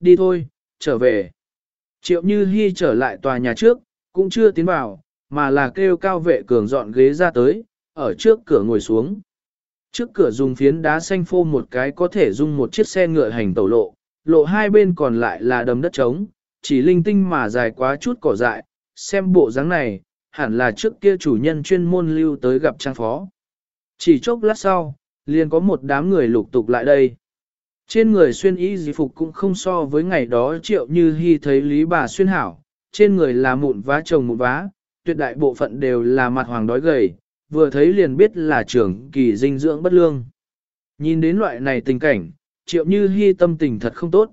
đi thôi, trở về. Triệu Như Hi trở lại tòa nhà trước, cũng chưa tiến vào, mà là kêu cao vệ cường dọn ghế ra tới, ở trước cửa ngồi xuống. Trước cửa dùng phiến đá xanh phô một cái có thể dung một chiếc xe ngựa hành tẩu lộ, lộ hai bên còn lại là đầm đất trống, chỉ linh tinh mà dài quá chút cỏ dại, xem bộ dáng này, hẳn là trước kia chủ nhân chuyên môn lưu tới gặp trang phó. Chỉ chốc lát sau, liền có một đám người lục tục lại đây. Trên người xuyên y gì phục cũng không so với ngày đó triệu như hy thấy lý bà xuyên hảo, trên người là mụn vá chồng mụn vá, tuyệt đại bộ phận đều là mặt hoàng đói gầy, vừa thấy liền biết là trưởng kỳ dinh dưỡng bất lương. Nhìn đến loại này tình cảnh, triệu như hy tâm tình thật không tốt.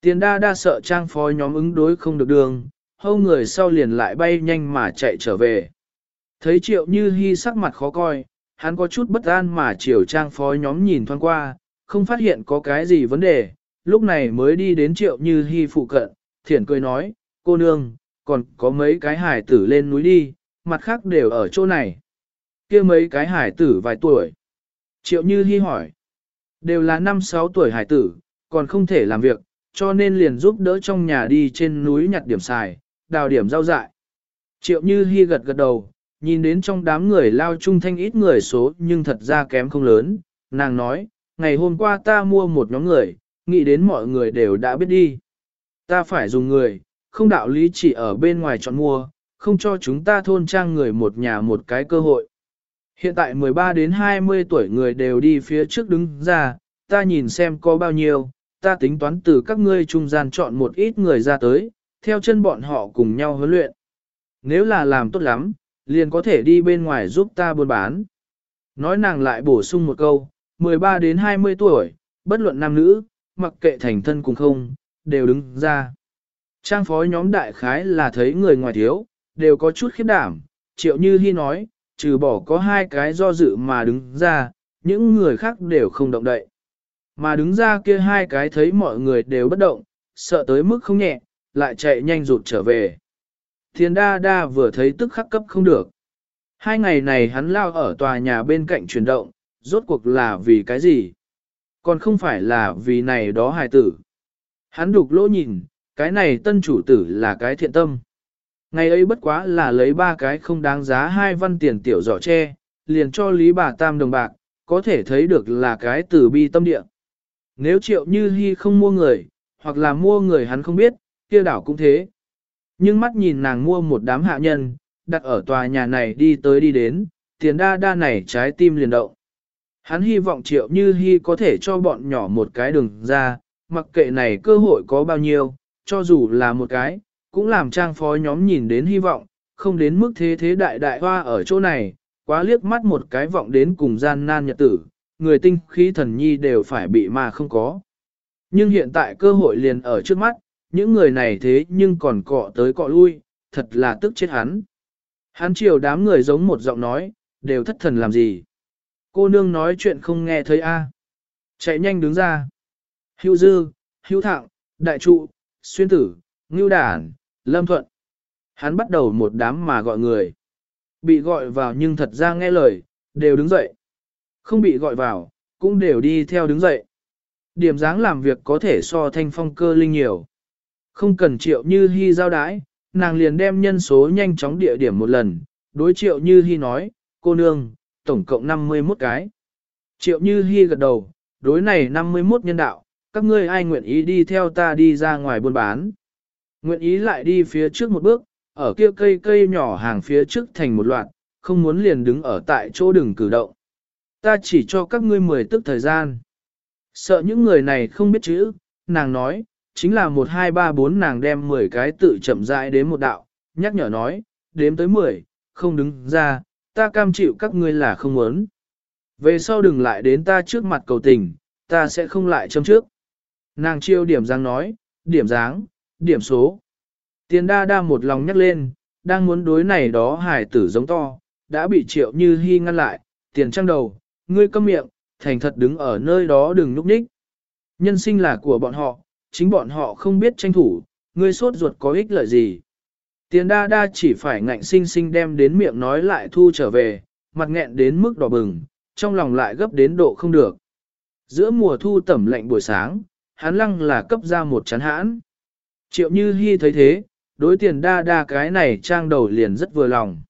Tiền đa đa sợ trang phó nhóm ứng đối không được đường, hâu người sau liền lại bay nhanh mà chạy trở về. Thấy triệu như hy sắc mặt khó coi, hắn có chút bất an mà chiều trang phó nhóm nhìn thoáng qua, không phát hiện có cái gì vấn đề, lúc này mới đi đến triệu như hy phụ cận, thiển cười nói, cô nương, còn có mấy cái hải tử lên núi đi, mặt khác đều ở chỗ này. kia mấy cái hải tử vài tuổi. Triệu như hy hỏi, đều là 5-6 tuổi hải tử, còn không thể làm việc, cho nên liền giúp đỡ trong nhà đi trên núi nhặt điểm xài, đào điểm rau dại. Triệu như hy gật gật đầu, nhìn đến trong đám người lao chung thanh ít người số nhưng thật ra kém không lớn, nàng nói, ngày hôm qua ta mua một nhóm người, nghĩ đến mọi người đều đã biết đi. Ta phải dùng người, không đạo lý chỉ ở bên ngoài chọn mua, không cho chúng ta thôn trang người một nhà một cái cơ hội. Hiện tại 13 đến 20 tuổi người đều đi phía trước đứng ra, ta nhìn xem có bao nhiêu, ta tính toán từ các ngươi trung gian chọn một ít người ra tới, theo chân bọn họ cùng nhau huấn luyện. Nếu là làm tốt lắm, liền có thể đi bên ngoài giúp ta buôn bán. Nói nàng lại bổ sung một câu, 13 đến 20 tuổi, bất luận nam nữ, mặc kệ thành thân cùng không, đều đứng ra. Trang phó nhóm đại khái là thấy người ngoài thiếu, đều có chút khiếp đảm, triệu như hy nói, trừ bỏ có hai cái do dự mà đứng ra, những người khác đều không động đậy. Mà đứng ra kia hai cái thấy mọi người đều bất động, sợ tới mức không nhẹ, lại chạy nhanh rụt trở về. Thiên đa đa vừa thấy tức khắc cấp không được. Hai ngày này hắn lao ở tòa nhà bên cạnh chuyển động, rốt cuộc là vì cái gì? Còn không phải là vì này đó hài tử. Hắn đục lỗ nhìn, cái này tân chủ tử là cái thiện tâm. Ngày ấy bất quá là lấy ba cái không đáng giá hai văn tiền tiểu giỏ tre, liền cho lý bà tam đồng bạc, có thể thấy được là cái tử bi tâm địa. Nếu triệu như hy không mua người, hoặc là mua người hắn không biết, kia đảo cũng thế. Nhưng mắt nhìn nàng mua một đám hạ nhân, đặt ở tòa nhà này đi tới đi đến, tiền đa đa này trái tim liền động. Hắn hy vọng triệu như hy có thể cho bọn nhỏ một cái đường ra, mặc kệ này cơ hội có bao nhiêu, cho dù là một cái, cũng làm trang phó nhóm nhìn đến hy vọng, không đến mức thế thế đại đại hoa ở chỗ này, quá liếc mắt một cái vọng đến cùng gian nan nhật tử, người tinh khí thần nhi đều phải bị mà không có. Nhưng hiện tại cơ hội liền ở trước mắt, những người này thế nhưng còn cọ tới cọ lui, thật là tức chết hắn. Hắn chiều đám người giống một giọng nói, đều thất thần làm gì. Cô nương nói chuyện không nghe thấy a Chạy nhanh đứng ra. Hữu dư, hữu thạng, đại trụ, xuyên tử, ngưu đản, lâm thuận. Hắn bắt đầu một đám mà gọi người. Bị gọi vào nhưng thật ra nghe lời, đều đứng dậy. Không bị gọi vào, cũng đều đi theo đứng dậy. Điểm dáng làm việc có thể so thanh phong cơ linh nhiều. Không cần triệu như hy giao đái, nàng liền đem nhân số nhanh chóng địa điểm một lần, đối triệu như hy nói, cô nương, tổng cộng 51 cái. Triệu như Hi gật đầu, đối này 51 nhân đạo, các ngươi ai nguyện ý đi theo ta đi ra ngoài buôn bán. Nguyện ý lại đi phía trước một bước, ở kia cây cây nhỏ hàng phía trước thành một loạt, không muốn liền đứng ở tại chỗ đừng cử động. Ta chỉ cho các ngươi 10 tức thời gian. Sợ những người này không biết chữ, nàng nói, chính là 1 2 3 4 nàng đem 10 cái tự chậm rãi đến một đạo, nhắc nhở nói, đếm tới 10, không đứng ra, ta cam chịu các ngươi là không muốn. Về sau đừng lại đến ta trước mặt cầu tình, ta sẽ không lại châm trước. Nàng chiêu điểm dáng nói, điểm dáng, điểm số. Tiền đa đa một lòng nhắc lên, đang muốn đối này đó hải tử giống to, đã bị triệu như hy ngăn lại, tiền trăng đầu, ngươi câm miệng, thành thật đứng ở nơi đó đừng núp ních. Nhân sinh là của bọn họ, chính bọn họ không biết tranh thủ, ngươi sốt ruột có ích lợi gì. Tiền đa đa chỉ phải ngạnh sinh sinh đem đến miệng nói lại thu trở về, mặt nghẹn đến mức đỏ bừng, trong lòng lại gấp đến độ không được. Giữa mùa thu tẩm lạnh buổi sáng, hắn lăng là cấp ra một chán hãn. Triệu Như Hi thấy thế, đối tiền đa đa cái này trang đầu liền rất vừa lòng.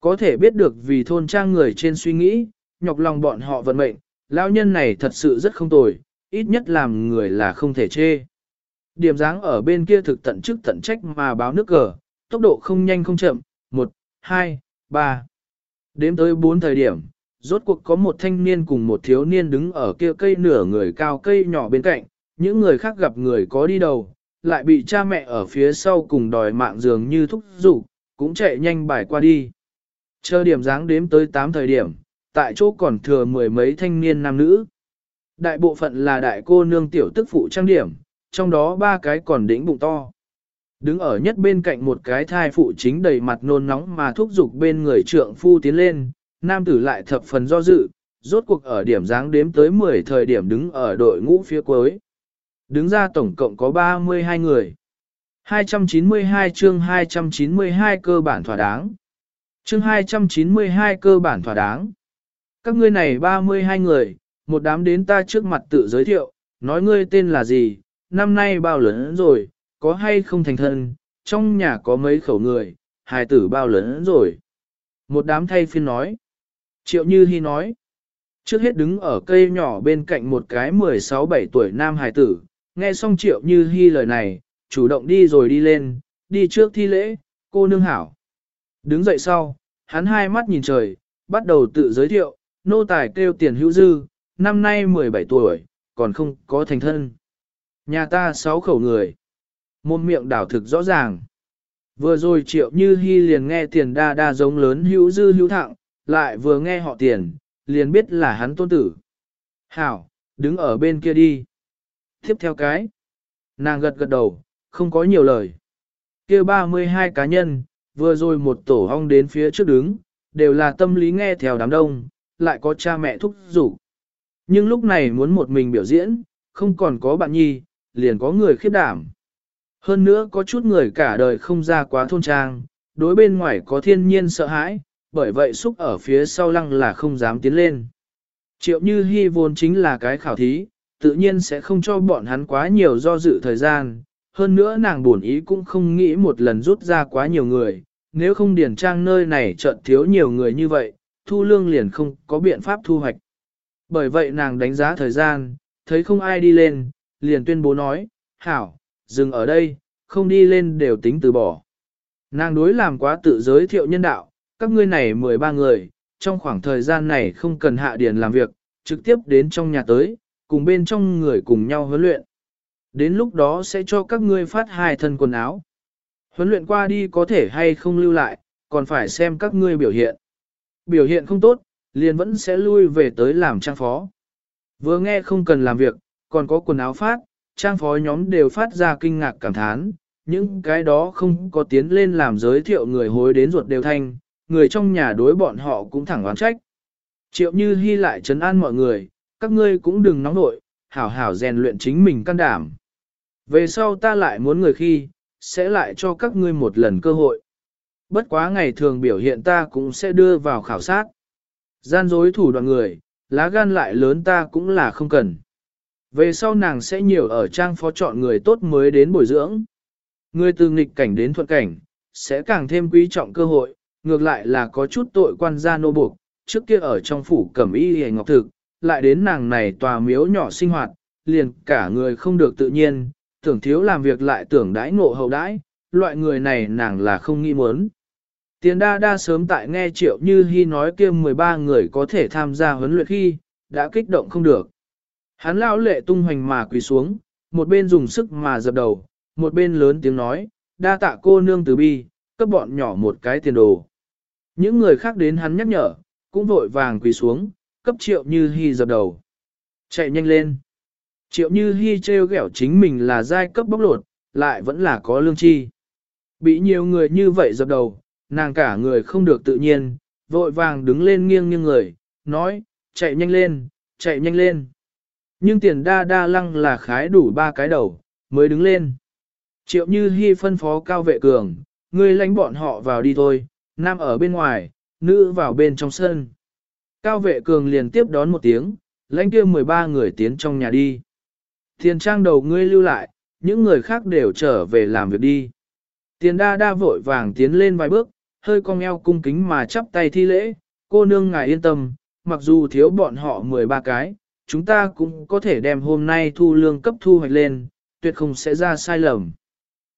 Có thể biết được vì thôn trang người trên suy nghĩ, nhọc lòng bọn họ vận mệnh, lão nhân này thật sự rất không tồi, ít nhất làm người là không thể chê. Điểm dáng ở bên kia thực tận chức tận trách mà báo nước cờ, tốc độ không nhanh không chậm, 1, 2, 3. Đếm tới 4 thời điểm, rốt cuộc có một thanh niên cùng một thiếu niên đứng ở kia cây nửa người cao cây nhỏ bên cạnh, những người khác gặp người có đi đầu, lại bị cha mẹ ở phía sau cùng đòi mạng dường như thúc giục, cũng chạy nhanh bài qua đi. Chờ điểm dáng đếm tới 8 thời điểm, tại chỗ còn thừa mười mấy thanh niên nam nữ. Đại bộ phận là đại cô nương tiểu tức phụ trang điểm, trong đó ba cái còn đỉnh bụng to. Đứng ở nhất bên cạnh một cái thai phụ chính đầy mặt nôn nóng mà thúc giục bên người trượng phu tiến lên, nam tử lại thập phần do dự, rốt cuộc ở điểm dáng đếm tới 10 thời điểm đứng ở đội ngũ phía cuối. Đứng ra tổng cộng có 32 người. 292 chương 292 cơ bản thỏa đáng. Chương 292 cơ bản thỏa đáng. Các ngươi này 32 người, một đám đến ta trước mặt tự giới thiệu, nói ngươi tên là gì, năm nay bao lớn rồi, có hay không thành thân, trong nhà có mấy khẩu người, hài tử bao lớn rồi. Một đám thay phiên nói. Triệu Như Hi nói. Trước hết đứng ở cây nhỏ bên cạnh một cái 16-17 tuổi nam hài tử, nghe xong Triệu Như Hi lời này, chủ động đi rồi đi lên, đi trước thi lễ, cô nương hảo. Đứng dậy sau, hắn hai mắt nhìn trời, bắt đầu tự giới thiệu, nô tài kêu tiền hữu dư, năm nay 17 tuổi, còn không có thành thân. Nhà ta sáu khẩu người. Môn miệng đảo thực rõ ràng. Vừa rồi triệu như hy liền nghe tiền đa đa giống lớn hữu dư hữu thặng, lại vừa nghe họ tiền, liền biết là hắn tôn tử. Hảo, đứng ở bên kia đi. Tiếp theo cái. Nàng gật gật đầu, không có nhiều lời. kia 32 cá nhân, vừa rồi một tổ hong đến phía trước đứng, đều là tâm lý nghe theo đám đông, lại có cha mẹ thúc giục. Nhưng lúc này muốn một mình biểu diễn, không còn có bạn nhi, liền có người khiếp đảm. Hơn nữa có chút người cả đời không ra quá thôn trang, đối bên ngoài có thiên nhiên sợ hãi, bởi vậy xúc ở phía sau lăng là không dám tiến lên. Triệu Như Hi vốn chính là cái khảo thí, tự nhiên sẽ không cho bọn hắn quá nhiều do dự thời gian, hơn nữa nàng buồn ý cũng không nghĩ một lần rút ra quá nhiều người, nếu không điển trang nơi này chợt thiếu nhiều người như vậy, thu lương liền không có biện pháp thu hoạch. Bởi vậy nàng đánh giá thời gian, thấy không ai đi lên, liền tuyên bố nói, hảo, dừng ở đây, không đi lên đều tính từ bỏ. Nàng đối làm quá tự giới thiệu nhân đạo, các ngươi này 13 người, trong khoảng thời gian này không cần hạ điền làm việc, trực tiếp đến trong nhà tới, cùng bên trong người cùng nhau huấn luyện. Đến lúc đó sẽ cho các ngươi phát hai thân quần áo. Huấn luyện qua đi có thể hay không lưu lại, còn phải xem các ngươi biểu hiện. Biểu hiện không tốt, liền vẫn sẽ lui về tới làm trang phó. Vừa nghe không cần làm việc, còn có quần áo phát, trang phó nhóm đều phát ra kinh ngạc cảm thán, những cái đó không có tiến lên làm giới thiệu người hối đến ruột đều thanh, người trong nhà đối bọn họ cũng thẳng oán trách. Triệu Như Hi lại trấn an mọi người, các ngươi cũng đừng nóng nội, hảo hảo rèn luyện chính mình can đảm. Về sau ta lại muốn người khi, sẽ lại cho các ngươi một lần cơ hội. Bất quá ngày thường biểu hiện ta cũng sẽ đưa vào khảo sát. Gian dối thủ đoạn người, lá gan lại lớn ta cũng là không cần. Về sau nàng sẽ nhiều ở trang phó chọn người tốt mới đến bồi dưỡng. Người từ nghịch cảnh đến thuận cảnh, sẽ càng thêm quý trọng cơ hội, ngược lại là có chút tội quan gia nô buộc, trước kia ở trong phủ cẩm y hề ngọc thực, lại đến nàng này tòa miếu nhỏ sinh hoạt, liền cả người không được tự nhiên, tưởng thiếu làm việc lại tưởng đãi ngộ hậu đãi, loại người này nàng là không nghĩ muốn. Tiền đa đa sớm tại nghe triệu như hy nói kia 13 người có thể tham gia huấn luyện khi, đã kích động không được. Hắn lão lệ tung hoành mà quỳ xuống, một bên dùng sức mà dập đầu, một bên lớn tiếng nói, đa tạ cô nương từ bi, cấp bọn nhỏ một cái tiền đồ. Những người khác đến hắn nhắc nhở, cũng vội vàng quỳ xuống, cấp triệu như hy dập đầu. Chạy nhanh lên. Triệu như hy trêu ghẹo chính mình là giai cấp bóc lột, lại vẫn là có lương chi. Bị nhiều người như vậy dập đầu, nàng cả người không được tự nhiên, vội vàng đứng lên nghiêng nghiêng người, nói, chạy nhanh lên, chạy nhanh lên. Nhưng tiền đa đa lăng là khái đủ ba cái đầu, mới đứng lên. Triệu như hy phân phó cao vệ cường, ngươi lánh bọn họ vào đi thôi, nam ở bên ngoài, nữ vào bên trong sân. Cao vệ cường liền tiếp đón một tiếng, lãnh kia 13 người tiến trong nhà đi. Tiền trang đầu ngươi lưu lại, những người khác đều trở về làm việc đi. Tiền đa đa vội vàng tiến lên vài bước, hơi cong eo cung kính mà chắp tay thi lễ, cô nương ngài yên tâm, mặc dù thiếu bọn họ 13 cái, chúng ta cũng có thể đem hôm nay thu lương cấp thu hoạch lên, tuyệt không sẽ ra sai lầm.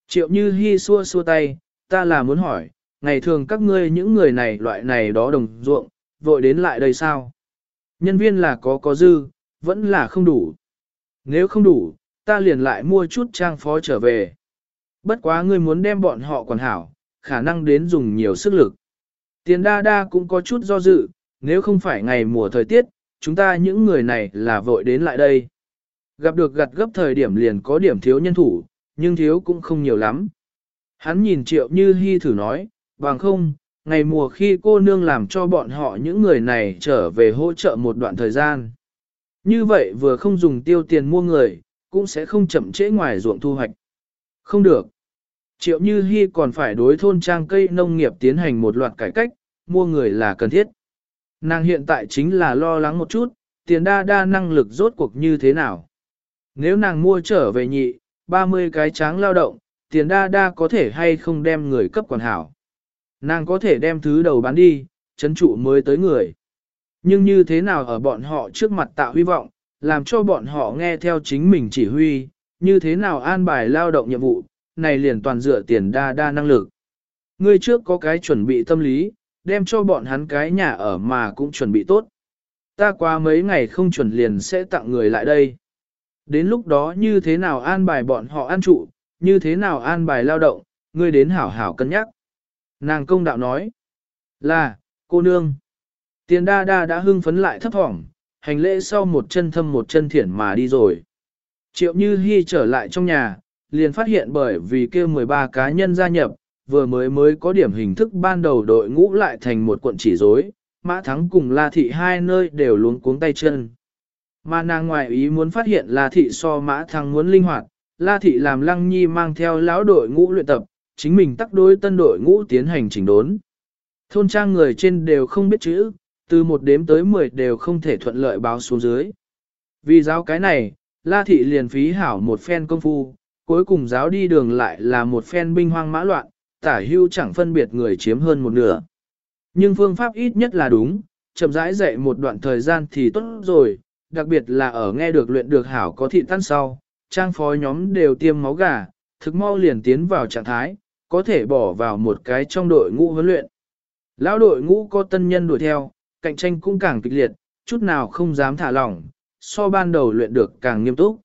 Triệu như hy xua xua tay, ta là muốn hỏi, ngày thường các ngươi những người này loại này đó đồng ruộng, vội đến lại đây sao? Nhân viên là có có dư, vẫn là không đủ. Nếu không đủ, ta liền lại mua chút trang phó trở về. Bất quá ngươi muốn đem bọn họ quản hảo, khả năng đến dùng nhiều sức lực. Tiền đa đa cũng có chút do dự, nếu không phải ngày mùa thời tiết, chúng ta những người này là vội đến lại đây. Gặp được gặt gấp thời điểm liền có điểm thiếu nhân thủ, nhưng thiếu cũng không nhiều lắm. Hắn nhìn triệu như hy thử nói, bằng không, ngày mùa khi cô nương làm cho bọn họ những người này trở về hỗ trợ một đoạn thời gian. Như vậy vừa không dùng tiêu tiền mua người, cũng sẽ không chậm trễ ngoài ruộng thu hoạch. Không được. Triệu Như Hi còn phải đối thôn trang cây nông nghiệp tiến hành một loạt cải cách, mua người là cần thiết. Nàng hiện tại chính là lo lắng một chút, tiền đa đa năng lực rốt cuộc như thế nào. Nếu nàng mua trở về nhị, 30 cái tráng lao động, tiền đa đa có thể hay không đem người cấp quản hảo. Nàng có thể đem thứ đầu bán đi, chấn trụ mới tới người. Nhưng như thế nào ở bọn họ trước mặt tạo hy vọng, làm cho bọn họ nghe theo chính mình chỉ huy, như thế nào an bài lao động nhiệm vụ, này liền toàn dựa tiền đa đa năng lực. Ngươi trước có cái chuẩn bị tâm lý, đem cho bọn hắn cái nhà ở mà cũng chuẩn bị tốt. Ta qua mấy ngày không chuẩn liền sẽ tặng người lại đây. Đến lúc đó như thế nào an bài bọn họ an trụ, như thế nào an bài lao động, ngươi đến hảo hảo cân nhắc. Nàng công đạo nói, là, cô nương. Tiền đa đa đã hưng phấn lại thấp thỏm, hành lễ sau một chân thâm một chân thiển mà đi rồi. Triệu Như Hi trở lại trong nhà, liền phát hiện bởi vì kêu 13 cá nhân gia nhập, vừa mới mới có điểm hình thức ban đầu đội ngũ lại thành một cuộn chỉ rối, Mã Thắng cùng La Thị hai nơi đều luống cuống tay chân. Mà nàng ngoại ý muốn phát hiện La Thị so Mã Thắng muốn linh hoạt, La Thị làm Lăng Nhi mang theo lão đội ngũ luyện tập, chính mình tắc đối tân đội ngũ tiến hành chỉnh đốn. Thôn trang người trên đều không biết chữ, từ một đếm tới mười đều không thể thuận lợi báo xuống dưới. Vì giáo cái này, La Thị liền phí hảo một phen công phu, cuối cùng giáo đi đường lại là một phen binh hoang mã loạn, tả hưu chẳng phân biệt người chiếm hơn một nửa. Nhưng phương pháp ít nhất là đúng, chậm rãi dạy một đoạn thời gian thì tốt rồi, đặc biệt là ở nghe được luyện được hảo có thị tan sau, trang phó nhóm đều tiêm máu gà, thực mau liền tiến vào trạng thái, có thể bỏ vào một cái trong đội ngũ huấn luyện. Lão đội ngũ có tân nhân đuổi theo, cạnh tranh cũng càng kịch liệt, chút nào không dám thả lỏng, so ban đầu luyện được càng nghiêm túc.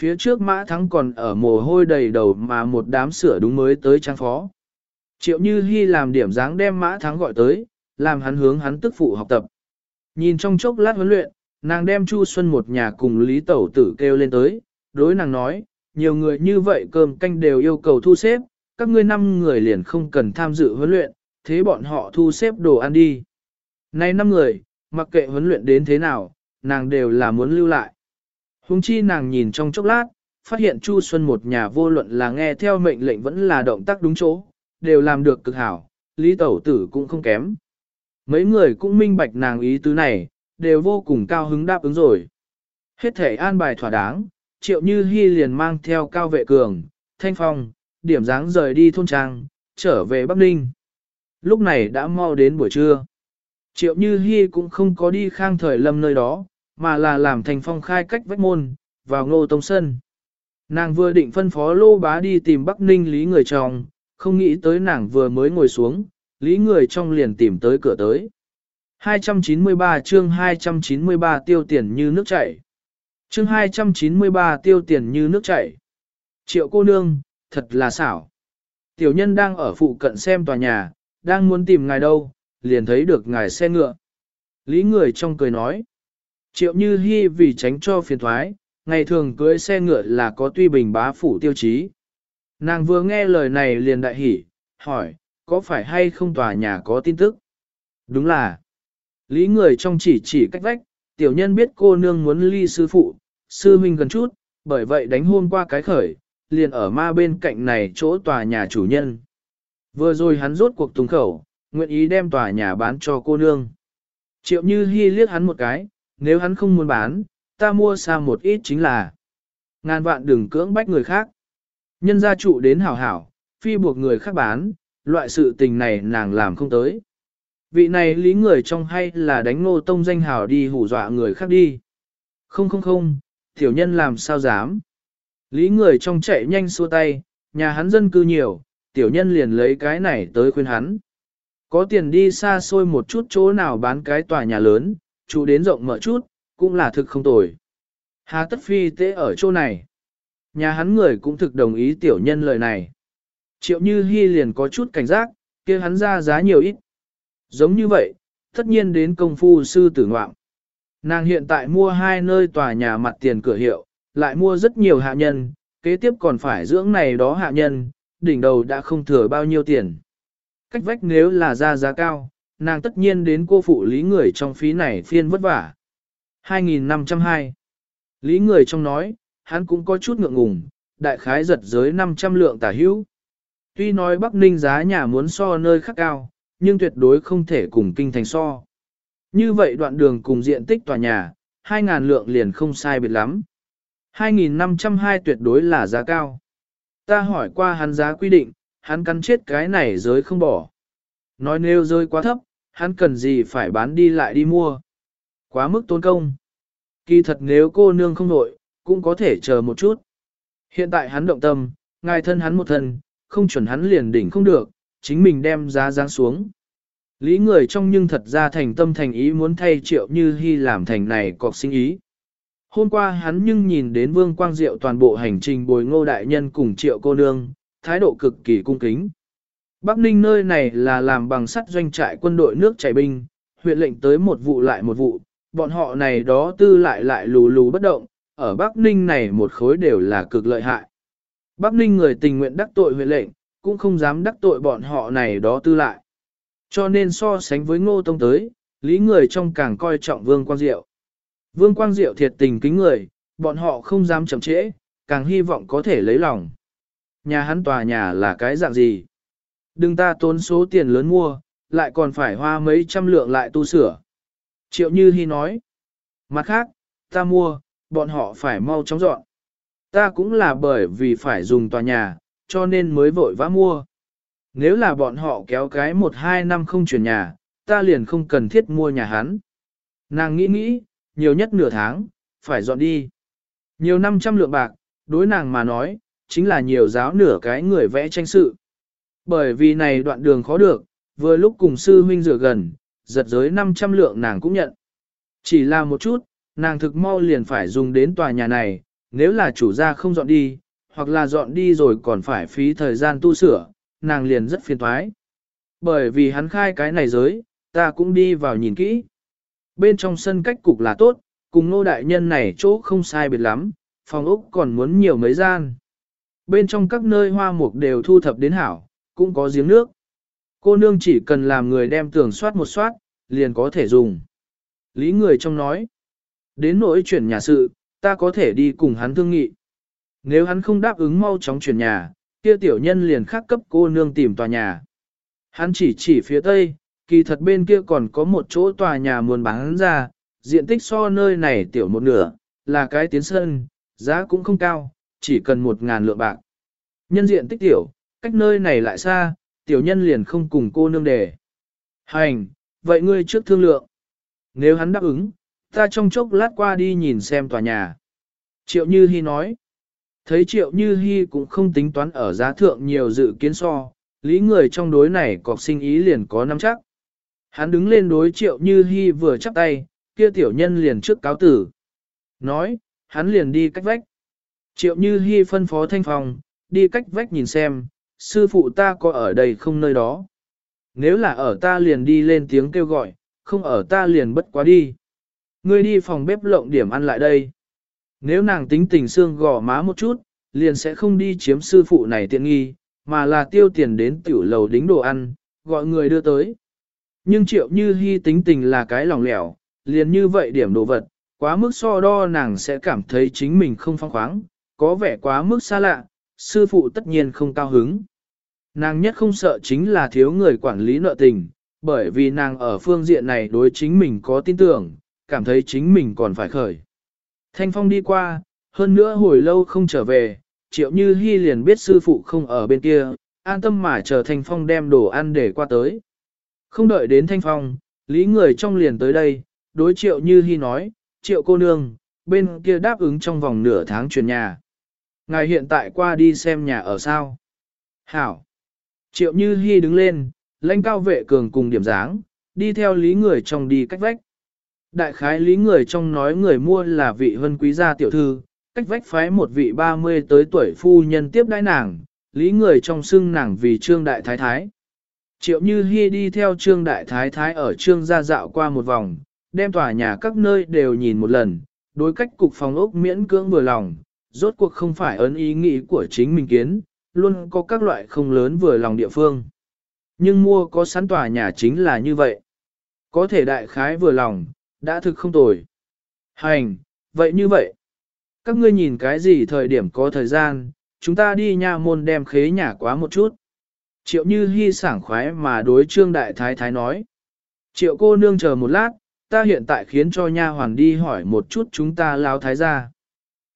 Phía trước mã thắng còn ở mồ hôi đầy đầu mà một đám sửa đúng mới tới trang phó. Triệu Như Hi làm điểm dáng đem mã thắng gọi tới, làm hắn hướng hắn tức phụ học tập. Nhìn trong chốc lát huấn luyện, nàng đem Chu Xuân một nhà cùng Lý Tẩu Tử kêu lên tới, đối nàng nói, nhiều người như vậy cơm canh đều yêu cầu thu xếp, các ngươi năm người liền không cần tham dự huấn luyện, thế bọn họ thu xếp đồ ăn đi. Nay năm người, mặc kệ huấn luyện đến thế nào, nàng đều là muốn lưu lại. Hùng chi nàng nhìn trong chốc lát, phát hiện Chu Xuân một nhà vô luận là nghe theo mệnh lệnh vẫn là động tác đúng chỗ, đều làm được cực hảo, Lý Tẩu Tử cũng không kém. Mấy người cũng minh bạch nàng ý tứ này, đều vô cùng cao hứng đáp ứng rồi. Hết thể an bài thỏa đáng, triệu như hy liền mang theo cao vệ cường, thanh phong, điểm dáng rời đi thôn trang, trở về Bắc Ninh. Lúc này đã mau đến buổi trưa. Triệu Như Hi cũng không có đi khang thời lâm nơi đó, mà là làm thành phong khai cách vách môn, vào ngô tông sân. Nàng vừa định phân phó lô bá đi tìm Bắc Ninh lý người chồng, không nghĩ tới nàng vừa mới ngồi xuống, lý người trong liền tìm tới cửa tới. 293 chương 293 tiêu tiền như nước chảy. Chương 293 tiêu tiền như nước chảy. Triệu cô nương, thật là xảo. Tiểu nhân đang ở phụ cận xem tòa nhà, đang muốn tìm ngài đâu, liền thấy được ngài xe ngựa. Lý người trong cười nói. Triệu như Hi vì tránh cho phiền thoái, ngày thường cưới xe ngựa là có tuy bình bá phủ tiêu chí. Nàng vừa nghe lời này liền đại hỉ, hỏi, có phải hay không tòa nhà có tin tức? Đúng là. Lý người trong chỉ chỉ cách vách, tiểu nhân biết cô nương muốn ly sư phụ, sư huynh gần chút, bởi vậy đánh hôn qua cái khởi, liền ở ma bên cạnh này chỗ tòa nhà chủ nhân. Vừa rồi hắn rốt cuộc tùng khẩu, nguyện ý đem tòa nhà bán cho cô nương. Triệu Như Hi liếc hắn một cái, nếu hắn không muốn bán, ta mua xa một ít chính là. Ngàn vạn đừng cưỡng bách người khác. Nhân gia trụ đến hảo hảo, phi buộc người khác bán, loại sự tình này nàng làm không tới. Vị này lý người trong hay là đánh ngô tông danh hảo đi hù dọa người khác đi. Không không không, tiểu nhân làm sao dám. Lý người trong chạy nhanh xua tay, nhà hắn dân cư nhiều, tiểu nhân liền lấy cái này tới khuyên hắn. Có tiền đi xa xôi một chút chỗ nào bán cái tòa nhà lớn, chủ đến rộng mở chút, cũng là thực không tồi. Hà tất phi tế ở chỗ này. Nhà hắn người cũng thực đồng ý tiểu nhân lời này. Triệu như hy liền có chút cảnh giác, kia hắn ra giá nhiều ít. Giống như vậy, tất nhiên đến công phu sư tử ngoạm. Nàng hiện tại mua hai nơi tòa nhà mặt tiền cửa hiệu, lại mua rất nhiều hạ nhân, kế tiếp còn phải dưỡng này đó hạ nhân, đỉnh đầu đã không thừa bao nhiêu tiền. Cách vách nếu là ra giá cao, nàng tất nhiên đến cô phụ lý người trong phí này phiên vất vả. 2.502 Lý người trong nói, hắn cũng có chút ngượng ngùng, đại khái giật giới 500 lượng tả hữu. Tuy nói Bắc Ninh giá nhà muốn so nơi khác cao, nhưng tuyệt đối không thể cùng kinh thành so. Như vậy đoạn đường cùng diện tích tòa nhà, 2.000 lượng liền không sai biệt lắm. 2.502 tuyệt đối là giá cao. Ta hỏi qua hắn giá quy định, hắn cắn chết cái này giới không bỏ. Nói nếu rơi quá thấp, hắn cần gì phải bán đi lại đi mua. Quá mức tốn công. Kỳ thật nếu cô nương không nội, cũng có thể chờ một chút. Hiện tại hắn động tâm, ngài thân hắn một thân, không chuẩn hắn liền đỉnh không được, chính mình đem giá giáng xuống. Lý người trong nhưng thật ra thành tâm thành ý muốn thay triệu như hy làm thành này cọc sinh ý. Hôm qua hắn nhưng nhìn đến vương quang diệu toàn bộ hành trình bồi ngô đại nhân cùng triệu cô nương, thái độ cực kỳ cung kính. Bắc Ninh nơi này là làm bằng sắt doanh trại quân đội nước chảy binh, huyện lệnh tới một vụ lại một vụ, bọn họ này đó tư lại lại lù lù bất động, ở Bắc Ninh này một khối đều là cực lợi hại. Bắc Ninh người tình nguyện đắc tội huyện lệnh, cũng không dám đắc tội bọn họ này đó tư lại. Cho nên so sánh với ngô tông tới, lý người trong càng coi trọng Vương Quang Diệu. Vương Quang Diệu thiệt tình kính người, bọn họ không dám chậm trễ, càng hy vọng có thể lấy lòng. Nhà hắn tòa nhà là cái dạng gì? Đừng ta tốn số tiền lớn mua, lại còn phải hoa mấy trăm lượng lại tu sửa. Triệu Như Hi nói. Mặt khác, ta mua, bọn họ phải mau chóng dọn. Ta cũng là bởi vì phải dùng tòa nhà, cho nên mới vội vã mua. Nếu là bọn họ kéo cái một hai năm không chuyển nhà, ta liền không cần thiết mua nhà hắn. Nàng nghĩ nghĩ, nhiều nhất nửa tháng, phải dọn đi. Nhiều năm trăm lượng bạc, đối nàng mà nói, chính là nhiều giáo nửa cái người vẽ tranh sự. Bởi vì này đoạn đường khó được, vừa lúc cùng sư huynh rửa gần, giật giới 500 lượng nàng cũng nhận. Chỉ là một chút, nàng thực mau liền phải dùng đến tòa nhà này, nếu là chủ gia không dọn đi, hoặc là dọn đi rồi còn phải phí thời gian tu sửa, nàng liền rất phiền thoái. Bởi vì hắn khai cái này giới, ta cũng đi vào nhìn kỹ. Bên trong sân cách cục là tốt, cùng nô đại nhân này chỗ không sai biệt lắm, phòng ốc còn muốn nhiều mấy gian. Bên trong các nơi hoa mục đều thu thập đến hảo, cũng có giếng nước. Cô nương chỉ cần làm người đem tường soát một soát, liền có thể dùng. Lý người trong nói, đến nỗi chuyển nhà sự, ta có thể đi cùng hắn thương nghị. Nếu hắn không đáp ứng mau chóng chuyển nhà, kia tiểu nhân liền khắc cấp cô nương tìm tòa nhà. Hắn chỉ chỉ phía tây, kỳ thật bên kia còn có một chỗ tòa nhà muốn bán ra, diện tích so nơi này tiểu một nửa, là cái tiến sân, giá cũng không cao, chỉ cần một ngàn lượng bạc. Nhân diện tích tiểu, cách nơi này lại xa, tiểu nhân liền không cùng cô nương đề. Hành, vậy ngươi trước thương lượng. Nếu hắn đáp ứng, ta trong chốc lát qua đi nhìn xem tòa nhà. Triệu Như Hi nói. Thấy Triệu Như Hi cũng không tính toán ở giá thượng nhiều dự kiến so, lý người trong đối này cọc sinh ý liền có nắm chắc. Hắn đứng lên đối Triệu Như Hi vừa chắp tay, kia tiểu nhân liền trước cáo tử. Nói, hắn liền đi cách vách. Triệu Như Hi phân phó thanh phòng, đi cách vách nhìn xem, sư phụ ta có ở đây không nơi đó. Nếu là ở ta liền đi lên tiếng kêu gọi, không ở ta liền bất quá đi. Ngươi đi phòng bếp lộng điểm ăn lại đây. Nếu nàng tính tình xương gò má một chút, liền sẽ không đi chiếm sư phụ này tiện nghi, mà là tiêu tiền đến tiểu lầu đính đồ ăn, gọi người đưa tới. Nhưng triệu như hy tính tình là cái lòng lẻo, liền như vậy điểm đồ vật, quá mức so đo nàng sẽ cảm thấy chính mình không phong khoáng, có vẻ quá mức xa lạ, sư phụ tất nhiên không cao hứng. Nàng nhất không sợ chính là thiếu người quản lý nợ tình, bởi vì nàng ở phương diện này đối chính mình có tin tưởng, cảm thấy chính mình còn phải khởi. Thanh Phong đi qua, hơn nữa hồi lâu không trở về, triệu như hy liền biết sư phụ không ở bên kia, an tâm mà chờ Thanh Phong đem đồ ăn để qua tới. Không đợi đến Thanh Phong, lý người trong liền tới đây, đối triệu như hy nói, triệu cô nương, bên kia đáp ứng trong vòng nửa tháng chuyển nhà. Ngài hiện tại qua đi xem nhà ở sao. Hảo. Triệu như Hi đứng lên, lãnh cao vệ cường cùng điểm dáng, đi theo lý người trong đi cách vách. Đại khái lý người trong nói người mua là vị hân quý gia tiểu thư, cách vách phái một vị 30 tới tuổi phu nhân tiếp đãi nàng, lý người trong xưng nàng vì trương đại thái thái. Triệu Như Hi đi theo trương đại thái thái ở trương gia dạo qua một vòng, đem tòa nhà các nơi đều nhìn một lần, đối cách cục phòng ốc miễn cưỡng vừa lòng, rốt cuộc không phải ấn ý nghĩ của chính mình kiến, luôn có các loại không lớn vừa lòng địa phương. Nhưng mua có sẵn tòa nhà chính là như vậy. Có thể đại khái vừa lòng, đã thực không tồi. Hành, vậy như vậy. Các ngươi nhìn cái gì thời điểm có thời gian, chúng ta đi nha môn đem khế nhà quá một chút. Triệu như hy sảng khoái mà đối trương đại thái thái nói. Triệu cô nương chờ một lát, ta hiện tại khiến cho nha hoàn đi hỏi một chút chúng ta lao thái ra.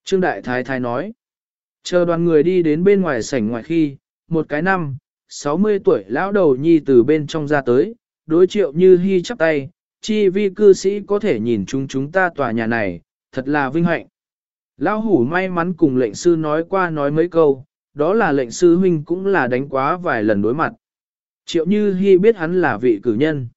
Trương đại thái thái nói. Chờ đoàn người đi đến bên ngoài sảnh ngoài khi, một cái năm, 60 tuổi lão đầu nhi từ bên trong ra tới, đối triệu như hy chắp tay, chi vi cư sĩ có thể nhìn chúng chúng ta tòa nhà này, thật là vinh hạnh. Lão hủ may mắn cùng lệnh sư nói qua nói mấy câu, đó là lệnh sư huynh cũng là đánh quá vài lần đối mặt. Triệu như hy biết hắn là vị cử nhân.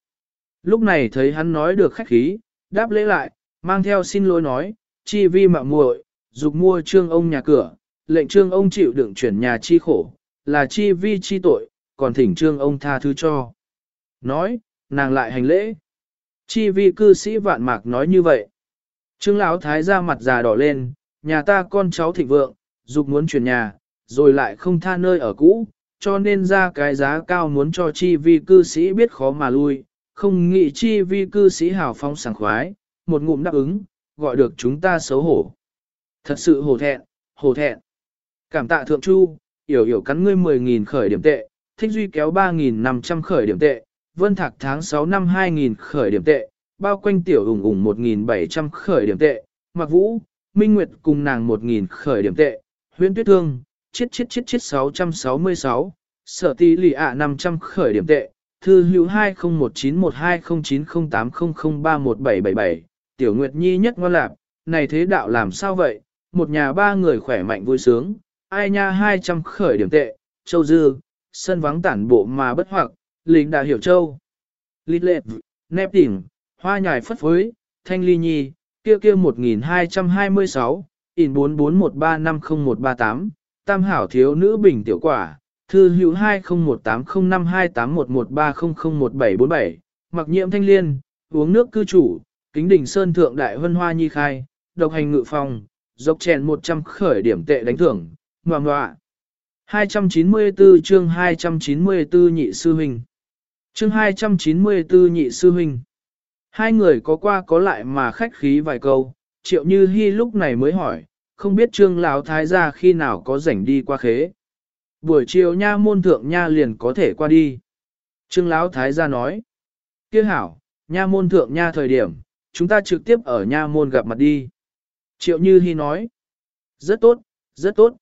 Lúc này thấy hắn nói được khách khí, đáp lễ lại, mang theo xin lỗi nói, chi vi mạo muội, dục mua trương ông nhà cửa, lệnh trương ông chịu đựng chuyển nhà chi khổ, là chi vi chi tội, còn thỉnh trương ông tha thứ cho. Nói, nàng lại hành lễ. Chi vi cư sĩ vạn mạc nói như vậy. Trương lão thái ra mặt già đỏ lên, nhà ta con cháu thịnh vượng, dục muốn chuyển nhà, rồi lại không tha nơi ở cũ, cho nên ra cái giá cao muốn cho chi vi cư sĩ biết khó mà lui, không nghĩ chi vi cư sĩ hào phong sảng khoái, một ngụm đáp ứng, gọi được chúng ta xấu hổ. Thật sự hổ thẹn, hổ thẹn. Cảm tạ thượng chu, yểu yểu cắn ngươi 10.000 khởi điểm tệ, thích duy kéo 3.500 khởi điểm tệ, vân thạc tháng 6 năm 2.000 khởi điểm tệ, bao quanh tiểu ủng ủng 1.700 khởi điểm tệ, mặc vũ, minh nguyệt cùng nàng 1.000 khởi điểm tệ, huyễn tuyết thương, chết chết chết chết 666, sở tí lì ạ 500 khởi điểm tệ, thư hữu 201912090800317777, tiểu nguyệt nhi nhất ngoan lạc, này thế đạo làm sao vậy, một nhà ba người khỏe mạnh vui sướng, ai nha 200 khởi điểm tệ, châu dư, sân vắng tản bộ mà bất hoặc, lính đã hiểu châu. Lít lệ, nép tỉnh, hoa nhài phất phới, thanh ly nhi, kia kia 1226, in 4413501138, tam hảo thiếu nữ bình tiểu quả, thư hữu 201805281130011747, mặc nhiệm thanh liên, uống nước cư chủ, kính đỉnh sơn thượng đại vân hoa nhi khai, độc hành ngự phòng, dọc chèn 100 khởi điểm tệ đánh thưởng, ngoà ngoạ. 294 chương 294 nhị sư huynh. Chương 294 nhị sư huynh. Hai người có qua có lại mà khách khí vài câu, triệu như hy lúc này mới hỏi, không biết trương lão thái gia khi nào có rảnh đi qua khế. Buổi chiều nha môn thượng nha liền có thể qua đi. Trương lão thái gia nói, kia hảo, nha môn thượng nha thời điểm, chúng ta trực tiếp ở nha môn gặp mặt đi. Triệu Như hy nói, rất tốt, rất tốt.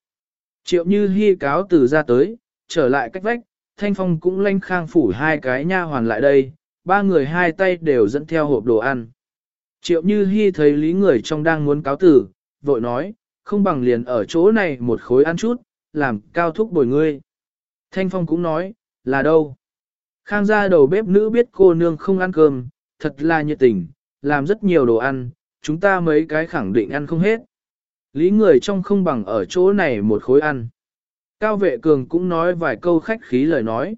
Triệu Như Hi cáo từ ra tới, trở lại cách vách, Thanh Phong cũng lanh khang phủ hai cái nha hoàn lại đây, ba người hai tay đều dẫn theo hộp đồ ăn. Triệu Như Hi thấy lý người trong đang muốn cáo tử, vội nói, không bằng liền ở chỗ này một khối ăn chút, làm cao thúc bồi ngươi. Thanh Phong cũng nói, là đâu? Khang gia đầu bếp nữ biết cô nương không ăn cơm, thật là nhiệt tình, làm rất nhiều đồ ăn, chúng ta mấy cái khẳng định ăn không hết. Lý người trong không bằng ở chỗ này một khối ăn. Cao vệ cường cũng nói vài câu khách khí lời nói.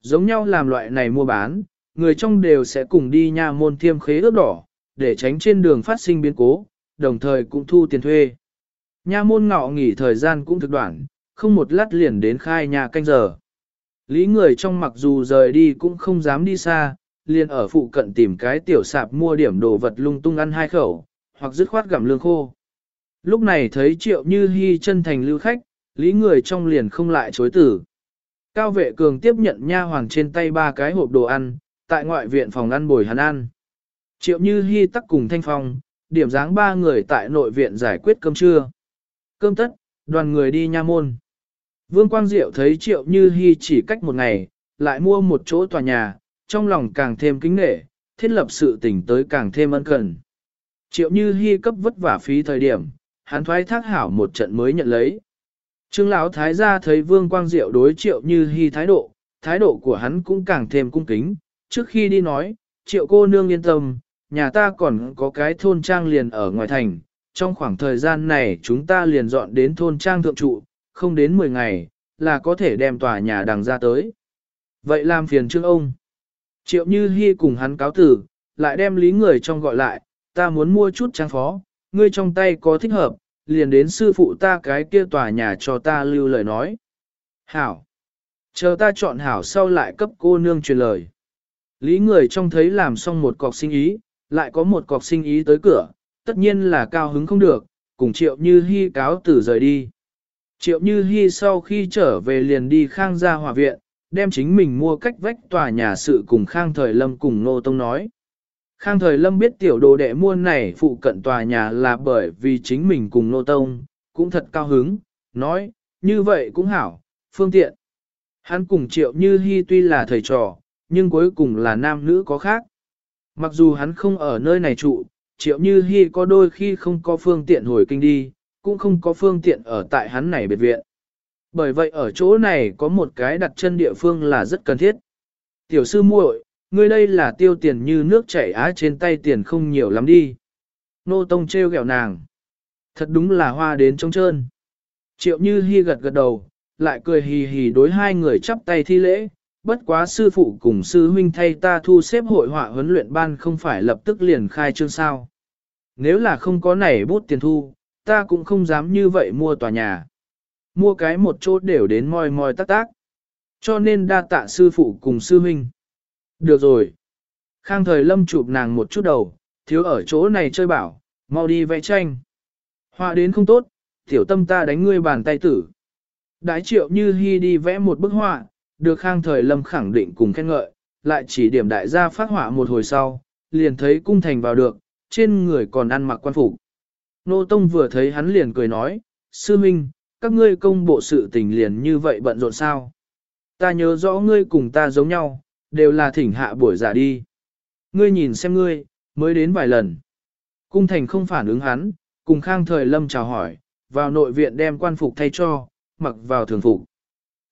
Giống nhau làm loại này mua bán, người trong đều sẽ cùng đi nha môn thiêm khế ước đỏ, để tránh trên đường phát sinh biến cố, đồng thời cũng thu tiền thuê. Nha môn ngọ nghỉ thời gian cũng thực đoạn, không một lát liền đến khai nhà canh giờ. Lý người trong mặc dù rời đi cũng không dám đi xa, liền ở phụ cận tìm cái tiểu sạp mua điểm đồ vật lung tung ăn hai khẩu, hoặc dứt khoát gặm lương khô. Lúc này thấy triệu như hy chân thành lưu khách, lý người trong liền không lại chối tử. Cao vệ cường tiếp nhận nha hoàng trên tay ba cái hộp đồ ăn, tại ngoại viện phòng ăn bồi hắn ăn. Triệu như hy tắc cùng thanh phong, điểm dáng ba người tại nội viện giải quyết cơm trưa, Cơm tất, đoàn người đi nha môn. Vương Quang Diệu thấy Triệu Như Hi chỉ cách một ngày, lại mua một chỗ tòa nhà, trong lòng càng thêm kính nghệ, thiết lập sự tỉnh tới càng thêm ân cần. Triệu Như Hi cấp vất vả phí thời điểm, hắn thoái thác hảo một trận mới nhận lấy. Trương Lão Thái gia thấy Vương Quang Diệu đối Triệu Như Hi thái độ, thái độ của hắn cũng càng thêm cung kính, trước khi đi nói, Triệu cô nương yên tâm, nhà ta còn có cái thôn trang liền ở ngoài thành, trong khoảng thời gian này chúng ta liền dọn đến thôn trang thượng trụ, không đến 10 ngày, là có thể đem tòa nhà đằng ra tới. Vậy làm phiền trương ông. Triệu Như Hi cùng hắn cáo tử, lại đem lý người trong gọi lại, ta muốn mua chút trang phó, ngươi trong tay có thích hợp, liền đến sư phụ ta cái kia tòa nhà cho ta lưu lời nói. Hảo. Chờ ta chọn hảo sau lại cấp cô nương truyền lời. Lý người trong thấy làm xong một cọc sinh ý, lại có một cọc sinh ý tới cửa, tất nhiên là cao hứng không được, cùng Triệu Như hy cáo tử rời đi. Triệu Như hy sau khi trở về liền đi khang gia hòa viện, đem chính mình mua cách vách tòa nhà sự cùng khang thời lâm cùng Nô Tông nói. Khang thời lâm biết tiểu đồ đệ mua này phụ cận tòa nhà là bởi vì chính mình cùng Nô Tông, cũng thật cao hứng, nói, như vậy cũng hảo, phương tiện. Hắn cùng Triệu Như hy tuy là thầy trò, nhưng cuối cùng là nam nữ có khác. Mặc dù hắn không ở nơi này trụ, Triệu Như hy có đôi khi không có phương tiện hồi kinh đi, cũng không có phương tiện ở tại hắn này biệt viện. Bởi vậy ở chỗ này có một cái đặt chân địa phương là rất cần thiết. Tiểu sư muội, ngươi đây là tiêu tiền như nước chảy á trên tay tiền không nhiều lắm đi. Nô Tông treo gẹo nàng. Thật đúng là hoa đến trống trơn. Triệu Như Hi gật gật đầu, lại cười hì hì đối hai người chắp tay thi lễ. Bất quá sư phụ cùng sư huynh thay ta thu xếp hội họa huấn luyện ban không phải lập tức liền khai trương sao. Nếu là không có nảy bút tiền thu, ta cũng không dám như vậy mua tòa nhà. Mua cái một chỗ đều đến moi moi tác tác. Cho nên đa tạ sư phụ cùng sư huynh. Được rồi. Khang thời lâm chụp nàng một chút đầu, thiếu ở chỗ này chơi bảo, mau đi vẽ tranh. Họa đến không tốt, tiểu tâm ta đánh ngươi bàn tay tử. Đái triệu như hy đi vẽ một bức họa, được khang thời lâm khẳng định cùng khen ngợi, lại chỉ điểm đại gia phát họa một hồi sau, liền thấy cung thành vào được, trên người còn ăn mặc quan phục. Nô Tông vừa thấy hắn liền cười nói, sư minh, các ngươi công bộ sự tình liền như vậy bận rộn sao. Ta nhớ rõ ngươi cùng ta giống nhau, đều là thỉnh hạ buổi giả đi. Ngươi nhìn xem ngươi, mới đến vài lần. Cung thành không phản ứng hắn, cùng khang thời lâm chào hỏi, vào nội viện đem quan phục thay cho, mặc vào thường phục.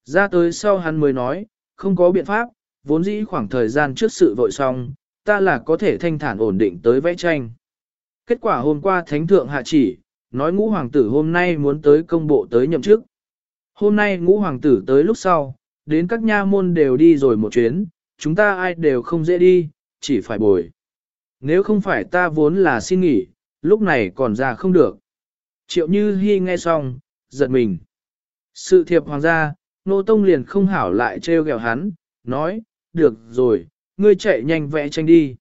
Ra tới sau hắn mới nói, không có biện pháp, vốn dĩ khoảng thời gian trước sự vội xong, ta là có thể thanh thản ổn định tới vẽ tranh. Kết quả hôm qua thánh thượng hạ chỉ, nói ngũ hoàng tử hôm nay muốn tới công bộ tới nhậm chức. Hôm nay ngũ hoàng tử tới lúc sau, đến các nha môn đều đi rồi một chuyến, chúng ta ai đều không dễ đi, chỉ phải bồi. Nếu không phải ta vốn là xin nghỉ, lúc này còn ra không được. Triệu Như Hi nghe xong, giật mình. Sự thiệp hoàng gia, nô tông liền không hảo lại trêu ghẹo hắn, nói, được rồi, ngươi chạy nhanh vẽ tranh đi.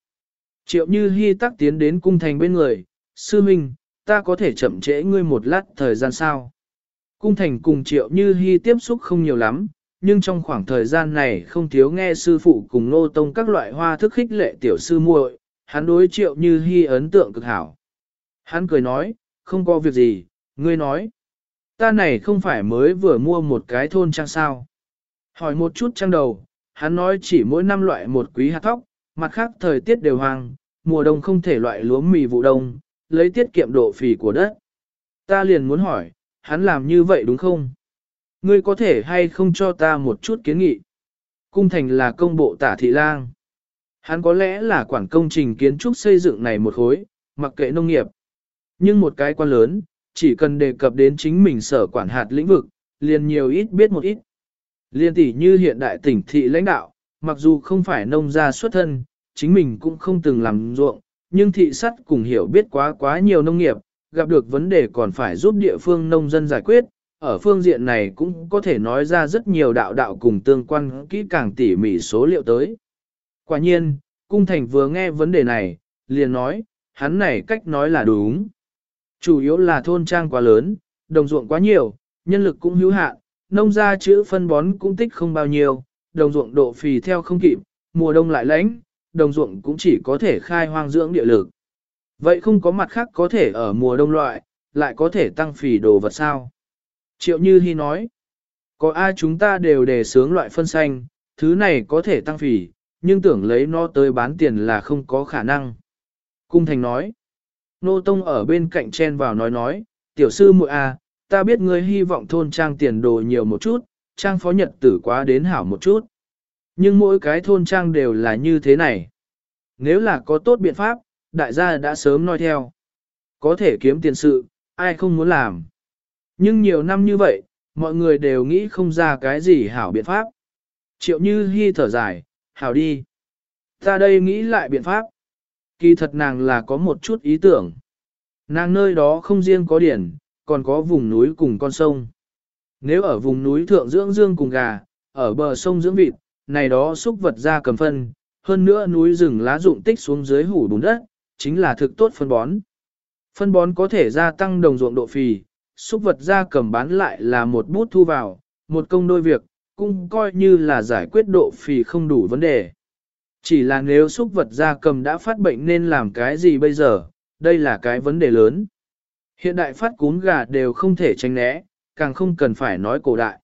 Triệu Như Hi tắc tiến đến cung thành bên người, sư minh, ta có thể chậm trễ ngươi một lát thời gian sao? Cung thành cùng Triệu Như Hi tiếp xúc không nhiều lắm, nhưng trong khoảng thời gian này không thiếu nghe sư phụ cùng nô tông các loại hoa thức khích lệ tiểu sư muội, hắn đối Triệu Như hy ấn tượng cực hảo. Hắn cười nói, không có việc gì, ngươi nói. Ta này không phải mới vừa mua một cái thôn trang sao. Hỏi một chút trang đầu, hắn nói chỉ mỗi năm loại một quý hạt thóc, mặt khác thời tiết đều hoang, mùa đông không thể loại lúa mì vụ đông, lấy tiết kiệm độ phì của đất. Ta liền muốn hỏi, hắn làm như vậy đúng không? Ngươi có thể hay không cho ta một chút kiến nghị? Cung thành là công bộ tả thị lang. Hắn có lẽ là quản công trình kiến trúc xây dựng này một khối, mặc kệ nông nghiệp. Nhưng một cái quan lớn, chỉ cần đề cập đến chính mình sở quản hạt lĩnh vực, liền nhiều ít biết một ít. Liên tỷ như hiện đại tỉnh thị lãnh đạo, mặc dù không phải nông gia xuất thân, chính mình cũng không từng làm ruộng, nhưng thị sắt cùng hiểu biết quá quá nhiều nông nghiệp, gặp được vấn đề còn phải giúp địa phương nông dân giải quyết, ở phương diện này cũng có thể nói ra rất nhiều đạo đạo cùng tương quan kỹ càng tỉ mỉ số liệu tới. Quả nhiên, Cung Thành vừa nghe vấn đề này, liền nói, hắn này cách nói là đúng. Chủ yếu là thôn trang quá lớn, đồng ruộng quá nhiều, nhân lực cũng hữu hạn, nông gia chữ phân bón cũng tích không bao nhiêu, đồng ruộng độ phì theo không kịp, mùa đông lại lạnh, đồng ruộng cũng chỉ có thể khai hoang dưỡng địa lực. Vậy không có mặt khác có thể ở mùa đông loại, lại có thể tăng phì đồ vật sao? Triệu Như Hi nói, có ai chúng ta đều đề sướng loại phân xanh, thứ này có thể tăng phỉ, nhưng tưởng lấy nó tới bán tiền là không có khả năng. Cung Thành nói, Nô Tông ở bên cạnh chen vào nói nói, tiểu sư muội a, ta biết ngươi hy vọng thôn trang tiền đồ nhiều một chút, trang phó nhật tử quá đến hảo một chút. Nhưng mỗi cái thôn trang đều là như thế này. Nếu là có tốt biện pháp, đại gia đã sớm nói theo. Có thể kiếm tiền sự, ai không muốn làm. Nhưng nhiều năm như vậy, mọi người đều nghĩ không ra cái gì hảo biện pháp. Triệu như Hi thở dài, hảo đi. Ta đây nghĩ lại biện pháp. Kỳ thật nàng là có một chút ý tưởng. Nàng nơi đó không riêng có điển, còn có vùng núi cùng con sông. Nếu ở vùng núi thượng dưỡng dương cùng gà, ở bờ sông dưỡng vịt, này đó xúc vật ra cầm phân, hơn nữa núi rừng lá rụng tích xuống dưới hủ bùn đất, chính là thực tốt phân bón. Phân bón có thể gia tăng đồng ruộng độ phì, xúc vật ra cầm bán lại là một bút thu vào, một công đôi việc, cũng coi như là giải quyết độ phì không đủ vấn đề. Chỉ là nếu xúc vật ra cầm đã phát bệnh nên làm cái gì bây giờ, đây là cái vấn đề lớn. Hiện đại phát cún gà đều không thể tránh né, càng không cần phải nói cổ đại.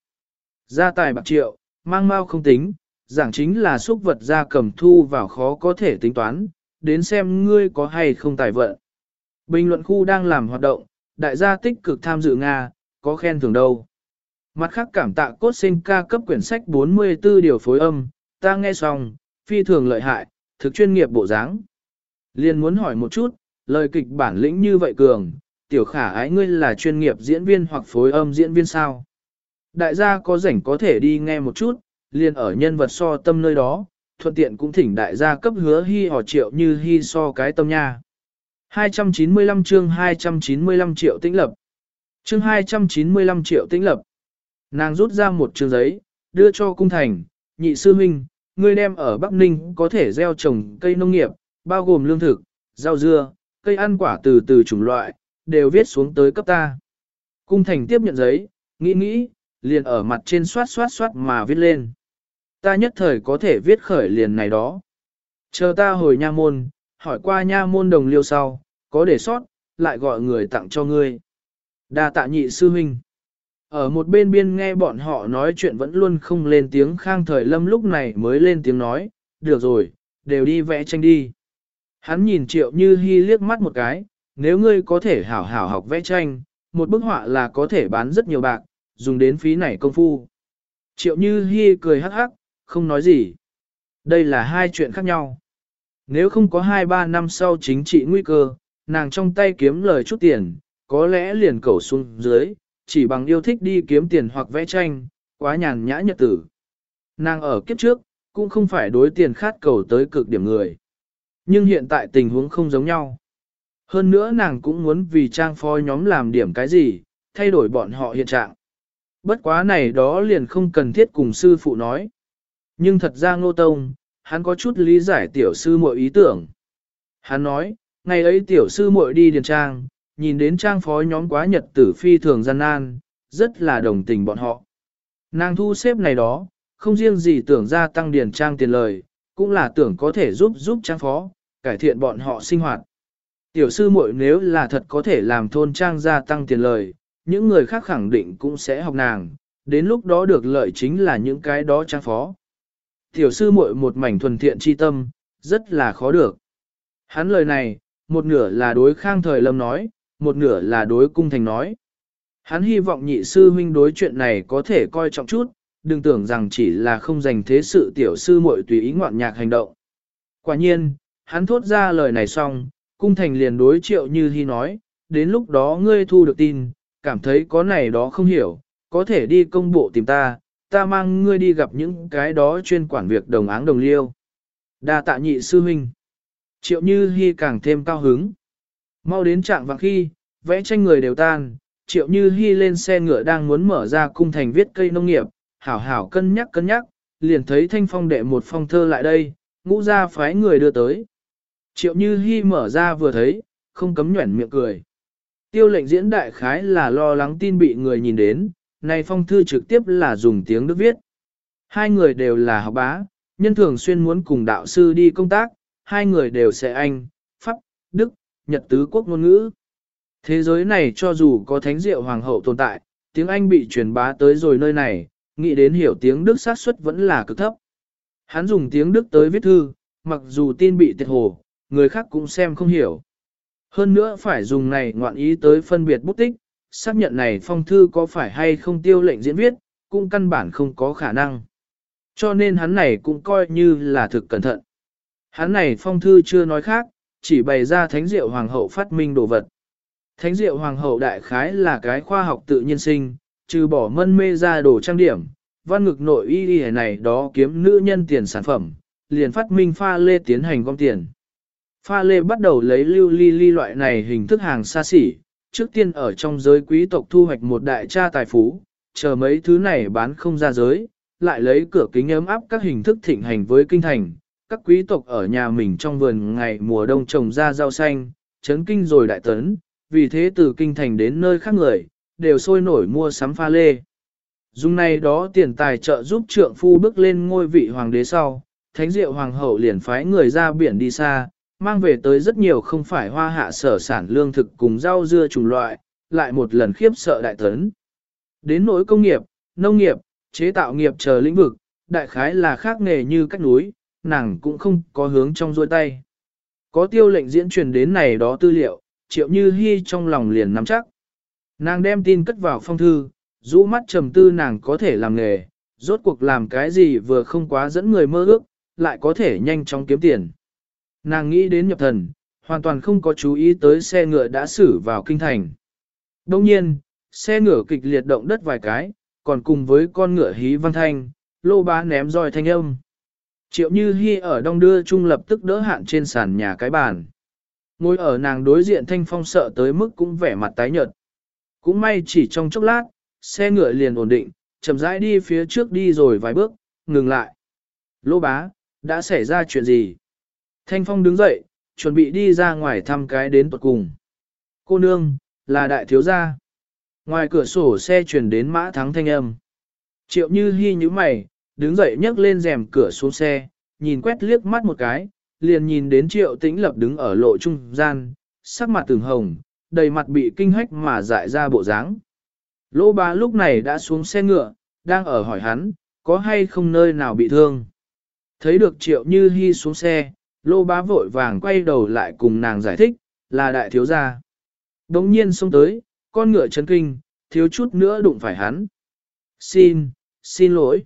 Gia tài bạc triệu, mang mau không tính, giảng chính là xúc vật ra cầm thu vào khó có thể tính toán, đến xem ngươi có hay không tài vận. Bình luận khu đang làm hoạt động, đại gia tích cực tham dự Nga, có khen thưởng đâu. Mặt khác cảm tạ cốt sinh ca cấp quyển sách 44 điều phối âm, ta nghe xong, phi thường lợi hại, thực chuyên nghiệp bộ dáng. Liên muốn hỏi một chút, lời kịch bản lĩnh như vậy cường, tiểu khả ái ngươi là chuyên nghiệp diễn viên hoặc phối âm diễn viên sao. Đại gia có rảnh có thể đi nghe một chút, liền ở nhân vật so tâm nơi đó, thuận tiện cũng thỉnh đại gia cấp hứa hy họ triệu như hy so cái tâm nha. 295 chương 295 triệu tĩnh lập. Chương 295 triệu tĩnh lập. Nàng rút ra một chương giấy, đưa cho cung thành, nhị sư huynh, ngươi đem ở Bắc Ninh có thể gieo trồng cây nông nghiệp, bao gồm lương thực, rau dưa, cây ăn quả từ từ chủng loại, đều viết xuống tới cấp ta. Cung thành tiếp nhận giấy, nghĩ nghĩ, liền ở mặt trên soát soát soát mà viết lên. Ta nhất thời có thể viết khởi liền này đó. Chờ ta hồi nha môn, hỏi qua nha môn đồng liêu sau, có để sót, lại gọi người tặng cho ngươi. Đa tạ nhị sư huynh. Ở một bên biên nghe bọn họ nói chuyện vẫn luôn không lên tiếng khang thời lâm lúc này mới lên tiếng nói, được rồi, đều đi vẽ tranh đi. Hắn nhìn triệu như hy liếc mắt một cái, nếu ngươi có thể hảo hảo học vẽ tranh, một bức họa là có thể bán rất nhiều bạc, dùng đến phí này công phu. Triệu như hy cười hắc hắc, không nói gì. Đây là hai chuyện khác nhau. Nếu không có hai ba năm sau chính trị nguy cơ, nàng trong tay kiếm lời chút tiền, có lẽ liền cầu xuống dưới, chỉ bằng yêu thích đi kiếm tiền hoặc vẽ tranh, quá nhàn nhã nhật tử. Nàng ở kiếp trước, cũng không phải đối tiền khát cầu tới cực điểm người. Nhưng hiện tại tình huống không giống nhau. Hơn nữa nàng cũng muốn vì trang phó nhóm làm điểm cái gì, thay đổi bọn họ hiện trạng. Bất quá này đó liền không cần thiết cùng sư phụ nói. Nhưng thật ra ngô tông, hắn có chút lý giải tiểu sư muội ý tưởng. Hắn nói, ngày ấy tiểu sư muội đi điền trang, nhìn đến trang phó nhóm quá nhật tử phi thường gian nan, rất là đồng tình bọn họ. Nàng thu xếp này đó, không riêng gì tưởng ra tăng điền trang tiền lời, cũng là tưởng có thể giúp giúp trang phó, cải thiện bọn họ sinh hoạt. Tiểu sư muội nếu là thật có thể làm thôn trang gia tăng tiền lời, những người khác khẳng định cũng sẽ học nàng, đến lúc đó được lợi chính là những cái đó trang phó. Tiểu sư muội một mảnh thuần thiện chi tâm, rất là khó được. Hắn lời này, một nửa là đối khang thời lâm nói, một nửa là đối cung thành nói. Hắn hy vọng nhị sư huynh đối chuyện này có thể coi trọng chút, đừng tưởng rằng chỉ là không dành thế sự tiểu sư muội tùy ý ngoạn nhạc hành động. Quả nhiên, hắn thốt ra lời này xong, cung thành liền đối triệu như hy nói, đến lúc đó ngươi thu được tin, cảm thấy có này đó không hiểu, có thể đi công bộ tìm ta, ta mang ngươi đi gặp những cái đó chuyên quản việc đồng áng đồng liêu. Đa tạ nhị sư huynh. Triệu như hy càng thêm cao hứng. Mau đến trạng vàng khi, vẽ tranh người đều tan, triệu như hy lên xe ngựa đang muốn mở ra cung thành viết cây nông nghiệp, hảo hảo cân nhắc cân nhắc, liền thấy thanh phong đệ một phong thơ lại đây, ngũ ra phái người đưa tới. Triệu như hy mở ra vừa thấy, không cấm nhuẩn miệng cười. Tiêu lệnh diễn đại khái là lo lắng tin bị người nhìn đến, này phong thư trực tiếp là dùng tiếng Đức viết. Hai người đều là học bá, nhân thường xuyên muốn cùng đạo sư đi công tác, hai người đều sẽ Anh, Pháp, Đức, Nhật tứ quốc ngôn ngữ. Thế giới này cho dù có thánh diệu hoàng hậu tồn tại, tiếng Anh bị truyền bá tới rồi nơi này, nghĩ đến hiểu tiếng Đức xác suất vẫn là cực thấp. Hắn dùng tiếng Đức tới viết thư, mặc dù tin bị tiệt hồ, người khác cũng xem không hiểu. Hơn nữa phải dùng này ngoạn ý tới phân biệt bút tích, xác nhận này phong thư có phải hay không tiêu lệnh diễn viết, cũng căn bản không có khả năng. Cho nên hắn này cũng coi như là thực cẩn thận. Hắn này phong thư chưa nói khác, chỉ bày ra thánh diệu hoàng hậu phát minh đồ vật. Thánh diệu hoàng hậu đại khái là cái khoa học tự nhiên sinh, trừ bỏ mân mê ra đồ trang điểm, văn ngực nội y y này đó kiếm nữ nhân tiền sản phẩm, liền phát minh pha lê tiến hành gom tiền. Pha lê bắt đầu lấy lưu ly ly loại này hình thức hàng xa xỉ, trước tiên ở trong giới quý tộc thu hoạch một đại cha tài phú, chờ mấy thứ này bán không ra giới, lại lấy cửa kính ấm áp các hình thức thịnh hành với kinh thành. Các quý tộc ở nhà mình trong vườn ngày mùa đông trồng ra rau xanh, chấn kinh rồi đại tấn, vì thế từ kinh thành đến nơi khác người, đều sôi nổi mua sắm pha lê. Dùng này đó tiền tài trợ giúp trượng phu bước lên ngôi vị hoàng đế sau, thánh diệu hoàng hậu liền phái người ra biển đi xa, mang về tới rất nhiều không phải hoa hạ sở sản lương thực cùng rau dưa chủng loại, lại một lần khiếp sợ đại tấn. Đến nỗi công nghiệp, nông nghiệp, chế tạo nghiệp chờ lĩnh vực, đại khái là khác nghề như cách núi, nàng cũng không có hướng trong dôi tay. Có tiêu lệnh diễn truyền đến này đó tư liệu, triệu như hy trong lòng liền nắm chắc. Nàng đem tin cất vào phong thư, rũ mắt trầm tư nàng có thể làm nghề, rốt cuộc làm cái gì vừa không quá dẫn người mơ ước, lại có thể nhanh chóng kiếm tiền. Nàng nghĩ đến nhập thần, hoàn toàn không có chú ý tới xe ngựa đã xử vào kinh thành. Đông nhiên, xe ngựa kịch liệt động đất vài cái, còn cùng với con ngựa hí văn thanh, lô bá ném roi thanh âm. Triệu Như Hi ở đông đưa trung lập tức đỡ hạn trên sàn nhà cái bàn. Ngồi ở nàng đối diện thanh phong sợ tới mức cũng vẻ mặt tái nhợt. Cũng may chỉ trong chốc lát, xe ngựa liền ổn định, chậm rãi đi phía trước đi rồi vài bước, ngừng lại. Lô bá, đã xảy ra chuyện gì? Thanh phong đứng dậy, chuẩn bị đi ra ngoài thăm cái đến tuật cùng. Cô nương, là đại thiếu gia. Ngoài cửa sổ xe chuyển đến mã thắng thanh âm. Triệu như hy như mày, đứng dậy nhấc lên rèm cửa xuống xe, nhìn quét liếc mắt một cái, liền nhìn đến triệu tĩnh lập đứng ở lộ trung gian, sắc mặt từng hồng, đầy mặt bị kinh hách mà dại ra bộ dáng. Lỗ ba lúc này đã xuống xe ngựa, đang ở hỏi hắn, có hay không nơi nào bị thương. Thấy được triệu như hy xuống xe, lô bá vội vàng quay đầu lại cùng nàng giải thích, là đại thiếu gia. Đống nhiên xông tới, con ngựa chấn kinh, thiếu chút nữa đụng phải hắn. Xin, xin lỗi.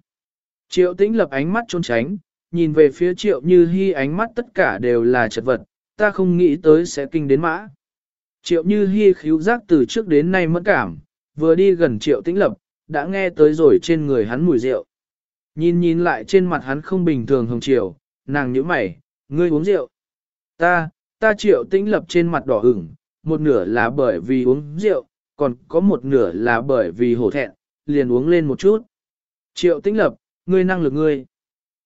Triệu tĩnh lập ánh mắt trốn tránh, nhìn về phía triệu như hy ánh mắt tất cả đều là chật vật, ta không nghĩ tới sẽ kinh đến mã. Triệu như hy khíu giác từ trước đến nay mất cảm, vừa đi gần triệu tĩnh lập, đã nghe tới rồi trên người hắn mùi rượu. Nhìn nhìn lại trên mặt hắn không bình thường hồng chiều, nàng nhíu mày, ngươi uống rượu. Ta, ta triệu tĩnh lập trên mặt đỏ ửng, một nửa là bởi vì uống rượu, còn có một nửa là bởi vì hổ thẹn, liền uống lên một chút. Triệu tĩnh lập, ngươi năng lực ngươi.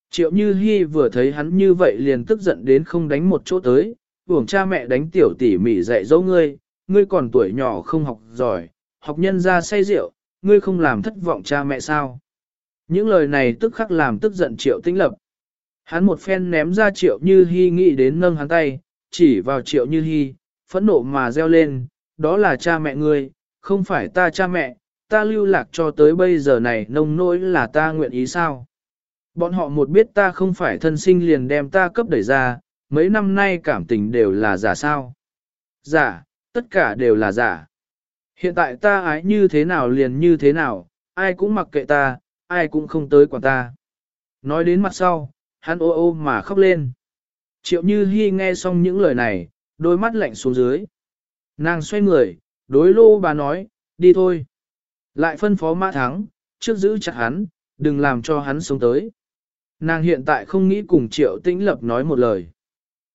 Triệu Như Hi vừa thấy hắn như vậy liền tức giận đến không đánh một chỗ tới, uổng cha mẹ đánh tiểu tỉ mỉ dạy dỗ ngươi, ngươi còn tuổi nhỏ không học giỏi, học nhân ra say rượu, ngươi không làm thất vọng cha mẹ sao. Những lời này tức khắc làm tức giận Triệu Tĩnh Lập. Hắn một phen ném ra Triệu Như Hi nghĩ đến nâng hắn tay, chỉ vào Triệu Như Hi, phẫn nộ mà reo lên, đó là cha mẹ ngươi, không phải ta cha mẹ, ta lưu lạc cho tới bây giờ này nông nỗi là ta nguyện ý sao. Bọn họ một biết ta không phải thân sinh liền đem ta cấp đẩy ra, mấy năm nay cảm tình đều là giả sao. Giả, tất cả đều là giả. Hiện tại ta ái như thế nào liền như thế nào, ai cũng mặc kệ ta, ai cũng không tới quản ta. Nói đến mặt sau, hắn ô ô mà khóc lên. Triệu Như Hi nghe xong những lời này, đôi mắt lạnh xuống dưới. Nàng xoay người, đối lô bà nói, đi thôi. Lại phân phó mã thắng, trước giữ chặt hắn, đừng làm cho hắn sống tới. Nàng hiện tại không nghĩ cùng Triệu Tĩnh Lập nói một lời.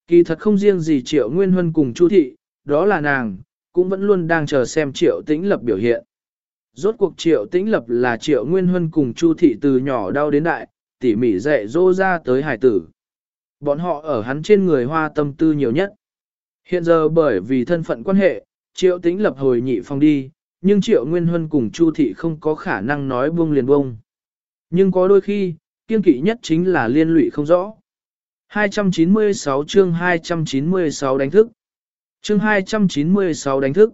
Kỳ thật không riêng gì Triệu Nguyên Huân cùng Chu Thị, đó là nàng, cũng vẫn luôn đang chờ xem Triệu Tĩnh Lập biểu hiện. Rốt cuộc Triệu Tĩnh Lập là Triệu Nguyên Huân cùng Chu Thị từ nhỏ đau đến đại, tỉ mỉ dạy dỗ ra tới hải tử. Bọn họ ở hắn trên người hoa tâm tư nhiều nhất. Hiện giờ bởi vì thân phận quan hệ, Triệu Tĩnh Lập hồi nhị phong đi, nhưng Triệu Nguyên Huân cùng Chu Thị không có khả năng nói buông liền buông. Nhưng có đôi khi, kiên kỵ nhất chính là liên lụy không rõ. 296 chương 296 đánh thức. Chương 296 đánh thức.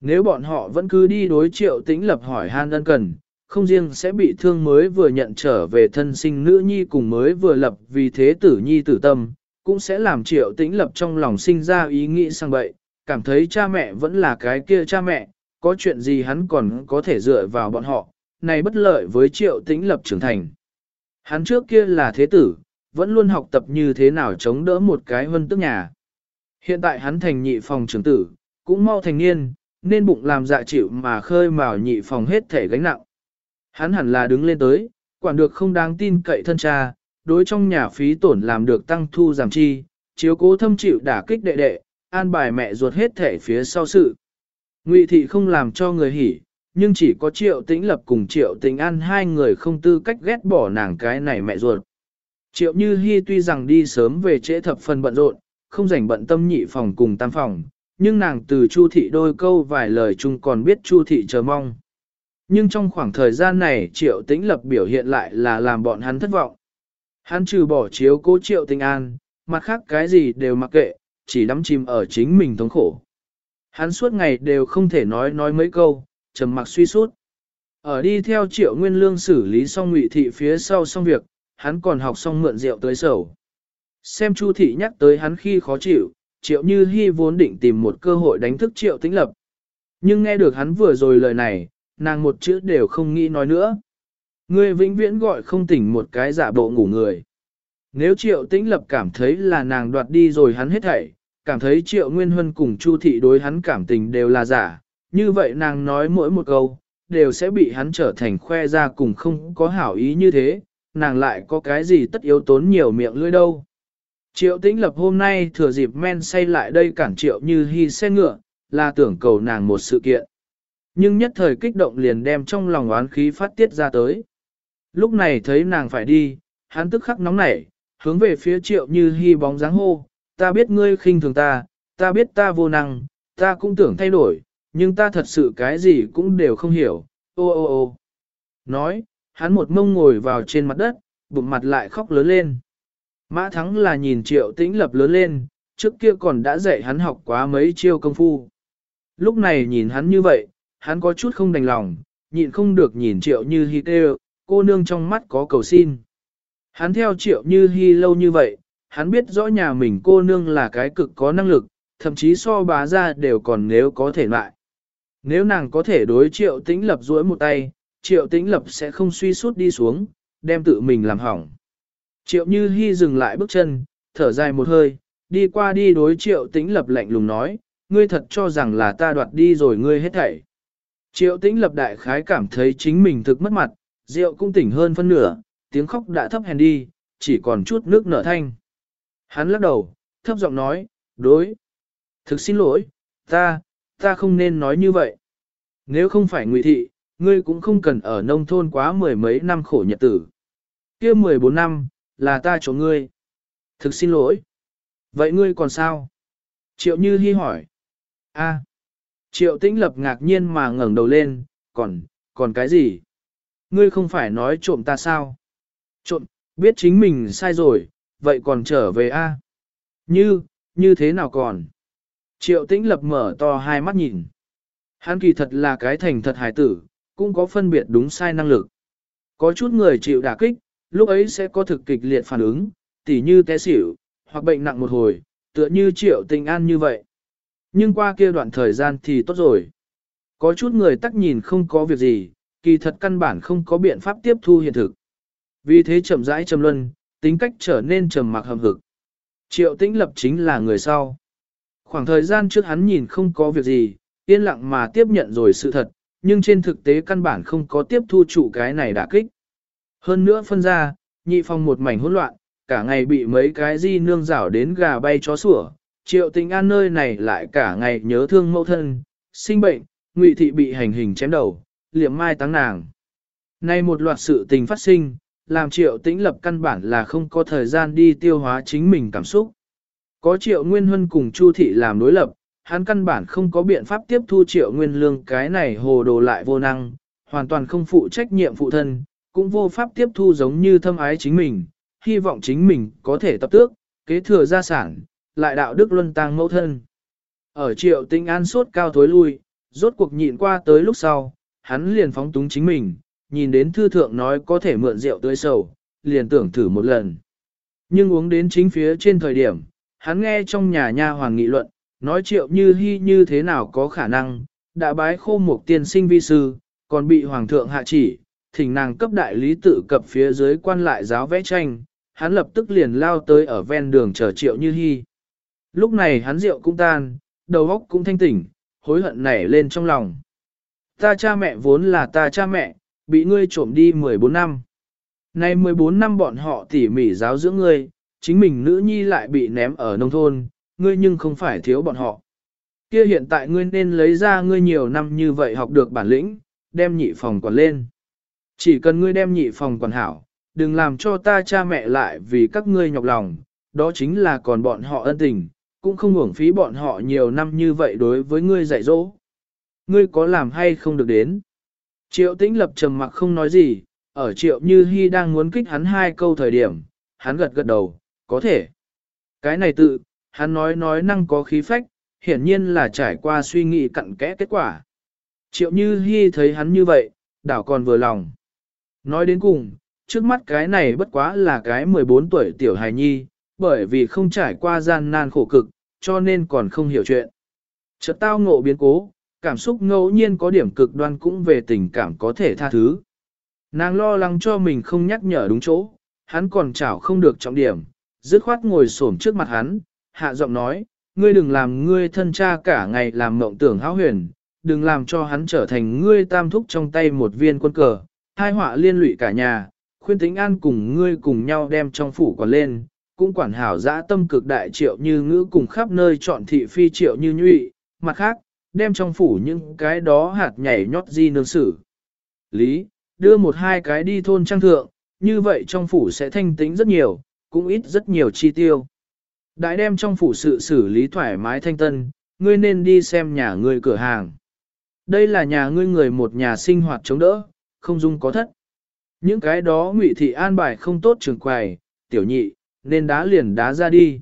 Nếu bọn họ vẫn cứ đi đối triệu tĩnh lập hỏi han ân cần, không riêng sẽ bị thương mới vừa nhận trở về thân sinh nữ nhi cùng mới vừa lập vì thế tử nhi tử tâm, cũng sẽ làm triệu tĩnh lập trong lòng sinh ra ý nghĩ sang bậy, cảm thấy cha mẹ vẫn là cái kia cha mẹ, có chuyện gì hắn còn có thể dựa vào bọn họ, này bất lợi với triệu tĩnh lập trưởng thành. Hắn trước kia là thế tử, vẫn luôn học tập như thế nào chống đỡ một cái vân tức nhà. Hiện tại hắn thành nhị phòng trưởng tử, cũng mau thành niên, nên bụng làm dạ chịu mà khơi mào nhị phòng hết thể gánh nặng. Hắn hẳn là đứng lên tới, quản được không đáng tin cậy thân cha, đối trong nhà phí tổn làm được tăng thu giảm chi, chiếu cố thâm chịu đả kích đệ đệ, an bài mẹ ruột hết thể phía sau sự. Ngụy thị không làm cho người hỉ, nhưng chỉ có triệu tĩnh lập cùng triệu tĩnh an hai người không tư cách ghét bỏ nàng cái này mẹ ruột. Triệu như hy tuy rằng đi sớm về trễ thập phần bận rộn, không rảnh bận tâm nhị phòng cùng tam phòng, nhưng nàng từ chu thị đôi câu vài lời chung còn biết chu thị chờ mong. Nhưng trong khoảng thời gian này triệu tĩnh lập biểu hiện lại là làm bọn hắn thất vọng. Hắn trừ bỏ chiếu cố triệu tinh an, mặt khác cái gì đều mặc kệ, chỉ đắm chìm ở chính mình thống khổ. Hắn suốt ngày đều không thể nói nói mấy câu, trầm mặc suy sút. Ở đi theo triệu nguyên lương xử lý xong ngụy thị phía sau xong việc, hắn còn học xong mượn rượu tới sầu. Xem Chu thị nhắc tới hắn khi khó chịu, triệu như hy vốn định tìm một cơ hội đánh thức triệu tĩnh lập. Nhưng nghe được hắn vừa rồi lời này, nàng một chữ đều không nghĩ nói nữa. Ngươi vĩnh viễn gọi không tỉnh một cái giả bộ ngủ người. Nếu triệu tĩnh lập cảm thấy là nàng đoạt đi rồi hắn hết thảy, cảm thấy triệu nguyên huân cùng chu thị đối hắn cảm tình đều là giả, như vậy nàng nói mỗi một câu, đều sẽ bị hắn trở thành khoe ra cùng không có hảo ý như thế, nàng lại có cái gì tất yếu tốn nhiều miệng lưỡi đâu. Triệu tĩnh lập hôm nay thừa dịp men say lại đây cản triệu như hy xe ngựa, là tưởng cầu nàng một sự kiện. Nhưng nhất thời kích động liền đem trong lòng oán khí phát tiết ra tới. Lúc này thấy nàng phải đi, hắn tức khắc nóng nảy, hướng về phía triệu như hy bóng dáng hô, ta biết ngươi khinh thường ta, ta biết ta vô năng, ta cũng tưởng thay đổi, nhưng ta thật sự cái gì cũng đều không hiểu, ô ô ô. Nói, hắn một mông ngồi vào trên mặt đất, bụng mặt lại khóc lớn lên. Mã Thắng là nhìn triệu tĩnh lập lớn lên, trước kia còn đã dạy hắn học quá mấy chiêu công phu. Lúc này nhìn hắn như vậy, hắn có chút không đành lòng, nhịn không được nhìn triệu như hy kêu, cô nương trong mắt có cầu xin. Hắn theo triệu như hy lâu như vậy, hắn biết rõ nhà mình cô nương là cái cực có năng lực, thậm chí so bá ra đều còn nếu có thể lại. Nếu nàng có thể đối triệu tĩnh lập duỗi một tay, triệu tĩnh lập sẽ không suy sút đi xuống, đem tự mình làm hỏng. Triệu như hy dừng lại bước chân, thở dài một hơi, đi qua đi đối triệu tĩnh lập lạnh lùng nói, ngươi thật cho rằng là ta đoạt đi rồi ngươi hết thảy. Triệu tĩnh lập đại khái cảm thấy chính mình thực mất mặt, rượu cũng tỉnh hơn phân nửa, tiếng khóc đã thấp hèn đi, chỉ còn chút nước nở thanh. Hắn lắc đầu, thấp giọng nói, đối. Thực xin lỗi, ta, ta không nên nói như vậy. Nếu không phải ngụy thị, ngươi cũng không cần ở nông thôn quá mười mấy năm khổ nhật tử. kia mười bốn năm, là ta cho ngươi. Thực xin lỗi. Vậy ngươi còn sao? Triệu Như Hi hỏi. A. Triệu Tĩnh Lập ngạc nhiên mà ngẩng đầu lên, còn, còn cái gì? Ngươi không phải nói trộm ta sao? Trộm, biết chính mình sai rồi, vậy còn trở về a? Như, như thế nào còn? Triệu Tĩnh Lập mở to hai mắt nhìn. Hắn kỳ thật là cái thành thật hài tử, cũng có phân biệt đúng sai năng lực. Có chút người chịu đả kích, lúc ấy sẽ có thực kịch liệt phản ứng, tỉ như té xỉu, hoặc bệnh nặng một hồi, tựa như triệu tình an như vậy. Nhưng qua kia đoạn thời gian thì tốt rồi. Có chút người tắc nhìn không có việc gì, kỳ thật căn bản không có biện pháp tiếp thu hiện thực. Vì thế chậm rãi trầm luân, tính cách trở nên trầm mặc hầm hực. Triệu tĩnh lập chính là người sau. Khoảng thời gian trước hắn nhìn không có việc gì, yên lặng mà tiếp nhận rồi sự thật, nhưng trên thực tế căn bản không có tiếp thu chủ cái này đả kích. Hơn nữa phân ra, nhị phong một mảnh hỗn loạn, cả ngày bị mấy cái di nương rảo đến gà bay chó sủa, triệu tình an nơi này lại cả ngày nhớ thương mẫu thân, sinh bệnh, ngụy thị bị hành hình chém đầu, liệm mai táng nàng. Nay một loạt sự tình phát sinh, làm triệu tĩnh lập căn bản là không có thời gian đi tiêu hóa chính mình cảm xúc. Có triệu nguyên huân cùng chu thị làm đối lập, hắn căn bản không có biện pháp tiếp thu triệu nguyên lương cái này hồ đồ lại vô năng, hoàn toàn không phụ trách nhiệm phụ thân, cũng vô pháp tiếp thu giống như thâm ái chính mình, hy vọng chính mình có thể tập tước, kế thừa gia sản, lại đạo đức luân tăng mẫu thân. Ở triệu tinh an suốt cao thối lui, Rốt cuộc nhịn qua tới lúc sau, hắn liền phóng túng chính mình, nhìn đến thư thượng nói có thể mượn rượu tươi sầu, liền tưởng thử một lần. Nhưng uống đến chính phía trên thời điểm, hắn nghe trong nhà nha hoàng nghị luận, nói triệu như hy như thế nào có khả năng, đã bái khô một tiên sinh vi sư, còn bị hoàng thượng hạ chỉ, thỉnh nàng cấp đại lý tự cập phía dưới quan lại giáo vẽ tranh, hắn lập tức liền lao tới ở ven đường chờ triệu như hy. Lúc này hắn rượu cũng tan, đầu óc cũng thanh tỉnh, hối hận nảy lên trong lòng. Ta cha mẹ vốn là ta cha mẹ, bị ngươi trộm đi 14 năm. Nay 14 năm bọn họ tỉ mỉ giáo dưỡng ngươi, chính mình nữ nhi lại bị ném ở nông thôn, ngươi nhưng không phải thiếu bọn họ. Kia hiện tại ngươi nên lấy ra ngươi nhiều năm như vậy học được bản lĩnh, đem nhị phòng quản lên. Chỉ cần ngươi đem nhị phòng quản hảo, đừng làm cho ta cha mẹ lại vì các ngươi nhọc lòng, đó chính là còn bọn họ ân tình, cũng không hưởng phí bọn họ nhiều năm như vậy đối với ngươi dạy dỗ. Ngươi có làm hay không được đến? Triệu tĩnh lập trầm mặc không nói gì, ở triệu như hy đang muốn kích hắn hai câu thời điểm, hắn gật gật đầu, có thể. Cái này tự, hắn nói nói năng có khí phách, hiển nhiên là trải qua suy nghĩ cặn kẽ kết quả. Triệu như hy thấy hắn như vậy, đảo còn vừa lòng. Nói đến cùng, trước mắt cái này bất quá là cái 14 tuổi tiểu hài nhi, bởi vì không trải qua gian nan khổ cực, cho nên còn không hiểu chuyện. Chợt tao ngộ biến cố, cảm xúc ngẫu nhiên có điểm cực đoan cũng về tình cảm có thể tha thứ. Nàng lo lắng cho mình không nhắc nhở đúng chỗ, hắn còn chảo không được trọng điểm, dứt khoát ngồi xổm trước mặt hắn, hạ giọng nói, ngươi đừng làm ngươi thân cha cả ngày làm mộng tưởng hão huyền, đừng làm cho hắn trở thành ngươi tam thúc trong tay một viên quân cờ, hai họa liên lụy cả nhà, khuyên tính an cùng ngươi cùng nhau đem trong phủ quản lên, cũng quản hảo dã tâm cực đại triệu như ngữ cùng khắp nơi chọn thị phi triệu như nhụy, mặt khác, đem trong phủ những cái đó hạt nhảy nhót di nương xử. Lý, đưa một hai cái đi thôn trang thượng, như vậy trong phủ sẽ thanh tĩnh rất nhiều, cũng ít rất nhiều chi tiêu. Đại đem trong phủ sự xử lý thoải mái thanh tân, ngươi nên đi xem nhà ngươi cửa hàng. Đây là nhà ngươi người một nhà sinh hoạt chống đỡ, không dung có thất. Những cái đó ngụy thị an bài không tốt trường quầy, tiểu nhị, nên đá liền đá ra đi.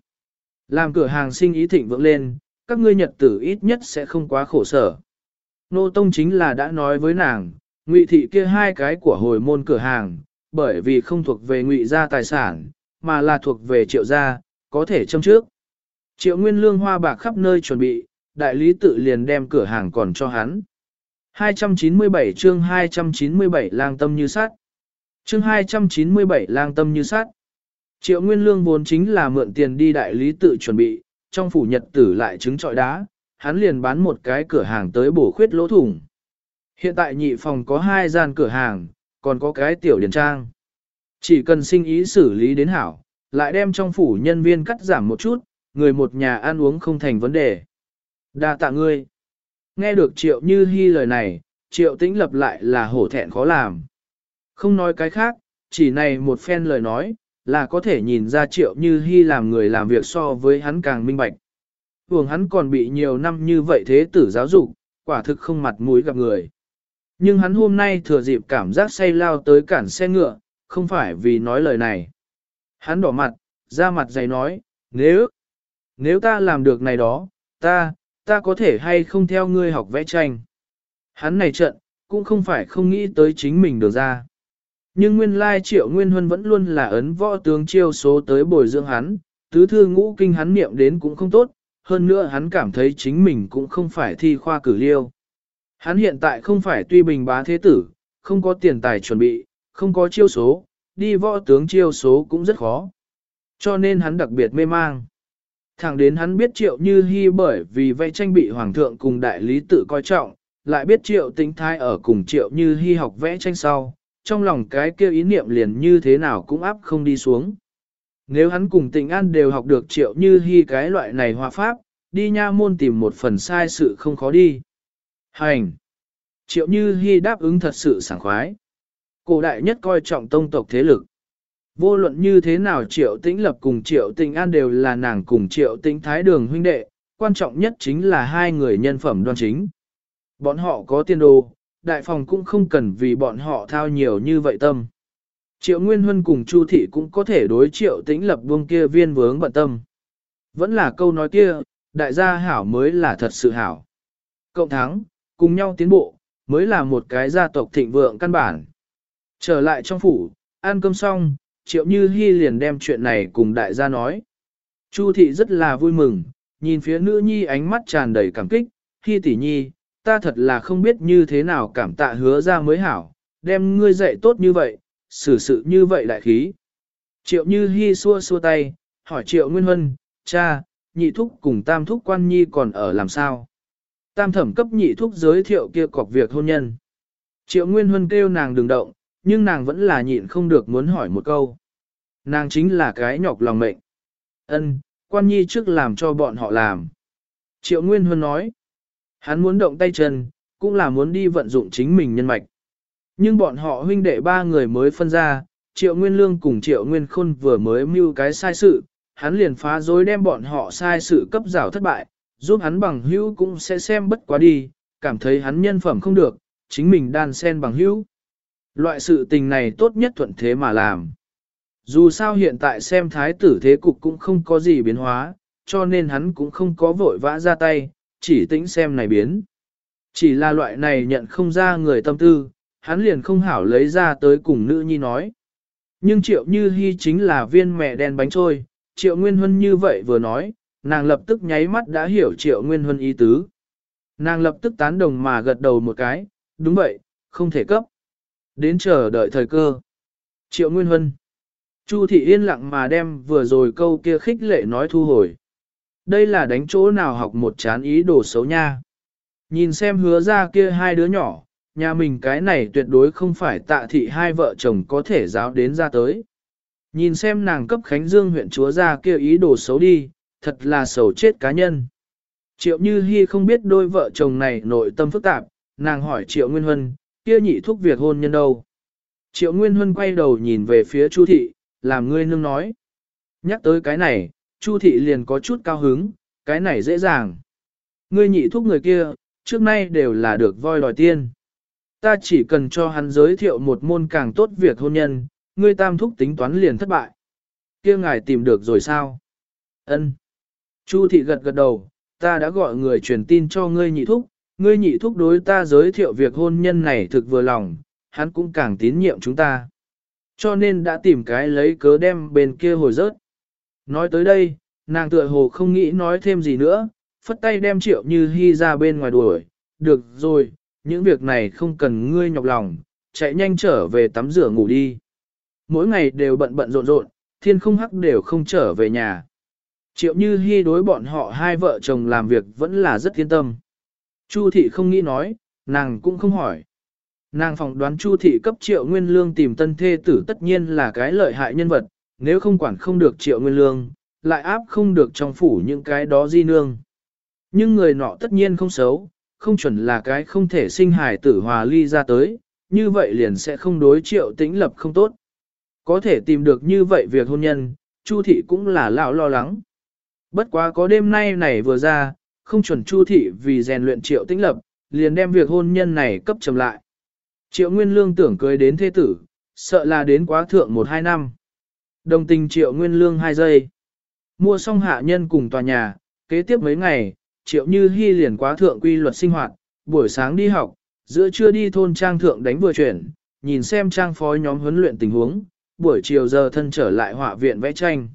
Làm cửa hàng sinh ý thịnh vượng lên, các ngươi nhật tử ít nhất sẽ không quá khổ sở. Nô Tông chính là đã nói với nàng, ngụy thị kia hai cái của hồi môn cửa hàng, bởi vì không thuộc về ngụy gia tài sản, mà là thuộc về triệu gia, có thể châm trước. Triệu nguyên lương hoa bạc khắp nơi chuẩn bị, đại lý tự liền đem cửa hàng còn cho hắn. 297 chương 297 lang tâm như sát. Chương 297 lang tâm như sát. Triệu Nguyên Lương vốn chính là mượn tiền đi đại lý tự chuẩn bị, trong phủ nhật tử lại trứng trọi đá, hắn liền bán một cái cửa hàng tới bổ khuyết lỗ thủng. Hiện tại nhị phòng có hai gian cửa hàng, còn có cái tiểu điển trang. Chỉ cần sinh ý xử lý đến hảo, lại đem trong phủ nhân viên cắt giảm một chút, người một nhà ăn uống không thành vấn đề. Đa tạ ngươi. Nghe được triệu như hy lời này, triệu tĩnh lập lại là hổ thẹn khó làm. Không nói cái khác, chỉ này một phen lời nói, là có thể nhìn ra triệu như hy làm người làm việc so với hắn càng minh bạch. Thường hắn còn bị nhiều năm như vậy thế tử giáo dục, quả thực không mặt mũi gặp người. Nhưng hắn hôm nay thừa dịp cảm giác say lao tới cản xe ngựa, không phải vì nói lời này. Hắn đỏ mặt, ra mặt dày nói, nếu, nếu ta làm được này đó, ta, ta có thể hay không theo ngươi học vẽ tranh. Hắn này trận, cũng không phải không nghĩ tới chính mình được ra. Nhưng nguyên lai triệu nguyên huân vẫn luôn là ấn võ tướng chiêu số tới bồi dưỡng hắn, tứ thư ngũ kinh hắn niệm đến cũng không tốt, hơn nữa hắn cảm thấy chính mình cũng không phải thi khoa cử liêu. Hắn hiện tại không phải tuy bình bá thế tử, không có tiền tài chuẩn bị, không có chiêu số, đi võ tướng chiêu số cũng rất khó. Cho nên hắn đặc biệt mê mang. Thẳng đến hắn biết triệu như hy bởi vì vẽ tranh bị hoàng thượng cùng đại lý tự coi trọng, lại biết triệu tính thai ở cùng triệu như hy học vẽ tranh sau, trong lòng cái kia ý niệm liền như thế nào cũng áp không đi xuống. Nếu hắn cùng tình an đều học được triệu như hy cái loại này hòa pháp, đi nha môn tìm một phần sai sự không khó đi. Hành! Triệu như hy đáp ứng thật sự sảng khoái. Cổ đại nhất coi trọng tông tộc thế lực. Vô luận như thế nào triệu tĩnh lập cùng triệu tình an đều là nàng cùng triệu tĩnh thái đường huynh đệ, quan trọng nhất chính là hai người nhân phẩm đoan chính. Bọn họ có tiên đồ, đại phòng cũng không cần vì bọn họ thao nhiều như vậy tâm. Triệu Nguyên Huân cùng Chu Thị cũng có thể đối triệu tĩnh lập buông kia viên vướng bận tâm. Vẫn là câu nói kia, đại gia hảo mới là thật sự hảo. Cộng thắng, cùng nhau tiến bộ, mới là một cái gia tộc thịnh vượng căn bản. Trở lại trong phủ, ăn cơm xong, triệu như hy liền đem chuyện này cùng đại gia nói. Chu thị rất là vui mừng, nhìn phía nữ nhi ánh mắt tràn đầy cảm kích, Hi tỷ nhi, ta thật là không biết như thế nào cảm tạ hứa ra mới hảo, đem ngươi dạy tốt như vậy, xử sự như vậy đại khí. Triệu như hi xua xua tay, hỏi triệu nguyên huân, cha, nhị thúc cùng tam thúc quan nhi còn ở làm sao? Tam thẩm cấp nhị thúc giới thiệu kia cọc việc hôn nhân. Triệu Nguyên Huân kêu nàng đừng động, nhưng nàng vẫn là nhịn không được muốn hỏi một câu. Nàng chính là cái nhọc lòng mệnh. Ân, quan nhi trước làm cho bọn họ làm. Triệu Nguyên Huân nói, hắn muốn động tay chân, cũng là muốn đi vận dụng chính mình nhân mạch. Nhưng bọn họ huynh đệ ba người mới phân ra, Triệu Nguyên Lương cùng Triệu Nguyên Khôn vừa mới mưu cái sai sự, hắn liền phá rối đem bọn họ sai sự cấp rào thất bại, giúp hắn bằng hữu cũng sẽ xem bất quá đi, cảm thấy hắn nhân phẩm không được, chính mình đan sen bằng hữu. Loại sự tình này tốt nhất thuận thế mà làm. Dù sao hiện tại xem thái tử thế cục cũng không có gì biến hóa, cho nên hắn cũng không có vội vã ra tay, chỉ tĩnh xem này biến. Chỉ là loại này nhận không ra người tâm tư, hắn liền không hảo lấy ra tới cùng nữ nhi nói. Nhưng triệu như hy chính là viên mẹ đen bánh trôi, triệu nguyên huân như vậy vừa nói, nàng lập tức nháy mắt đã hiểu triệu nguyên huân ý tứ. Nàng lập tức tán đồng mà gật đầu một cái, đúng vậy, không thể cấp. Đến chờ đợi thời cơ. Triệu Nguyên Huân. Chu thị yên lặng mà đem vừa rồi câu kia khích lệ nói thu hồi. Đây là đánh chỗ nào học một chán ý đồ xấu nha. Nhìn xem hứa ra kia hai đứa nhỏ, nhà mình cái này tuyệt đối không phải tạ thị hai vợ chồng có thể giáo đến ra tới. Nhìn xem nàng cấp Khánh Dương huyện chúa ra kia ý đồ xấu đi, thật là xấu chết cá nhân. Triệu Như Hi không biết đôi vợ chồng này nội tâm phức tạp, nàng hỏi Triệu Nguyên Huân, kia nhị thúc việc hôn nhân đâu. Triệu Nguyên Huân quay đầu nhìn về phía Chu Thị, làm ngươi nương nói. Nhắc tới cái này, Chu Thị liền có chút cao hứng, cái này dễ dàng. Ngươi nhị thúc người kia, trước nay đều là được voi đòi tiên. Ta chỉ cần cho hắn giới thiệu một môn càng tốt việc hôn nhân, ngươi tam thúc tính toán liền thất bại. kia ngài tìm được rồi sao? Ân. Chu thị gật gật đầu, ta đã gọi người truyền tin cho ngươi nhị thúc, ngươi nhị thúc đối ta giới thiệu việc hôn nhân này thực vừa lòng, hắn cũng càng tín nhiệm chúng ta. Cho nên đã tìm cái lấy cớ đem bên kia hồi rớt. Nói tới đây, nàng tựa hồ không nghĩ nói thêm gì nữa, phất tay đem triệu như hy ra bên ngoài đuổi. Được rồi, những việc này không cần ngươi nhọc lòng, chạy nhanh trở về tắm rửa ngủ đi. Mỗi ngày đều bận bận rộn rộn, thiên không hắc đều không trở về nhà. Triệu Như hy đối bọn họ hai vợ chồng làm việc vẫn là rất yên tâm. Chu thị không nghĩ nói, nàng cũng không hỏi. Nàng phỏng đoán Chu thị cấp Triệu Nguyên Lương tìm tân thê tử tất nhiên là cái lợi hại nhân vật, nếu không quản không được Triệu Nguyên Lương, lại áp không được trong phủ những cái đó di nương. Nhưng người nọ tất nhiên không xấu, không chuẩn là cái không thể sinh hài tử hòa ly ra tới, như vậy liền sẽ không đối Triệu Tĩnh Lập không tốt. Có thể tìm được như vậy việc hôn nhân, Chu thị cũng là lão lo lắng. Bất quá có đêm nay này vừa ra, không chuẩn chu thị vì rèn luyện triệu tĩnh lập, liền đem việc hôn nhân này cấp trầm lại. Triệu Nguyên Lương tưởng cưới đến thế tử, sợ là đến quá thượng 1-2 năm. Đồng tình Triệu Nguyên Lương 2 giây. Mua xong hạ nhân cùng tòa nhà, kế tiếp mấy ngày, Triệu Như hy liền quá thượng quy luật sinh hoạt, buổi sáng đi học, giữa trưa đi thôn trang thượng đánh vừa chuyển, nhìn xem trang phó nhóm huấn luyện tình huống, buổi chiều giờ thân trở lại họa viện vẽ tranh.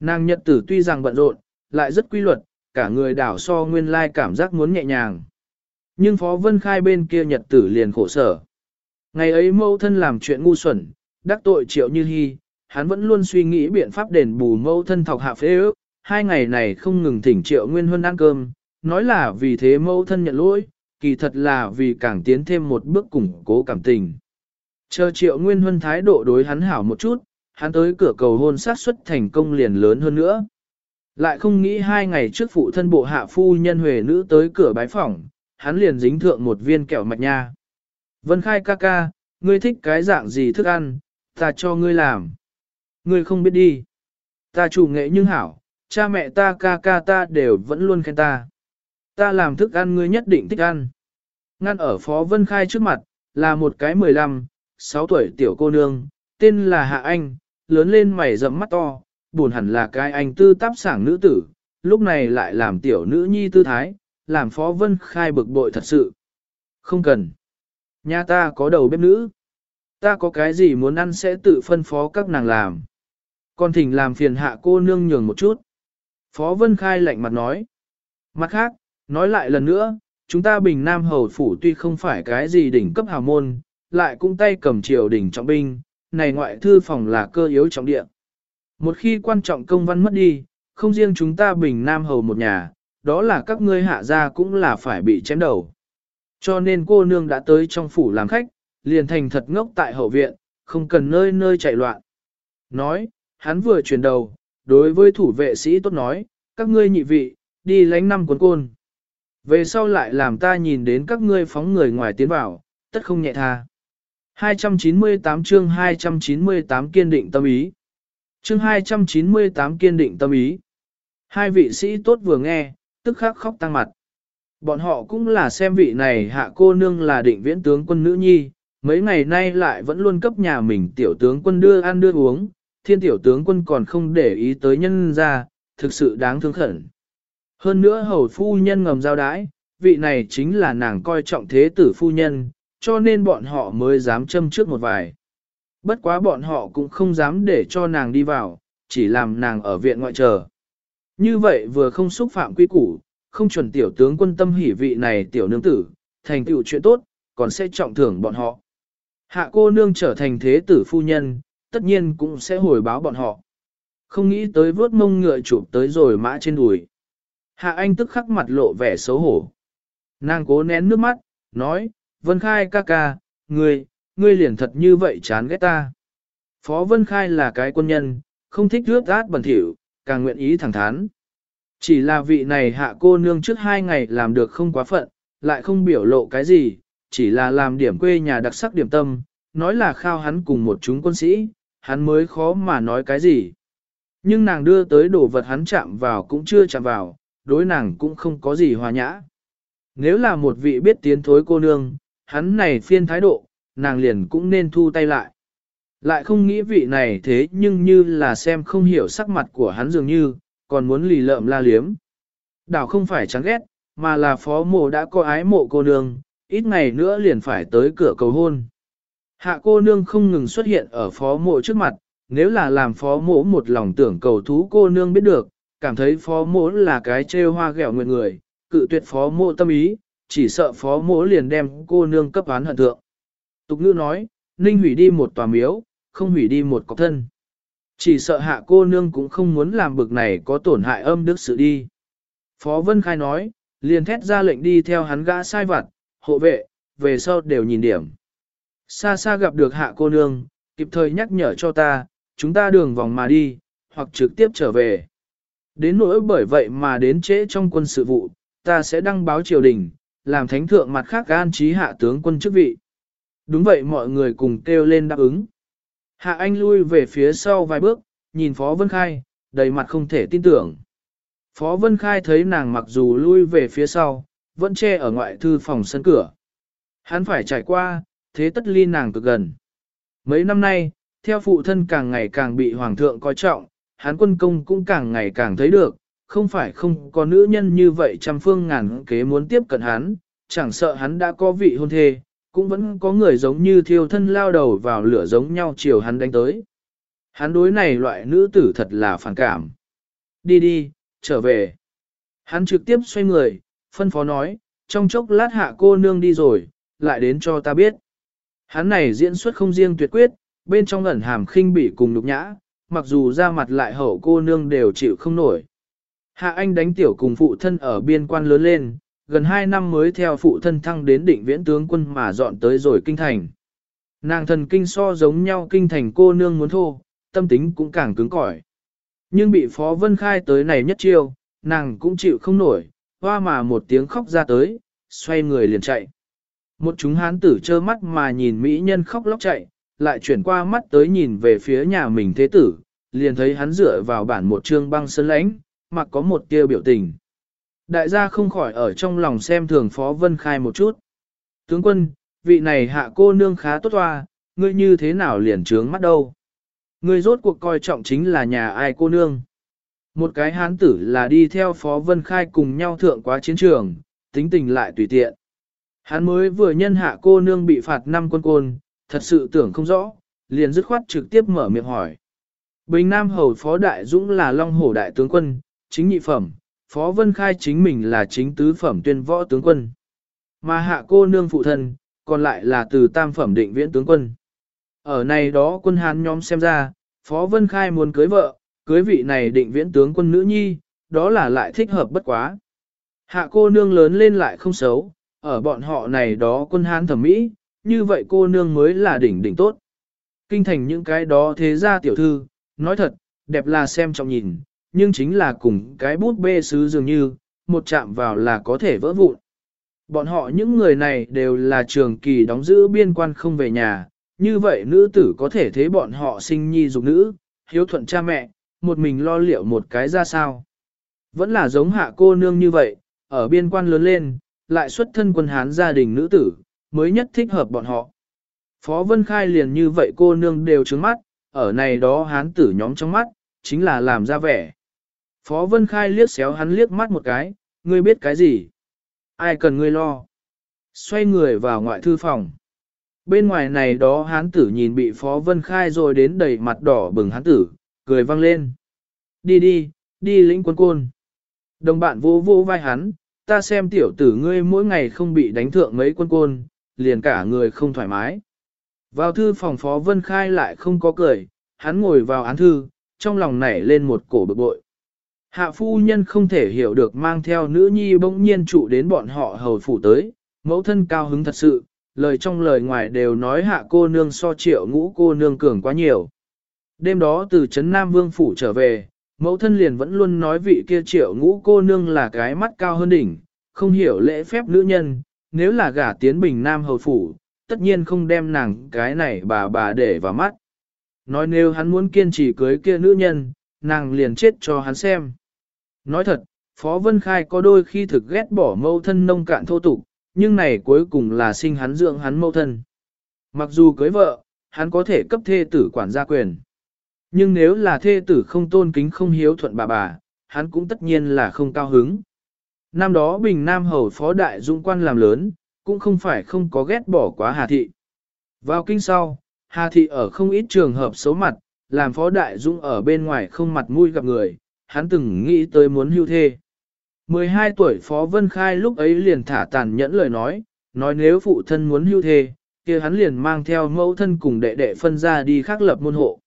Nàng nhật tử tuy rằng bận rộn, lại rất quy luật, cả người đảo so nguyên lai cảm giác muốn nhẹ nhàng. Nhưng Phó Vân Khai bên kia nhật tử liền khổ sở. Ngày ấy mâu thân làm chuyện ngu xuẩn, đắc tội triệu như hy, hắn vẫn luôn suy nghĩ biện pháp đền bù mâu thân thọc hạ phế ước, hai ngày này không ngừng thỉnh triệu nguyên huân ăn cơm, nói là vì thế mâu thân nhận lỗi, kỳ thật là vì càng tiến thêm một bước củng cố cảm tình. Chờ triệu nguyên huân thái độ đối hắn hảo một chút, hắn tới cửa cầu hôn sát xuất thành công liền lớn hơn nữa. Lại không nghĩ hai ngày trước phụ thân bộ hạ phu nhân huệ nữ tới cửa bái phỏng, hắn liền dính thượng một viên kẹo mạch nha. Vân khai ca ca, ngươi thích cái dạng gì thức ăn, ta cho ngươi làm. Ngươi không biết đi. Ta chủ nghệ nhưng hảo, cha mẹ ta ca ca ta đều vẫn luôn khen ta. Ta làm thức ăn ngươi nhất định thích ăn. Ngăn ở Phó Vân Khai trước mặt, là một cái 15, 6 tuổi tiểu cô nương, tên là Hạ Anh, lớn lên mày rậm mắt to, buồn hẳn là cái anh tư táp sảng nữ tử, lúc này lại làm tiểu nữ nhi tư thái, làm Phó Vân Khai bực bội thật sự. Không cần. Nhà ta có đầu bếp nữ. Ta có cái gì muốn ăn sẽ tự phân phó các nàng làm. Còn thỉnh làm phiền hạ cô nương nhường một chút. Phó Vân Khai lạnh mặt nói. Mặt khác, nói lại lần nữa, chúng ta Bình Nam Hầu Phủ tuy không phải cái gì đỉnh cấp hào môn, lại cũng tay cầm triều đỉnh trọng binh, này ngoại thư phòng là cơ yếu trọng địa. Một khi quan trọng công văn mất đi, không riêng chúng ta Bình Nam Hầu một nhà, đó là các ngươi hạ gia cũng là phải bị chém đầu. Cho nên cô nương đã tới trong phủ làm khách, liền thành thật ngốc tại hậu viện, không cần nơi nơi chạy loạn. Nói, hắn vừa chuyển đầu, đối với thủ vệ sĩ tốt nói, các ngươi nhị vị, đi lánh năm cuốn côn. Về sau lại làm ta nhìn đến các ngươi phóng người ngoài tiến vào, tất không nhẹ tha. 298 chương 298 kiên định tâm ý. Chương 298 kiên định tâm ý. Hai vị sĩ tốt vừa nghe, tức khắc khóc tăng mặt. Bọn họ cũng là xem vị này hạ cô nương là định viễn tướng quân nữ nhi, mấy ngày nay lại vẫn luôn cấp nhà mình tiểu tướng quân đưa ăn đưa uống, thiên tiểu tướng quân còn không để ý tới nhân ra, thực sự đáng thương khẩn. Hơn nữa hầu phu nhân ngầm giao đái, vị này chính là nàng coi trọng thế tử phu nhân, cho nên bọn họ mới dám châm trước một vài. Bất quá bọn họ cũng không dám để cho nàng đi vào, chỉ làm nàng ở viện ngoại chờ. Như vậy vừa không xúc phạm quy củ, không chuẩn tiểu tướng quân tâm hỉ vị này tiểu nương tử, thành tựu chuyện tốt, còn sẽ trọng thưởng bọn họ. Hạ cô nương trở thành thế tử phu nhân, tất nhiên cũng sẽ hồi báo bọn họ. Không nghĩ tới vớt mông ngựa chụp tới rồi mã trên đùi. Hạ anh tức khắc mặt lộ vẻ xấu hổ. Nàng cố nén nước mắt, nói, Vân Khai ca ca, ngươi, ngươi liền thật như vậy chán ghét ta. Phó Vân Khai là cái quân nhân, không thích rước át bẩn thỉu, càng nguyện ý thẳng thắn. Chỉ là vị này hạ cô nương trước hai ngày làm được không quá phận, lại không biểu lộ cái gì, chỉ là làm điểm quê nhà đặc sắc điểm tâm, nói là khao hắn cùng một chúng quân sĩ, hắn mới khó mà nói cái gì. Nhưng nàng đưa tới đồ vật hắn chạm vào cũng chưa chạm vào, đối nàng cũng không có gì hòa nhã. Nếu là một vị biết tiến thối cô nương, hắn này phiên thái độ, nàng liền cũng nên thu tay lại. Lại không nghĩ vị này thế nhưng như là xem không hiểu sắc mặt của hắn dường như, còn muốn lì lợm la liếm. Đảo không phải chán ghét, mà là phó mộ đã có ái mộ cô nương, ít ngày nữa liền phải tới cửa cầu hôn. Hạ cô nương không ngừng xuất hiện ở phó mộ trước mặt, nếu là làm phó mộ một lòng tưởng cầu thú cô nương biết được, cảm thấy phó mộ là cái trêu hoa ghẹo nguyện người, cự tuyệt phó mộ tâm ý, chỉ sợ phó mộ liền đem cô nương cấp án hận thượng. Tục ngữ nói, ninh hủy đi một tòa miếu, không hủy đi một cọc thân. Chỉ sợ hạ cô nương cũng không muốn làm bực này có tổn hại âm đức sự đi. Phó Vân Khai nói, liền thét ra lệnh đi theo hắn gã sai vặt, hộ vệ, về sau đều nhìn điểm. Xa xa gặp được hạ cô nương, kịp thời nhắc nhở cho ta, chúng ta đường vòng mà đi, hoặc trực tiếp trở về. Đến nỗi bởi vậy mà đến trễ trong quân sự vụ, ta sẽ đăng báo triều đình, làm thánh thượng mặt khác an trí hạ tướng quân chức vị. Đúng vậy mọi người cùng kêu lên đáp ứng. Hạ Anh lui về phía sau vài bước, nhìn Phó Vân Khai, đầy mặt không thể tin tưởng. Phó Vân Khai thấy nàng mặc dù lui về phía sau, vẫn che ở ngoại thư phòng sân cửa. Hắn phải trải qua, thế tất ly nàng cực gần. Mấy năm nay, theo phụ thân càng ngày càng bị hoàng thượng coi trọng, hán quân công cũng càng ngày càng thấy được, không phải không có nữ nhân như vậy trăm phương ngàn kế muốn tiếp cận hắn, chẳng sợ hắn đã có vị hôn thê, cũng vẫn có người giống như thiêu thân lao đầu vào lửa giống nhau chiều hắn đánh tới. Hắn đối này loại nữ tử thật là phản cảm. Đi đi, trở về. Hắn trực tiếp xoay người, phân phó nói, trong chốc lát hạ cô nương đi rồi, lại đến cho ta biết. Hắn này diễn xuất không riêng tuyệt quyết, bên trong ẩn hàm khinh bị cùng nhục nhã, mặc dù ra mặt lại hậu cô nương đều chịu không nổi. Hạ Anh đánh tiểu cùng phụ thân ở biên quan lớn lên, gần 2 năm mới theo phụ thân thăng đến định viễn tướng quân mà dọn tới rồi kinh thành. Nàng thần kinh so giống nhau kinh thành cô nương muốn thô, tâm tính cũng càng cứng cỏi. Nhưng bị Phó Vân Khai tới này nhất chiêu, nàng cũng chịu không nổi, hoa mà một tiếng khóc ra tới, xoay người liền chạy. Một chúng hán tử trơ mắt mà nhìn mỹ nhân khóc lóc chạy, lại chuyển qua mắt tới nhìn về phía nhà mình thế tử, liền thấy hắn dựa vào bản một trương băng sơn lãnh, mặc có một tia biểu tình. Đại gia không khỏi ở trong lòng xem thường Phó Vân Khai một chút. Tướng quân, vị này hạ cô nương khá tốt hoa, ngươi như thế nào liền trướng mắt đâu. Ngươi rốt cuộc coi trọng chính là nhà ai cô nương. Một cái hán tử là đi theo Phó Vân Khai cùng nhau thượng quá chiến trường, tính tình lại tùy tiện. Hắn mới vừa nhân hạ cô nương bị phạt năm quân côn, thật sự tưởng không rõ, liền dứt khoát trực tiếp mở miệng hỏi. Bình Nam Hầu Phó Đại Dũng là Long Hổ Đại Tướng Quân, chính nhị phẩm, Phó Vân Khai chính mình là chính tứ phẩm tuyên võ tướng quân. Mà hạ cô nương phụ thân, còn lại là từ tam phẩm định viễn tướng quân. Ở này đó quân Hán nhóm xem ra, Phó Vân Khai muốn cưới vợ, cưới vị này định viễn tướng quân nữ nhi, đó là lại thích hợp bất quá. Hạ cô nương lớn lên lại không xấu, ở bọn họ này đó quân Hán thẩm mỹ, như vậy cô nương mới là đỉnh đỉnh tốt. Kinh thành những cái đó thế ra tiểu thư, nói thật, đẹp là xem trọng nhìn, nhưng chính là cùng cái bút bê sứ dường như, một chạm vào là có thể vỡ vụn. Bọn họ những người này đều là trường kỳ đóng giữ biên quan không về nhà, như vậy nữ tử có thể thế bọn họ sinh nhi dục nữ, hiếu thuận cha mẹ, một mình lo liệu một cái ra sao. Vẫn là giống hạ cô nương như vậy, ở biên quan lớn lên, lại xuất thân quân hán gia đình nữ tử, mới nhất thích hợp bọn họ. Phó Vân Khai liền như vậy cô nương đều trứng mắt, ở này đó hán tử nhóm trong mắt, chính là làm ra vẻ. Phó Vân Khai liếc xéo hắn liếc mắt một cái, ngươi biết cái gì? Ai cần ngươi lo? Xoay người vào ngoại thư phòng. Bên ngoài này đó hán tử nhìn bị Phó Vân Khai rồi đến đầy mặt đỏ bừng hán tử, cười vang lên. Đi đi, đi lĩnh quân côn. Đồng bạn vô vô vai hắn, ta xem tiểu tử ngươi mỗi ngày không bị đánh thượng mấy quân côn, liền cả người không thoải mái. Vào thư phòng Phó Vân Khai lại không có cười, hắn ngồi vào án thư, trong lòng nảy lên một cổ bực bội. Hạ phu nhân không thể hiểu được mang theo nữ nhi bỗng nhiên trụ đến bọn họ hầu phủ tới, mẫu thân cao hứng thật sự, lời trong lời ngoài đều nói hạ cô nương so triệu ngũ cô nương cường quá nhiều. Đêm đó từ Trấn Nam Vương Phủ trở về, mẫu thân liền vẫn luôn nói vị kia triệu ngũ cô nương là cái mắt cao hơn đỉnh, không hiểu lễ phép nữ nhân, nếu là gả tiến bình Nam Hầu Phủ, tất nhiên không đem nàng cái này bà bà để vào mắt. Nói nếu hắn muốn kiên trì cưới kia nữ nhân, nàng liền chết cho hắn xem. Nói thật, Phó Vân Khai có đôi khi thực ghét bỏ mâu thân nông cạn thô tục, nhưng này cuối cùng là sinh hắn dưỡng hắn mâu thân. Mặc dù cưới vợ, hắn có thể cấp thê tử quản gia quyền. Nhưng nếu là thê tử không tôn kính không hiếu thuận bà bà, hắn cũng tất nhiên là không cao hứng. Năm đó Bình Nam Hầu Phó Đại Dung quan làm lớn, cũng không phải không có ghét bỏ quá Hà Thị. Vào kinh sau, Hà Thị ở không ít trường hợp xấu mặt, làm Phó Đại Dung ở bên ngoài không mặt mũi gặp người, hắn từng nghĩ tới muốn hưu thê. 12 tuổi Phó Vân Khai lúc ấy liền thả tàn nhẫn lời nói, nói nếu phụ thân muốn hưu thê, kia hắn liền mang theo mẫu thân cùng đệ đệ phân ra đi khắc lập môn hộ.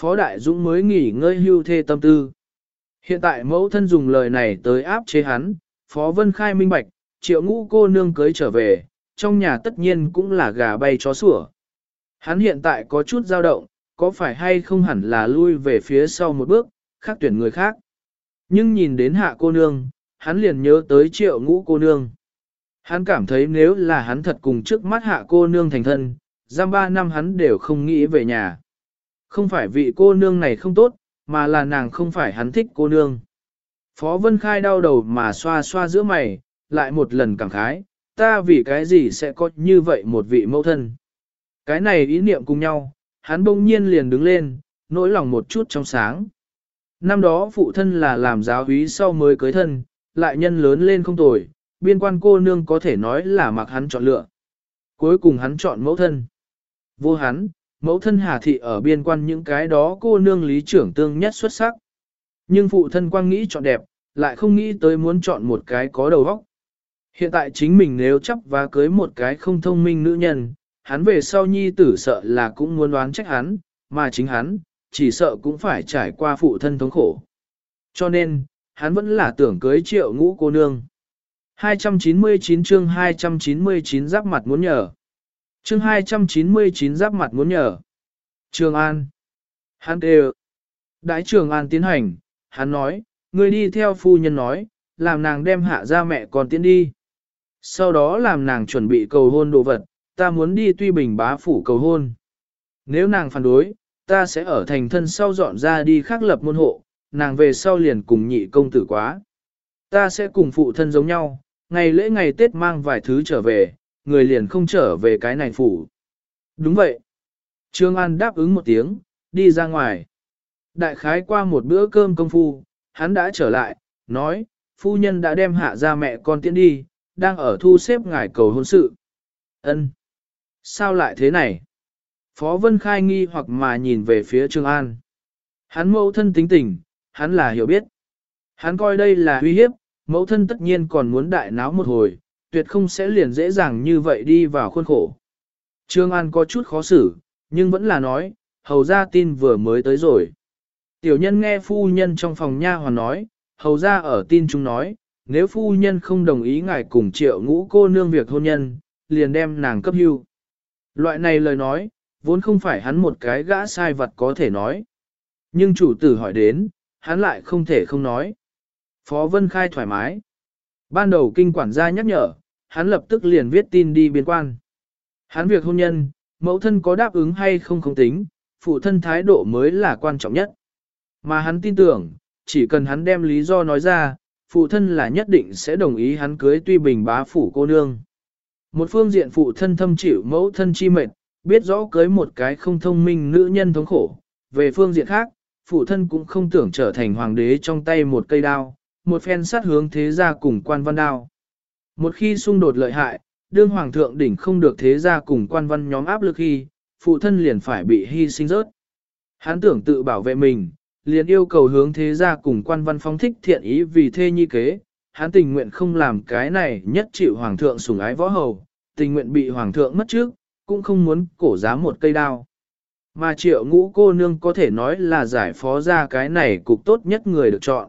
Phó Đại Dũng mới nghỉ ngơi hưu thê tâm tư. Hiện tại mẫu thân dùng lời này tới áp chế hắn, Phó Vân Khai minh bạch, triệu ngũ cô nương cưới trở về, trong nhà tất nhiên cũng là gà bay chó sủa. Hắn hiện tại có chút dao động, có phải hay không hẳn là lui về phía sau một bước, khác tuyển người khác. Nhưng nhìn đến hạ cô nương, hắn liền nhớ tới triệu ngũ cô nương. Hắn cảm thấy nếu là hắn thật cùng trước mắt hạ cô nương thành thân, giam ba năm hắn đều không nghĩ về nhà. Không phải vị cô nương này không tốt, mà là nàng không phải hắn thích cô nương. Phó Vân Khai đau đầu mà xoa xoa giữa mày, lại một lần cảm khái, ta vì cái gì sẽ có như vậy một vị mẫu thân. Cái này ý niệm cùng nhau, hắn bỗng nhiên liền đứng lên, nỗi lòng một chút trong sáng. Năm đó phụ thân là làm giáo úy sau mới cưới thân, lại nhân lớn lên không tồi, biên quan cô nương có thể nói là mặc hắn chọn lựa. Cuối cùng hắn chọn mẫu thân. Vô hắn, mẫu thân Hà Thị ở biên quan những cái đó cô nương lý trưởng tương nhất xuất sắc. Nhưng phụ thân quang nghĩ chọn đẹp, lại không nghĩ tới muốn chọn một cái có đầu óc. Hiện tại chính mình nếu chấp và cưới một cái không thông minh nữ nhân, hắn về sau nhi tử sợ là cũng muốn đoán trách hắn, mà chính hắn, chỉ sợ cũng phải trải qua phụ thân thống khổ. Cho nên, hắn vẫn là tưởng cưới triệu ngũ cô nương. 299 chương 299 giáp mặt muốn nhờ. Chương 299 giáp mặt muốn nhờ. Trường An. Hắn đều. Đãi Trường An tiến hành, hắn nói, người đi theo phu nhân nói, làm nàng đem hạ ra mẹ con tiến đi. Sau đó làm nàng chuẩn bị cầu hôn đồ vật, ta muốn đi tuy bình bá phủ cầu hôn. Nếu nàng phản đối, ta sẽ ở thành thân sau dọn ra đi khắc lập môn hộ, nàng về sau liền cùng nhị công tử quá. Ta sẽ cùng phụ thân giống nhau, ngày lễ ngày Tết mang vài thứ trở về, người liền không trở về cái này phủ. Đúng vậy. Trương An đáp ứng một tiếng, đi ra ngoài. Đại khái qua một bữa cơm công phu, hắn đã trở lại, nói, phu nhân đã đem hạ ra mẹ con tiễn đi, đang ở thu xếp ngài cầu hôn sự. Ân, Sao lại thế này? Phó Vân Khai nghi hoặc mà nhìn về phía Trương An. Hắn mẫu thân tính tình, hắn là hiểu biết. Hắn coi đây là uy hiếp, mẫu thân tất nhiên còn muốn đại náo một hồi, tuyệt không sẽ liền dễ dàng như vậy đi vào khuôn khổ. Trương An có chút khó xử, nhưng vẫn là nói, hầu ra tin vừa mới tới rồi. Tiểu nhân nghe phu nhân trong phòng nha hoàn nói, hầu ra ở tin chúng nói, nếu phu nhân không đồng ý ngài cùng triệu ngũ cô nương việc hôn nhân, liền đem nàng cấp hưu. Loại này lời nói, vốn không phải hắn một cái gã sai vật có thể nói. Nhưng chủ tử hỏi đến, hắn lại không thể không nói. Phó Vân Khai thoải mái. Ban đầu kinh quản gia nhắc nhở, hắn lập tức liền viết tin đi biên quan. Hắn việc hôn nhân, mẫu thân có đáp ứng hay không không tính, phụ thân thái độ mới là quan trọng nhất. Mà hắn tin tưởng, chỉ cần hắn đem lý do nói ra, phụ thân là nhất định sẽ đồng ý hắn cưới tuy bình bá phủ cô nương. Một phương diện phụ thân thâm chịu mẫu thân chi mệt, biết rõ cưới một cái không thông minh nữ nhân thống khổ. Về phương diện khác, phụ thân cũng không tưởng trở thành hoàng đế trong tay một cây đao, một phen sát hướng thế gia cùng quan văn đao. Một khi xung đột lợi hại, đương hoàng thượng đỉnh không được thế gia cùng quan văn nhóm áp lực khi, phụ thân liền phải bị hy sinh rớt. Hắn tưởng tự bảo vệ mình, liền yêu cầu hướng thế gia cùng quan văn phong thích thiện ý vì thê nhi kế, hắn tình nguyện không làm cái này nhất chịu hoàng thượng sủng ái võ hầu, tình nguyện bị hoàng thượng mất trước, cũng không muốn cổ giá một cây đao. Mà triệu ngũ cô nương có thể nói là giải phó ra cái này cục tốt nhất người được chọn.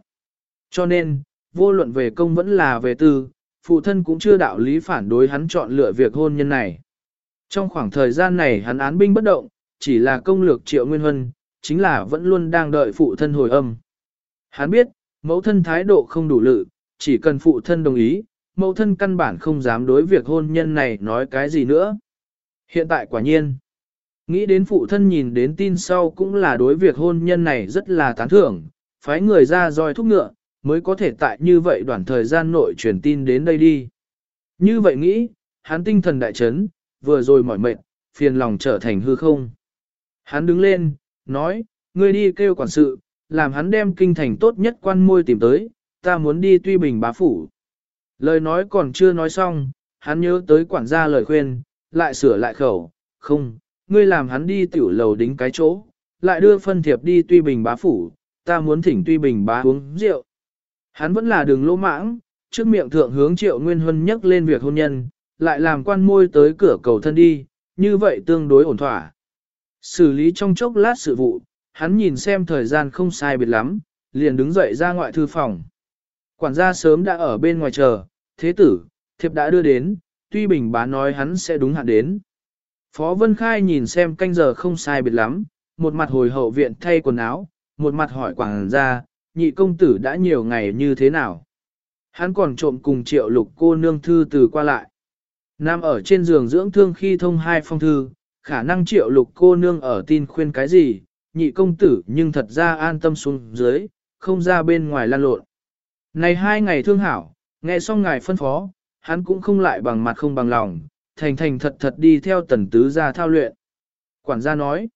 Cho nên, vô luận về công vẫn là về tư, phụ thân cũng chưa đạo lý phản đối hắn chọn lựa việc hôn nhân này. Trong khoảng thời gian này hắn án binh bất động, chỉ là công lược triệu nguyên huân, chính là vẫn luôn đang đợi phụ thân hồi âm. Hắn biết, mẫu thân thái độ không đủ lự, chỉ cần phụ thân đồng ý, mẫu thân căn bản không dám đối việc hôn nhân này nói cái gì nữa. Hiện tại quả nhiên, nghĩ đến phụ thân nhìn đến tin sau cũng là đối việc hôn nhân này rất là tán thưởng, phái người ra roi thúc ngựa, mới có thể tại như vậy đoạn thời gian nội truyền tin đến đây đi. Như vậy nghĩ, hắn tinh thần đại chấn, vừa rồi mỏi mệt, phiền lòng trở thành hư không. Hắn đứng lên, nói, ngươi đi kêu quản sự, làm hắn đem kinh thành tốt nhất quan môi tìm tới, ta muốn đi tuy bình bá phủ. Lời nói còn chưa nói xong, hắn nhớ tới quản gia lời khuyên, lại sửa lại khẩu, không, ngươi làm hắn đi tiểu lầu đính cái chỗ, lại đưa phân thiệp đi tuy bình bá phủ, ta muốn thỉnh tuy bình bá uống rượu. Hắn vẫn là đường lỗ mãng, trước miệng thượng hướng triệu nguyên huân nhắc lên việc hôn nhân, lại làm quan môi tới cửa cầu thân đi, như vậy tương đối ổn thỏa. Xử lý trong chốc lát sự vụ, hắn nhìn xem thời gian không sai biệt lắm, liền đứng dậy ra ngoại thư phòng. Quản gia sớm đã ở bên ngoài chờ, thế tử, thiệp đã đưa đến, tuy bình bá nói hắn sẽ đúng hạn đến. Phó Vân Khai nhìn xem canh giờ không sai biệt lắm, một mặt hồi hậu viện thay quần áo, một mặt hỏi quản gia, nhị công tử đã nhiều ngày như thế nào. Hắn còn trộm cùng triệu lục cô nương thư từ qua lại. Nam ở trên giường dưỡng thương khi thông hai phong thư, khả năng triệu lục cô nương ở tin khuyên cái gì, nhị công tử nhưng thật ra an tâm xuống dưới, không ra bên ngoài lan lộn. Này hai ngày thương hảo, nghe xong ngài phân phó, hắn cũng không lại bằng mặt không bằng lòng, thành thành thật thật đi theo tần tứ ra thao luyện. Quản gia nói,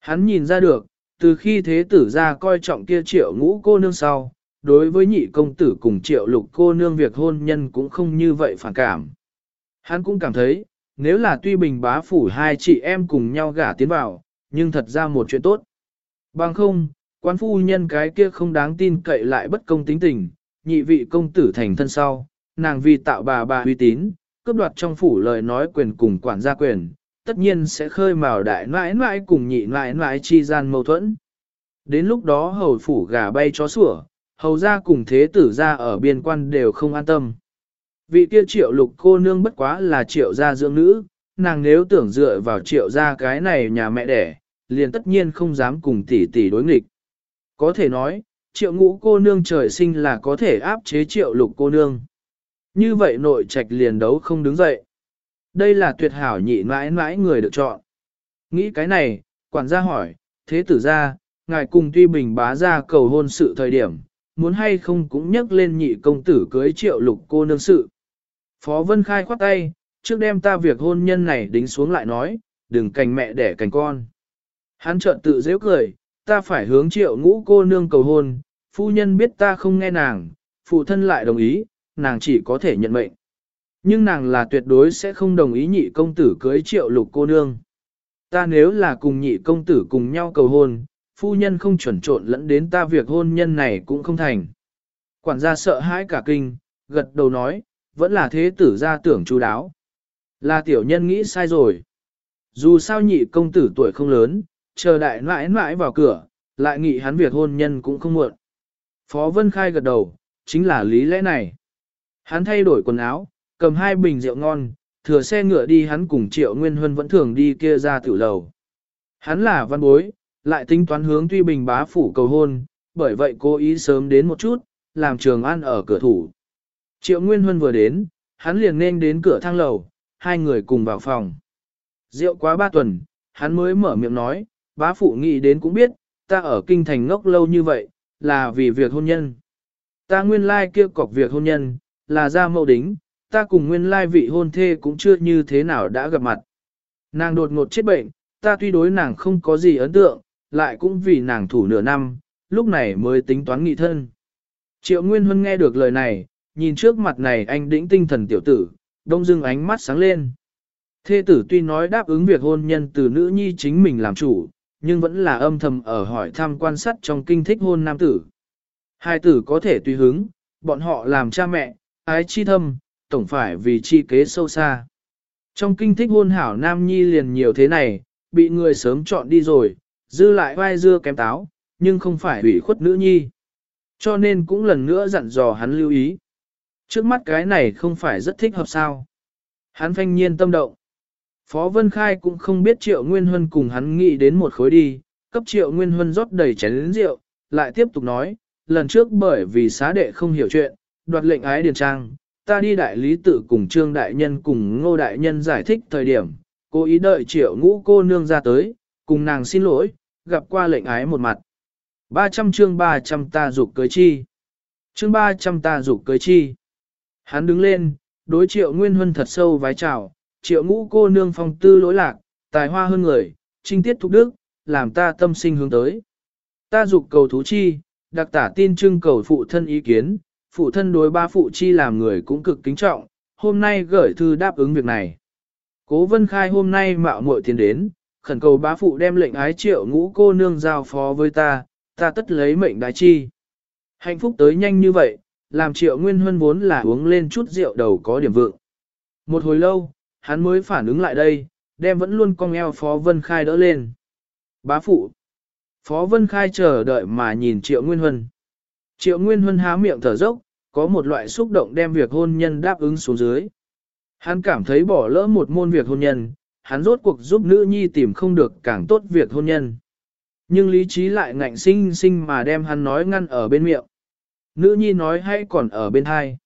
hắn nhìn ra được, từ khi thế tử ra coi trọng kia triệu ngũ cô nương sau, đối với nhị công tử cùng triệu lục cô nương việc hôn nhân cũng không như vậy phản cảm. Hắn cũng cảm thấy, nếu là tuy bình bá phủ hai chị em cùng nhau gả tiến vào, nhưng thật ra một chuyện tốt. Bằng không, quan phu nhân cái kia không đáng tin cậy lại bất công tính tình, nhị vị công tử thành thân sau, nàng vì tạo bà bà uy tín, cướp đoạt trong phủ lời nói quyền cùng quản gia quyền, tất nhiên sẽ khơi mào đại nãi nãi cùng nhị nãi nãi chi gian mâu thuẫn. Đến lúc đó hầu phủ gà bay chó sủa, hầu ra cùng thế tử ra ở biên quan đều không an tâm. Vị kia triệu lục cô nương bất quá là triệu gia dưỡng nữ, nàng nếu tưởng dựa vào triệu gia cái này nhà mẹ đẻ, liền tất nhiên không dám cùng tỷ tỷ đối nghịch. Có thể nói, triệu ngũ cô nương trời sinh là có thể áp chế triệu lục cô nương. Như vậy nội trạch liền đấu không đứng dậy. Đây là tuyệt hảo nhị mãi mãi người được chọn. Nghĩ cái này, quản gia hỏi, thế tử ra, ngài cùng tuy bình bá ra cầu hôn sự thời điểm, muốn hay không cũng nhắc lên nhị công tử cưới triệu lục cô nương sự. Phó Vân Khai khoát tay, trước đem ta việc hôn nhân này đính xuống lại nói, đừng cành mẹ đẻ cành con. Hắn trợn tự dễ cười, ta phải hướng triệu ngũ cô nương cầu hôn, phu nhân biết ta không nghe nàng, phụ thân lại đồng ý, nàng chỉ có thể nhận mệnh. Nhưng nàng là tuyệt đối sẽ không đồng ý nhị công tử cưới triệu lục cô nương. Ta nếu là cùng nhị công tử cùng nhau cầu hôn, phu nhân không chuẩn trộn lẫn đến ta việc hôn nhân này cũng không thành. Quản gia sợ hãi cả kinh, gật đầu nói, vẫn là thế tử gia tưởng chú đáo. Là tiểu nhân nghĩ sai rồi. Dù sao nhị công tử tuổi không lớn, chờ đại mãi mãi vào cửa, lại nghĩ hắn việc hôn nhân cũng không muộn. Phó Vân Khai gật đầu, chính là lý lẽ này. Hắn thay đổi quần áo, cầm hai bình rượu ngon, thừa xe ngựa đi hắn cùng Triệu Nguyên Huân vẫn thường đi kia ra tiểu lầu. Hắn là văn bối, lại tính toán hướng tuy bình bá phủ cầu hôn, bởi vậy cố ý sớm đến một chút, làm trường ăn ở cửa thủ. Triệu Nguyên Huân vừa đến, hắn liền nên đến cửa thang lầu, hai người cùng vào phòng. Rượu quá ba tuần, hắn mới mở miệng nói, bá phụ nghĩ đến cũng biết, ta ở kinh thành ngốc lâu như vậy, là vì việc hôn nhân. Ta nguyên lai kia cọc việc hôn nhân, là ra mẫu đính, ta cùng nguyên lai vị hôn thê cũng chưa như thế nào đã gặp mặt. Nàng đột ngột chết bệnh, ta tuy đối nàng không có gì ấn tượng, lại cũng vì nàng thủ nửa năm, lúc này mới tính toán nghị thân. Triệu Nguyên Huân nghe được lời này, nhìn trước mặt này anh đĩnh tinh thần tiểu tử, đông dưng ánh mắt sáng lên. Thê tử tuy nói đáp ứng việc hôn nhân từ nữ nhi chính mình làm chủ, nhưng vẫn là âm thầm ở hỏi thăm quan sát trong kinh thích hôn nam tử. Hai tử có thể tùy hứng, bọn họ làm cha mẹ, ái chi thâm, tổng phải vì chi kế sâu xa. Trong kinh thích hôn hảo nam nhi liền nhiều thế này, bị người sớm chọn đi rồi, dư lại vai dưa kém táo, nhưng không phải hủy khuất nữ nhi. Cho nên cũng lần nữa dặn dò hắn lưu ý. Trước mắt cái này không phải rất thích hợp sao. Hắn phanh nhiên tâm động. Phó Vân Khai cũng không biết Triệu Nguyên Huân cùng hắn nghĩ đến một khối đi, cấp Triệu Nguyên Huân rót đầy chén rượu, lại tiếp tục nói, lần trước bởi vì xá đệ không hiểu chuyện, đoạt lệnh ái điền trang, ta đi đại lý tự cùng Trương Đại Nhân cùng Ngô Đại Nhân giải thích thời điểm, cố ý đợi Triệu ngũ cô nương ra tới, cùng nàng xin lỗi, gặp qua lệnh ái một mặt. 300 chương 300 ta dục cưới chi. Chương 300 ta dục cưới chi. Hắn đứng lên, đối Triệu Nguyên Huân thật sâu vái chào, triệu ngũ cô nương phong tư lỗi lạc, tài hoa hơn người, trinh tiết thục đức, làm ta tâm sinh hướng tới. Ta dục cầu thú chi, đặc tả tin trưng cầu phụ thân ý kiến, phụ thân đối ba phụ chi làm người cũng cực kính trọng, hôm nay gửi thư đáp ứng việc này. Cố vân khai hôm nay mạo muội tiến đến, khẩn cầu bá phụ đem lệnh ái triệu ngũ cô nương giao phó với ta, ta tất lấy mệnh đại chi. Hạnh phúc tới nhanh như vậy, làm triệu nguyên huân vốn là uống lên chút rượu đầu có điểm vượng. Một hồi lâu, hắn mới phản ứng lại đây, đem vẫn luôn cong eo Phó Vân Khai đỡ lên. Bá phụ. Phó Vân Khai chờ đợi mà nhìn Triệu Nguyên Huân. Triệu Nguyên Huân há miệng thở dốc, có một loại xúc động đem việc hôn nhân đáp ứng xuống dưới. Hắn cảm thấy bỏ lỡ một môn việc hôn nhân, hắn rốt cuộc giúp nữ nhi tìm không được càng tốt việc hôn nhân. Nhưng lý trí lại ngạnh sinh sinh mà đem hắn nói ngăn ở bên miệng. Nữ nhi nói hay còn ở bên hai.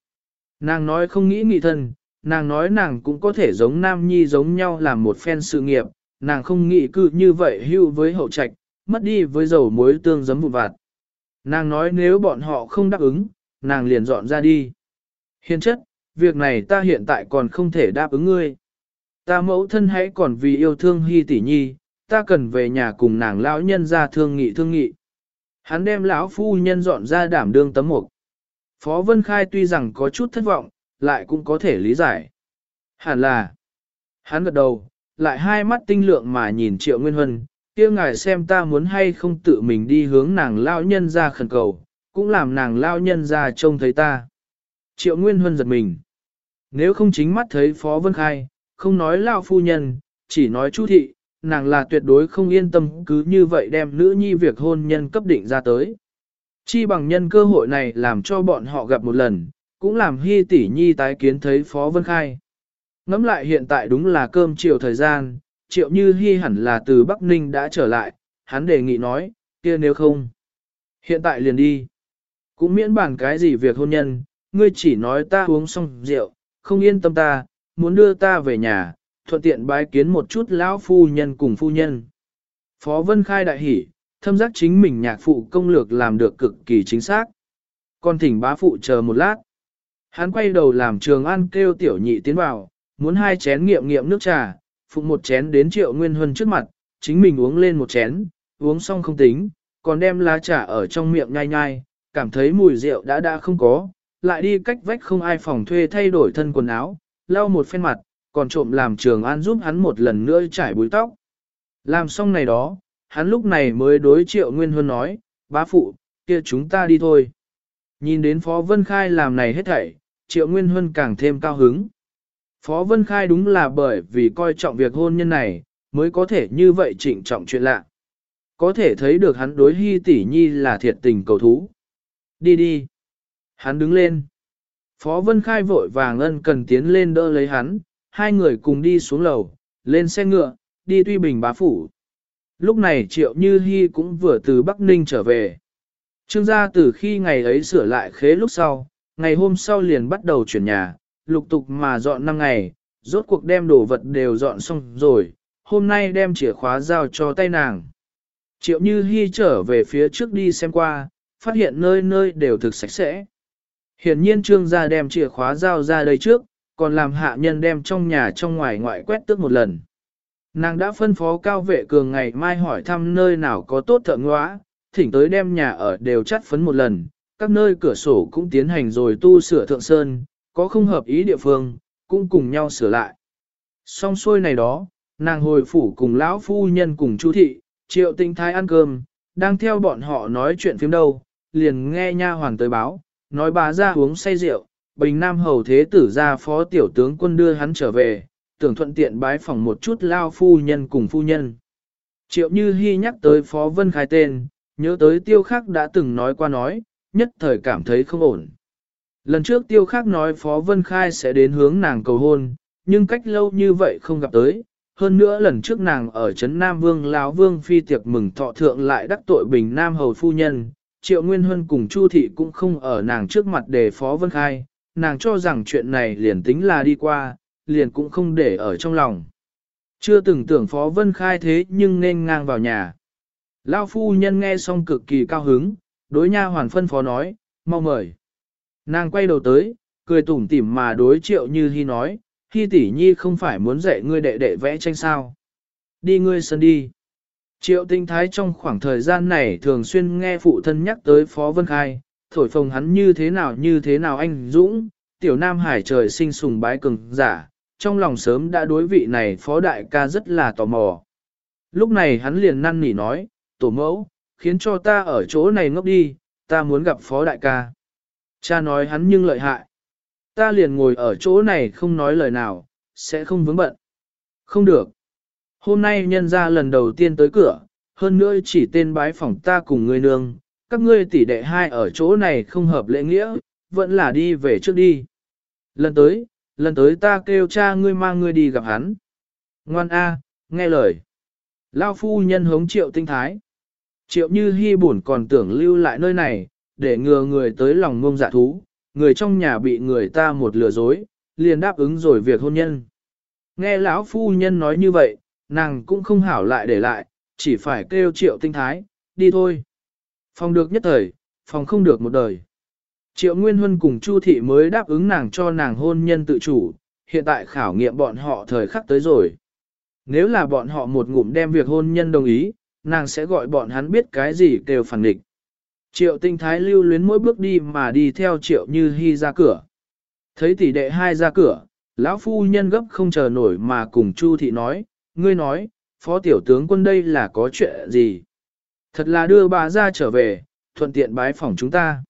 Nàng nói không nghĩ nghị thân, nàng nói nàng cũng có thể giống nam nhi giống nhau làm một phen sự nghiệp, nàng không nghĩ cư như vậy hưu với hậu trạch, mất đi với dầu muối tương giấm vụn vặt. Nàng nói nếu bọn họ không đáp ứng, nàng liền dọn ra đi. Hiền chất, việc này ta hiện tại còn không thể đáp ứng ngươi. Ta mẫu thân hãy còn vì yêu thương hy tỷ nhi, ta cần về nhà cùng nàng lão nhân ra thương nghị thương nghị. Hắn đem lão phu nhân dọn ra đảm đương tấm mục. Phó Vân Khai tuy rằng có chút thất vọng, lại cũng có thể lý giải. Hẳn là, hắn gật đầu, lại hai mắt tinh lượng mà nhìn triệu nguyên huân, kia ngài xem ta muốn hay không tự mình đi hướng nàng lao nhân ra khẩn cầu, cũng làm nàng lao nhân ra trông thấy ta. Triệu Nguyên Huân giật mình. Nếu không chính mắt thấy Phó Vân Khai, không nói lao phu nhân, chỉ nói chu thị, nàng là tuyệt đối không yên tâm cứ như vậy đem nữ nhi việc hôn nhân cấp định ra tới. Chi bằng nhân cơ hội này làm cho bọn họ gặp một lần, cũng làm hy tỷ nhi tái kiến thấy Phó Vân Khai. Ngắm lại hiện tại đúng là cơm chiều thời gian, triệu như hy hẳn là từ Bắc Ninh đã trở lại, hắn đề nghị nói, kia nếu không. Hiện tại liền đi. Cũng miễn bản cái gì việc hôn nhân, ngươi chỉ nói ta uống xong rượu, không yên tâm ta, muốn đưa ta về nhà, thuận tiện bái kiến một chút lão phu nhân cùng phu nhân. Phó Vân Khai đại hỉ, thâm giác chính mình nhạc phụ công lược làm được cực kỳ chính xác. Còn thỉnh bá phụ chờ một lát. Hắn quay đầu làm trường an kêu tiểu nhị tiến vào, muốn hai chén nghiệm nghiệm nước trà, phụng một chén đến triệu nguyên huân trước mặt, chính mình uống lên một chén, uống xong không tính, còn đem lá trà ở trong miệng nhai nhai, cảm thấy mùi rượu đã đã không có, lại đi cách vách không ai phòng thuê thay đổi thân quần áo, lau một phen mặt, còn trộm làm trường an giúp hắn một lần nữa trải búi tóc. Làm xong này đó, hắn lúc này mới đối triệu nguyên huân nói, bá phụ, kia chúng ta đi thôi. Nhìn đến Phó Vân Khai làm này hết thảy, triệu nguyên huân càng thêm cao hứng. Phó Vân Khai đúng là bởi vì coi trọng việc hôn nhân này, mới có thể như vậy trịnh trọng chuyện lạ. Có thể thấy được hắn đối hy tỷ nhi là thiệt tình cầu thú. Đi đi. Hắn đứng lên. Phó Vân Khai vội vàng ân cần tiến lên đỡ lấy hắn, hai người cùng đi xuống lầu, lên xe ngựa, đi tuy bình bá phủ. Lúc này Triệu Như Hi cũng vừa từ Bắc Ninh trở về. Trương gia từ khi ngày ấy sửa lại khế lúc sau, ngày hôm sau liền bắt đầu chuyển nhà, lục tục mà dọn năm ngày, rốt cuộc đem đồ vật đều dọn xong rồi, hôm nay đem chìa khóa giao cho tay nàng. Triệu Như Hi trở về phía trước đi xem qua, phát hiện nơi nơi đều thực sạch sẽ. Hiển nhiên trương gia đem chìa khóa giao ra đây trước, còn làm hạ nhân đem trong nhà trong ngoài ngoại quét tước một lần. Nàng đã phân phó cao vệ cường ngày mai hỏi thăm nơi nào có tốt thợ ngóa, thỉnh tới đem nhà ở đều chắt phấn một lần, các nơi cửa sổ cũng tiến hành rồi tu sửa thượng sơn, có không hợp ý địa phương, cũng cùng nhau sửa lại. Xong xuôi này đó, nàng hồi phủ cùng lão phu nhân cùng chú thị, triệu tinh thái ăn cơm, đang theo bọn họ nói chuyện phim đâu, liền nghe nha hoàng tới báo, nói bà ra uống say rượu, bình nam hầu thế tử ra phó tiểu tướng quân đưa hắn trở về, tưởng thuận tiện bái phỏng một chút lao phu nhân cùng phu nhân. Triệu Như Hi nhắc tới Phó Vân Khai tên, nhớ tới tiêu khắc đã từng nói qua nói, nhất thời cảm thấy không ổn. Lần trước tiêu khắc nói Phó Vân Khai sẽ đến hướng nàng cầu hôn, nhưng cách lâu như vậy không gặp tới. Hơn nữa lần trước nàng ở Trấn Nam Vương lão Vương phi tiệc mừng thọ thượng lại đắc tội bình Nam Hầu Phu Nhân, Triệu Nguyên Huân cùng Chu Thị cũng không ở nàng trước mặt để Phó Vân Khai, nàng cho rằng chuyện này liền tính là đi qua, liền cũng không để ở trong lòng. Chưa từng tưởng Phó Vân Khai thế nhưng nên ngang vào nhà. Lao phu nhân nghe xong cực kỳ cao hứng, đối nha hoàn phân phó nói, mau mời. Nàng quay đầu tới, cười tủm tỉm mà đối triệu như hy nói, hy tỷ nhi không phải muốn dạy ngươi đệ đệ vẽ tranh sao. Đi ngươi sân đi. Triệu tinh thái trong khoảng thời gian này thường xuyên nghe phụ thân nhắc tới Phó Vân Khai, thổi phồng hắn như thế nào như thế nào anh Dũng, tiểu nam hải trời sinh sùng bái cường giả, trong lòng sớm đã đối vị này phó đại ca rất là tò mò. Lúc này hắn liền năn nỉ nói, tổ mẫu, khiến cho ta ở chỗ này ngốc đi, ta muốn gặp phó đại ca. Cha nói hắn nhưng lợi hại. Ta liền ngồi ở chỗ này không nói lời nào, sẽ không vướng bận. Không được. Hôm nay nhân ra lần đầu tiên tới cửa, hơn nữa chỉ tên bái phỏng ta cùng người nương, các ngươi tỷ đệ hai ở chỗ này không hợp lễ nghĩa, vẫn là đi về trước đi. Lần tới, lần tới ta kêu cha ngươi mang ngươi đi gặp hắn. Ngoan A, nghe lời. Lao phu nhân hống triệu tinh thái. Triệu như hy buồn còn tưởng lưu lại nơi này, để ngừa người tới lòng ngông dạ thú, người trong nhà bị người ta một lừa dối, liền đáp ứng rồi việc hôn nhân. Nghe lão phu nhân nói như vậy, nàng cũng không hảo lại để lại, chỉ phải kêu triệu tinh thái, đi thôi. Phòng được nhất thời, phòng không được một đời. Triệu Nguyên Huân cùng Chu Thị mới đáp ứng nàng cho nàng hôn nhân tự chủ, hiện tại khảo nghiệm bọn họ thời khắc tới rồi. Nếu là bọn họ một ngụm đem việc hôn nhân đồng ý, nàng sẽ gọi bọn hắn biết cái gì kêu phản địch. Triệu tinh thái lưu luyến mỗi bước đi mà đi theo triệu như hy ra cửa. Thấy tỷ đệ hai ra cửa, lão phu nhân gấp không chờ nổi mà cùng Chu Thị nói, ngươi nói, phó tiểu tướng quân đây là có chuyện gì? Thật là đưa bà ra trở về, thuận tiện bái phỏng chúng ta.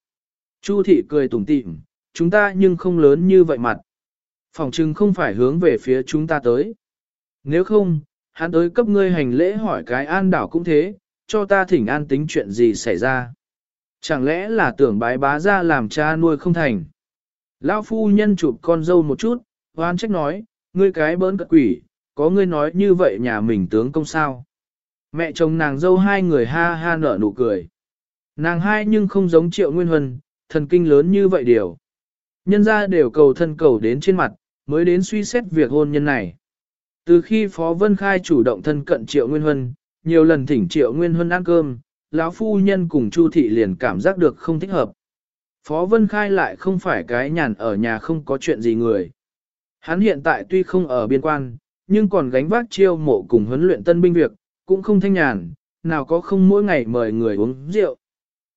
Chu thị cười tủm tỉm, chúng ta nhưng không lớn như vậy mặt. Phòng chừng không phải hướng về phía chúng ta tới. Nếu không, hắn tới cấp ngươi hành lễ hỏi cái an đảo cũng thế, cho ta thỉnh an tính chuyện gì xảy ra. Chẳng lẽ là tưởng bái bá ra làm cha nuôi không thành. Lão phu nhân chụp con dâu một chút, hoan trách nói, ngươi cái bỡn cật quỷ, có ngươi nói như vậy nhà mình tướng công sao. Mẹ chồng nàng dâu hai người ha ha nở nụ cười. Nàng hai nhưng không giống triệu nguyên huân, thần kinh lớn như vậy điều. Nhân ra đều cầu thân cầu đến trên mặt, mới đến suy xét việc hôn nhân này. Từ khi Phó Vân Khai chủ động thân cận Triệu Nguyên Huân, nhiều lần thỉnh Triệu Nguyên Huân ăn cơm, lão phu nhân cùng Chu thị liền cảm giác được không thích hợp. Phó Vân Khai lại không phải cái nhàn ở nhà không có chuyện gì người. Hắn hiện tại tuy không ở biên quan, nhưng còn gánh vác chiêu mộ cùng huấn luyện tân binh việc, cũng không thanh nhàn, nào có không mỗi ngày mời người uống rượu.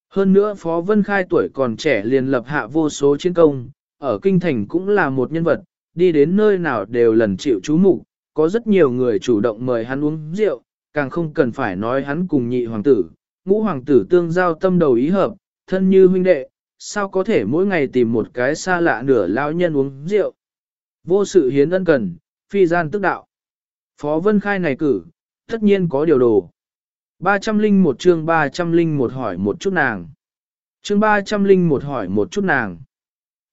Hơn nữa Phó Vân Khai tuổi còn trẻ liền lập hạ vô số chiến công, ở kinh thành cũng là một nhân vật, đi đến nơi nào đều lần chịu chú mục, có rất nhiều người chủ động mời hắn uống rượu, càng không cần phải nói hắn cùng nhị hoàng tử, ngũ hoàng tử tương giao tâm đầu ý hợp, thân như huynh đệ, sao có thể mỗi ngày tìm một cái xa lạ nửa lao nhân uống rượu. Vô sự hiến ân cần, phi gian tức đạo. Phó Vân Khai này cử, tất nhiên có điều đồ. 301 chương 301 hỏi một chút nàng. Chương 301 hỏi một chút nàng.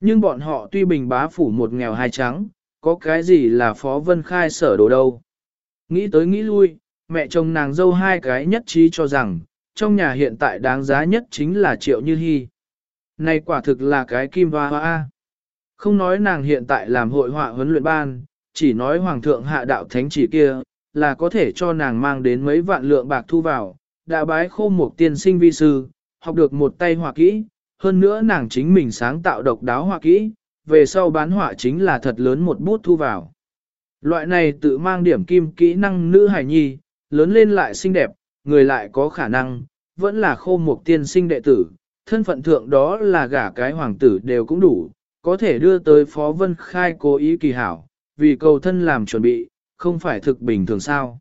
Nhưng bọn họ tuy bình bá phủ một nghèo hai trắng, có cái gì là Phó Vân Khai sở đồ đâu. Nghĩ tới nghĩ lui, mẹ chồng nàng dâu hai cái nhất trí cho rằng, trong nhà hiện tại đáng giá nhất chính là Triệu Như Hi. Này quả thực là cái kim hoa hoa. Không nói nàng hiện tại làm hội họa huấn luyện ban, chỉ nói Hoàng thượng hạ đạo thánh chỉ kia, là có thể cho nàng mang đến mấy vạn lượng bạc thu vào, đã bái khô một tiên sinh vi sư, học được một tay họa kỹ, hơn nữa nàng chính mình sáng tạo độc đáo họa kỹ, về sau bán họa chính là thật lớn một bút thu vào. Loại này tự mang điểm kim kỹ năng nữ hải nhi, lớn lên lại xinh đẹp, người lại có khả năng, vẫn là khô một tiên sinh đệ tử, thân phận thượng đó là gả cái hoàng tử đều cũng đủ, có thể đưa tới Phó Vân Khai cố ý kỳ hảo, vì cầu thân làm chuẩn bị, không phải thực bình thường sao.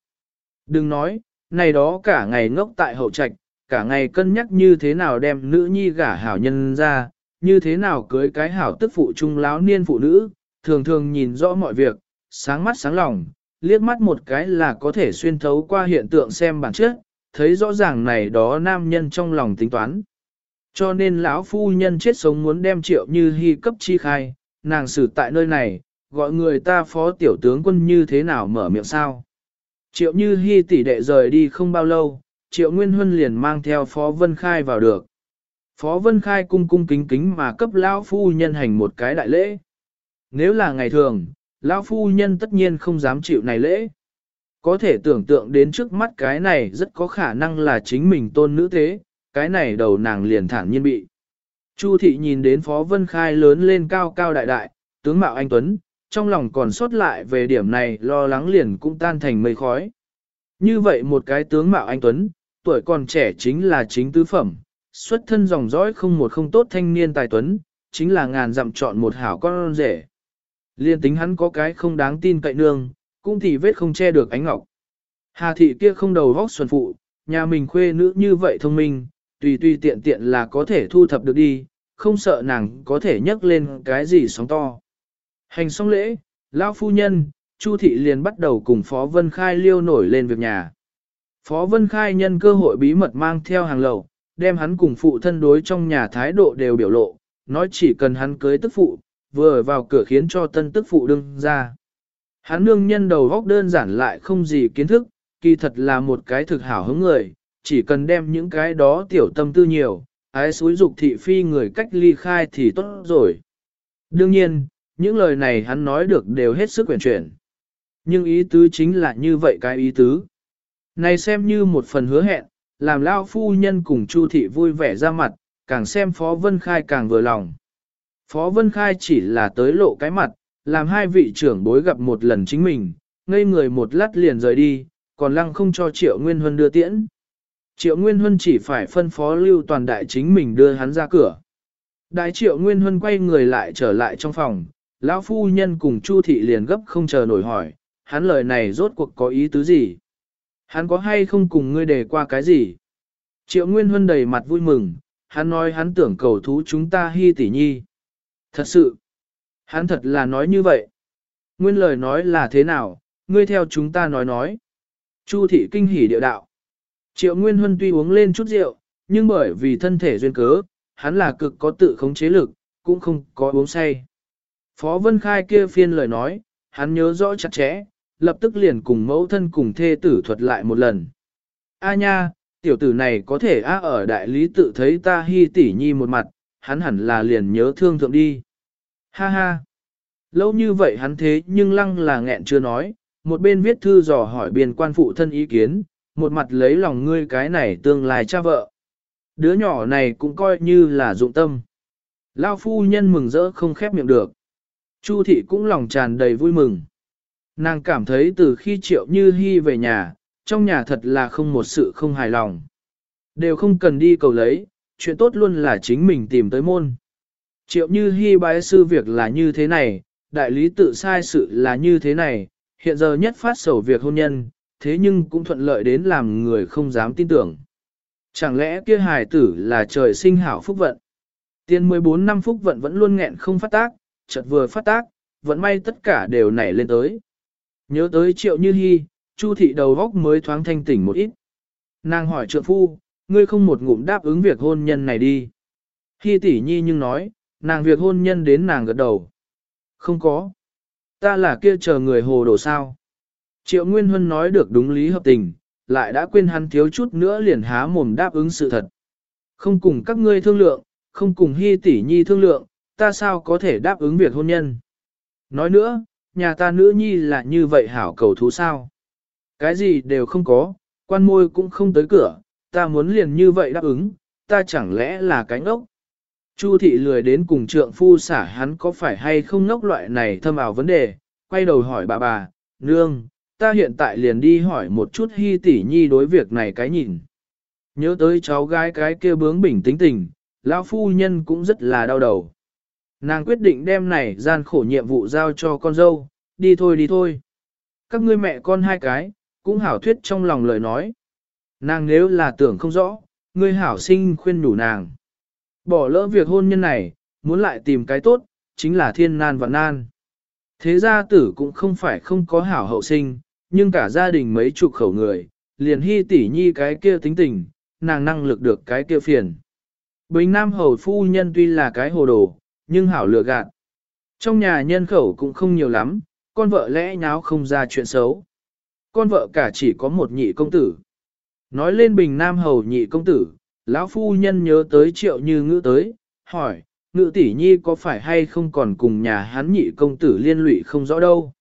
Đừng nói, này đó cả ngày ngốc tại hậu trạch, cả ngày cân nhắc như thế nào đem nữ nhi gả hảo nhân ra, như thế nào cưới cái hảo tức phụ trung láo niên phụ nữ, thường thường nhìn rõ mọi việc, sáng mắt sáng lòng, liếc mắt một cái là có thể xuyên thấu qua hiện tượng xem bản chất, thấy rõ ràng này đó nam nhân trong lòng tính toán. Cho nên lão phu nhân chết sống muốn đem triệu như hy cấp chi khai, nàng xử tại nơi này, gọi người ta phó tiểu tướng quân như thế nào mở miệng sao. Triệu như hy tỷ đệ rời đi không bao lâu, triệu nguyên huân liền mang theo phó vân khai vào được. Phó vân khai cung cung kính kính mà cấp lão phu nhân hành một cái đại lễ. Nếu là ngày thường, lão phu nhân tất nhiên không dám chịu này lễ. Có thể tưởng tượng đến trước mắt cái này rất có khả năng là chính mình tôn nữ thế, cái này đầu nàng liền thản nhiên bị. Chu thị nhìn đến Phó Vân Khai lớn lên cao cao đại đại, tướng mạo anh Tuấn, trong lòng còn sót lại về điểm này lo lắng liền cũng tan thành mây khói. Như vậy một cái tướng mạo anh Tuấn, tuổi còn trẻ chính là chính tứ phẩm, xuất thân dòng dõi không một không tốt thanh niên tài Tuấn, chính là ngàn dặm chọn một hảo con rể. Liên tính hắn có cái không đáng tin cậy nương, cũng thì vết không che được ánh ngọc. Hà thị kia không đầu vóc xuân phụ, nhà mình khuê nữ như vậy thông minh, tùy tùy tiện tiện là có thể thu thập được đi, không sợ nàng có thể nhấc lên cái gì sóng to. Hành xong lễ, lão phu nhân, Chu thị liền bắt đầu cùng Phó Vân Khai liêu nổi lên việc nhà. Phó Vân Khai nhân cơ hội bí mật mang theo hàng lầu, đem hắn cùng phụ thân đối trong nhà thái độ đều biểu lộ, nói chỉ cần hắn cưới tức phụ, vừa vào cửa khiến cho tân tức phụ đương ra. Hắn nương nhân đầu góc đơn giản lại không gì kiến thức, kỳ thật là một cái thực hảo hứng người, chỉ cần đem những cái đó tiểu tâm tư nhiều, ái xúi dục thị phi người cách ly khai thì tốt rồi. Đương nhiên, những lời này hắn nói được đều hết sức quyển chuyển. Nhưng ý tứ chính là như vậy cái ý tứ. Này xem như một phần hứa hẹn, làm lao phu nhân cùng Chu thị vui vẻ ra mặt, càng xem Phó Vân Khai càng vừa lòng. Phó Vân Khai chỉ là tới lộ cái mặt, làm hai vị trưởng bối gặp một lần chính mình, ngây người một lát liền rời đi, còn lăng không cho Triệu Nguyên Huân đưa tiễn. Triệu Nguyên Huân chỉ phải phân phó lưu toàn đại chính mình đưa hắn ra cửa. Đại Triệu Nguyên Huân quay người lại trở lại trong phòng, lão phu nhân cùng Chu thị liền gấp không chờ nổi hỏi, hắn lời này rốt cuộc có ý tứ gì? Hắn có hay không cùng ngươi đề qua cái gì? Triệu Nguyên Huân đầy mặt vui mừng, hắn nói hắn tưởng cầu thú chúng ta hy tỷ nhi. Thật sự, hắn thật là nói như vậy. Nguyên lời nói là thế nào, ngươi theo chúng ta nói nói. Chu thị kinh hỉ địa đạo. Triệu Nguyên Huân tuy uống lên chút rượu, nhưng bởi vì thân thể duyên cớ, hắn là cực có tự khống chế lực, cũng không có uống say. Phó Vân Khai kia phiên lời nói, hắn nhớ rõ chặt chẽ, lập tức liền cùng mẫu thân cùng thê tử thuật lại một lần. A nha, tiểu tử này có thể a ở đại lý tự thấy ta hy tỷ nhi một mặt, hắn hẳn là liền nhớ thương thượng đi. Ha ha. Lâu như vậy hắn thế nhưng lăng là nghẹn chưa nói, một bên viết thư dò hỏi biên quan phụ thân ý kiến, một mặt lấy lòng ngươi cái này tương lai cha vợ. Đứa nhỏ này cũng coi như là dụng tâm. Lao phu nhân mừng rỡ không khép miệng được. Chu thị cũng lòng tràn đầy vui mừng. Nàng cảm thấy từ khi triệu như hy về nhà, trong nhà thật là không một sự không hài lòng. Đều không cần đi cầu lấy, chuyện tốt luôn là chính mình tìm tới môn. Triệu như hy bái sư việc là như thế này, đại lý tự sai sự là như thế này, hiện giờ nhất phát sầu việc hôn nhân, thế nhưng cũng thuận lợi đến làm người không dám tin tưởng. Chẳng lẽ kia hài tử là trời sinh hảo phúc vận? Tiên 14 năm phúc vận vẫn luôn nghẹn không phát tác, chợt vừa phát tác, vẫn may tất cả đều nảy lên tới. Nhớ tới triệu như hy, chu thị đầu góc mới thoáng thanh tỉnh một ít. Nàng hỏi trượng phu, ngươi không một ngụm đáp ứng việc hôn nhân này đi. Hy tỷ nhi nhưng nói, nàng việc hôn nhân đến nàng gật đầu. Không có. Ta là kia chờ người hồ đồ sao. Triệu Nguyên Huân nói được đúng lý hợp tình, lại đã quên hắn thiếu chút nữa liền há mồm đáp ứng sự thật. Không cùng các ngươi thương lượng, không cùng hy tỷ nhi thương lượng, ta sao có thể đáp ứng việc hôn nhân. Nói nữa, nhà ta nữ nhi là như vậy hảo cầu thú sao. Cái gì đều không có, quan môi cũng không tới cửa, ta muốn liền như vậy đáp ứng, ta chẳng lẽ là cánh ốc. Chu thị lười đến cùng trượng phu xả hắn có phải hay không ngốc loại này thâm ảo vấn đề, quay đầu hỏi bà bà, nương, ta hiện tại liền đi hỏi một chút hy tỷ nhi đối việc này cái nhìn. Nhớ tới cháu gái cái kia bướng bỉnh tính tình, lão phu nhân cũng rất là đau đầu. Nàng quyết định đem này gian khổ nhiệm vụ giao cho con dâu, đi thôi đi thôi. Các ngươi mẹ con hai cái, cũng hảo thuyết trong lòng lời nói. Nàng nếu là tưởng không rõ, ngươi hảo sinh khuyên nhủ nàng. Bỏ lỡ việc hôn nhân này, muốn lại tìm cái tốt, chính là thiên nan và nan. Thế gia tử cũng không phải không có hảo hậu sinh, nhưng cả gia đình mấy chục khẩu người, liền hy tỷ nhi cái kia tính tình, nàng năng lực được cái kia phiền. Bình Nam hầu phu nhân tuy là cái hồ đồ, nhưng hảo lừa gạt. Trong nhà nhân khẩu cũng không nhiều lắm, con vợ lẽ nháo không ra chuyện xấu. Con vợ cả chỉ có một nhị công tử. Nói lên Bình Nam hầu nhị công tử, lão phu nhân nhớ tới triệu như ngữ tới, hỏi, ngữ tỷ nhi có phải hay không còn cùng nhà hắn nhị công tử liên lụy không rõ đâu.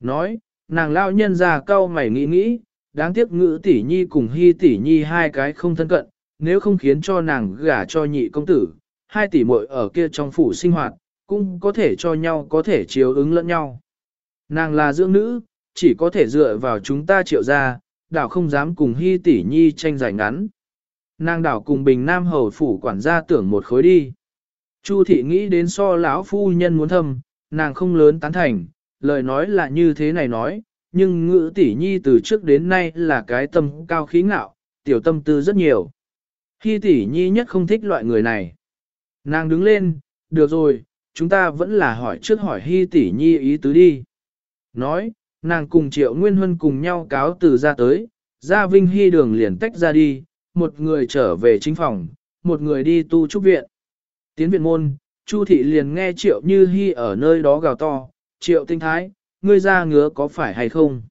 Nói, nàng lao nhân già cau mày nghĩ nghĩ, đáng tiếc ngữ tỷ nhi cùng hy tỷ nhi hai cái không thân cận, nếu không khiến cho nàng gả cho nhị công tử, hai tỷ muội ở kia trong phủ sinh hoạt, cũng có thể cho nhau có thể chiếu ứng lẫn nhau. Nàng là dưỡng nữ, chỉ có thể dựa vào chúng ta triệu ra, đảo không dám cùng hy tỷ nhi tranh giải ngắn. Nàng đảo cùng bình nam hầu phủ quản gia tưởng một khối đi. Chu thị nghĩ đến so lão phu nhân muốn thâm, nàng không lớn tán thành, lời nói là như thế này nói, nhưng ngữ tỷ nhi từ trước đến nay là cái tâm cao khí ngạo, tiểu tâm tư rất nhiều. Hy tỷ nhi nhất không thích loại người này. Nàng đứng lên, được rồi, chúng ta vẫn là hỏi trước hỏi hy tỷ nhi ý tứ đi. Nói, nàng cùng triệu nguyên huân cùng nhau cáo từ ra tới, ra vinh hy đường liền tách ra đi, một người trở về chính phòng, một người đi tu trúc viện. Tiến viện môn, Chu thị liền nghe triệu như hy ở nơi đó gào to, triệu tinh thái, ngươi ra ngứa có phải hay không?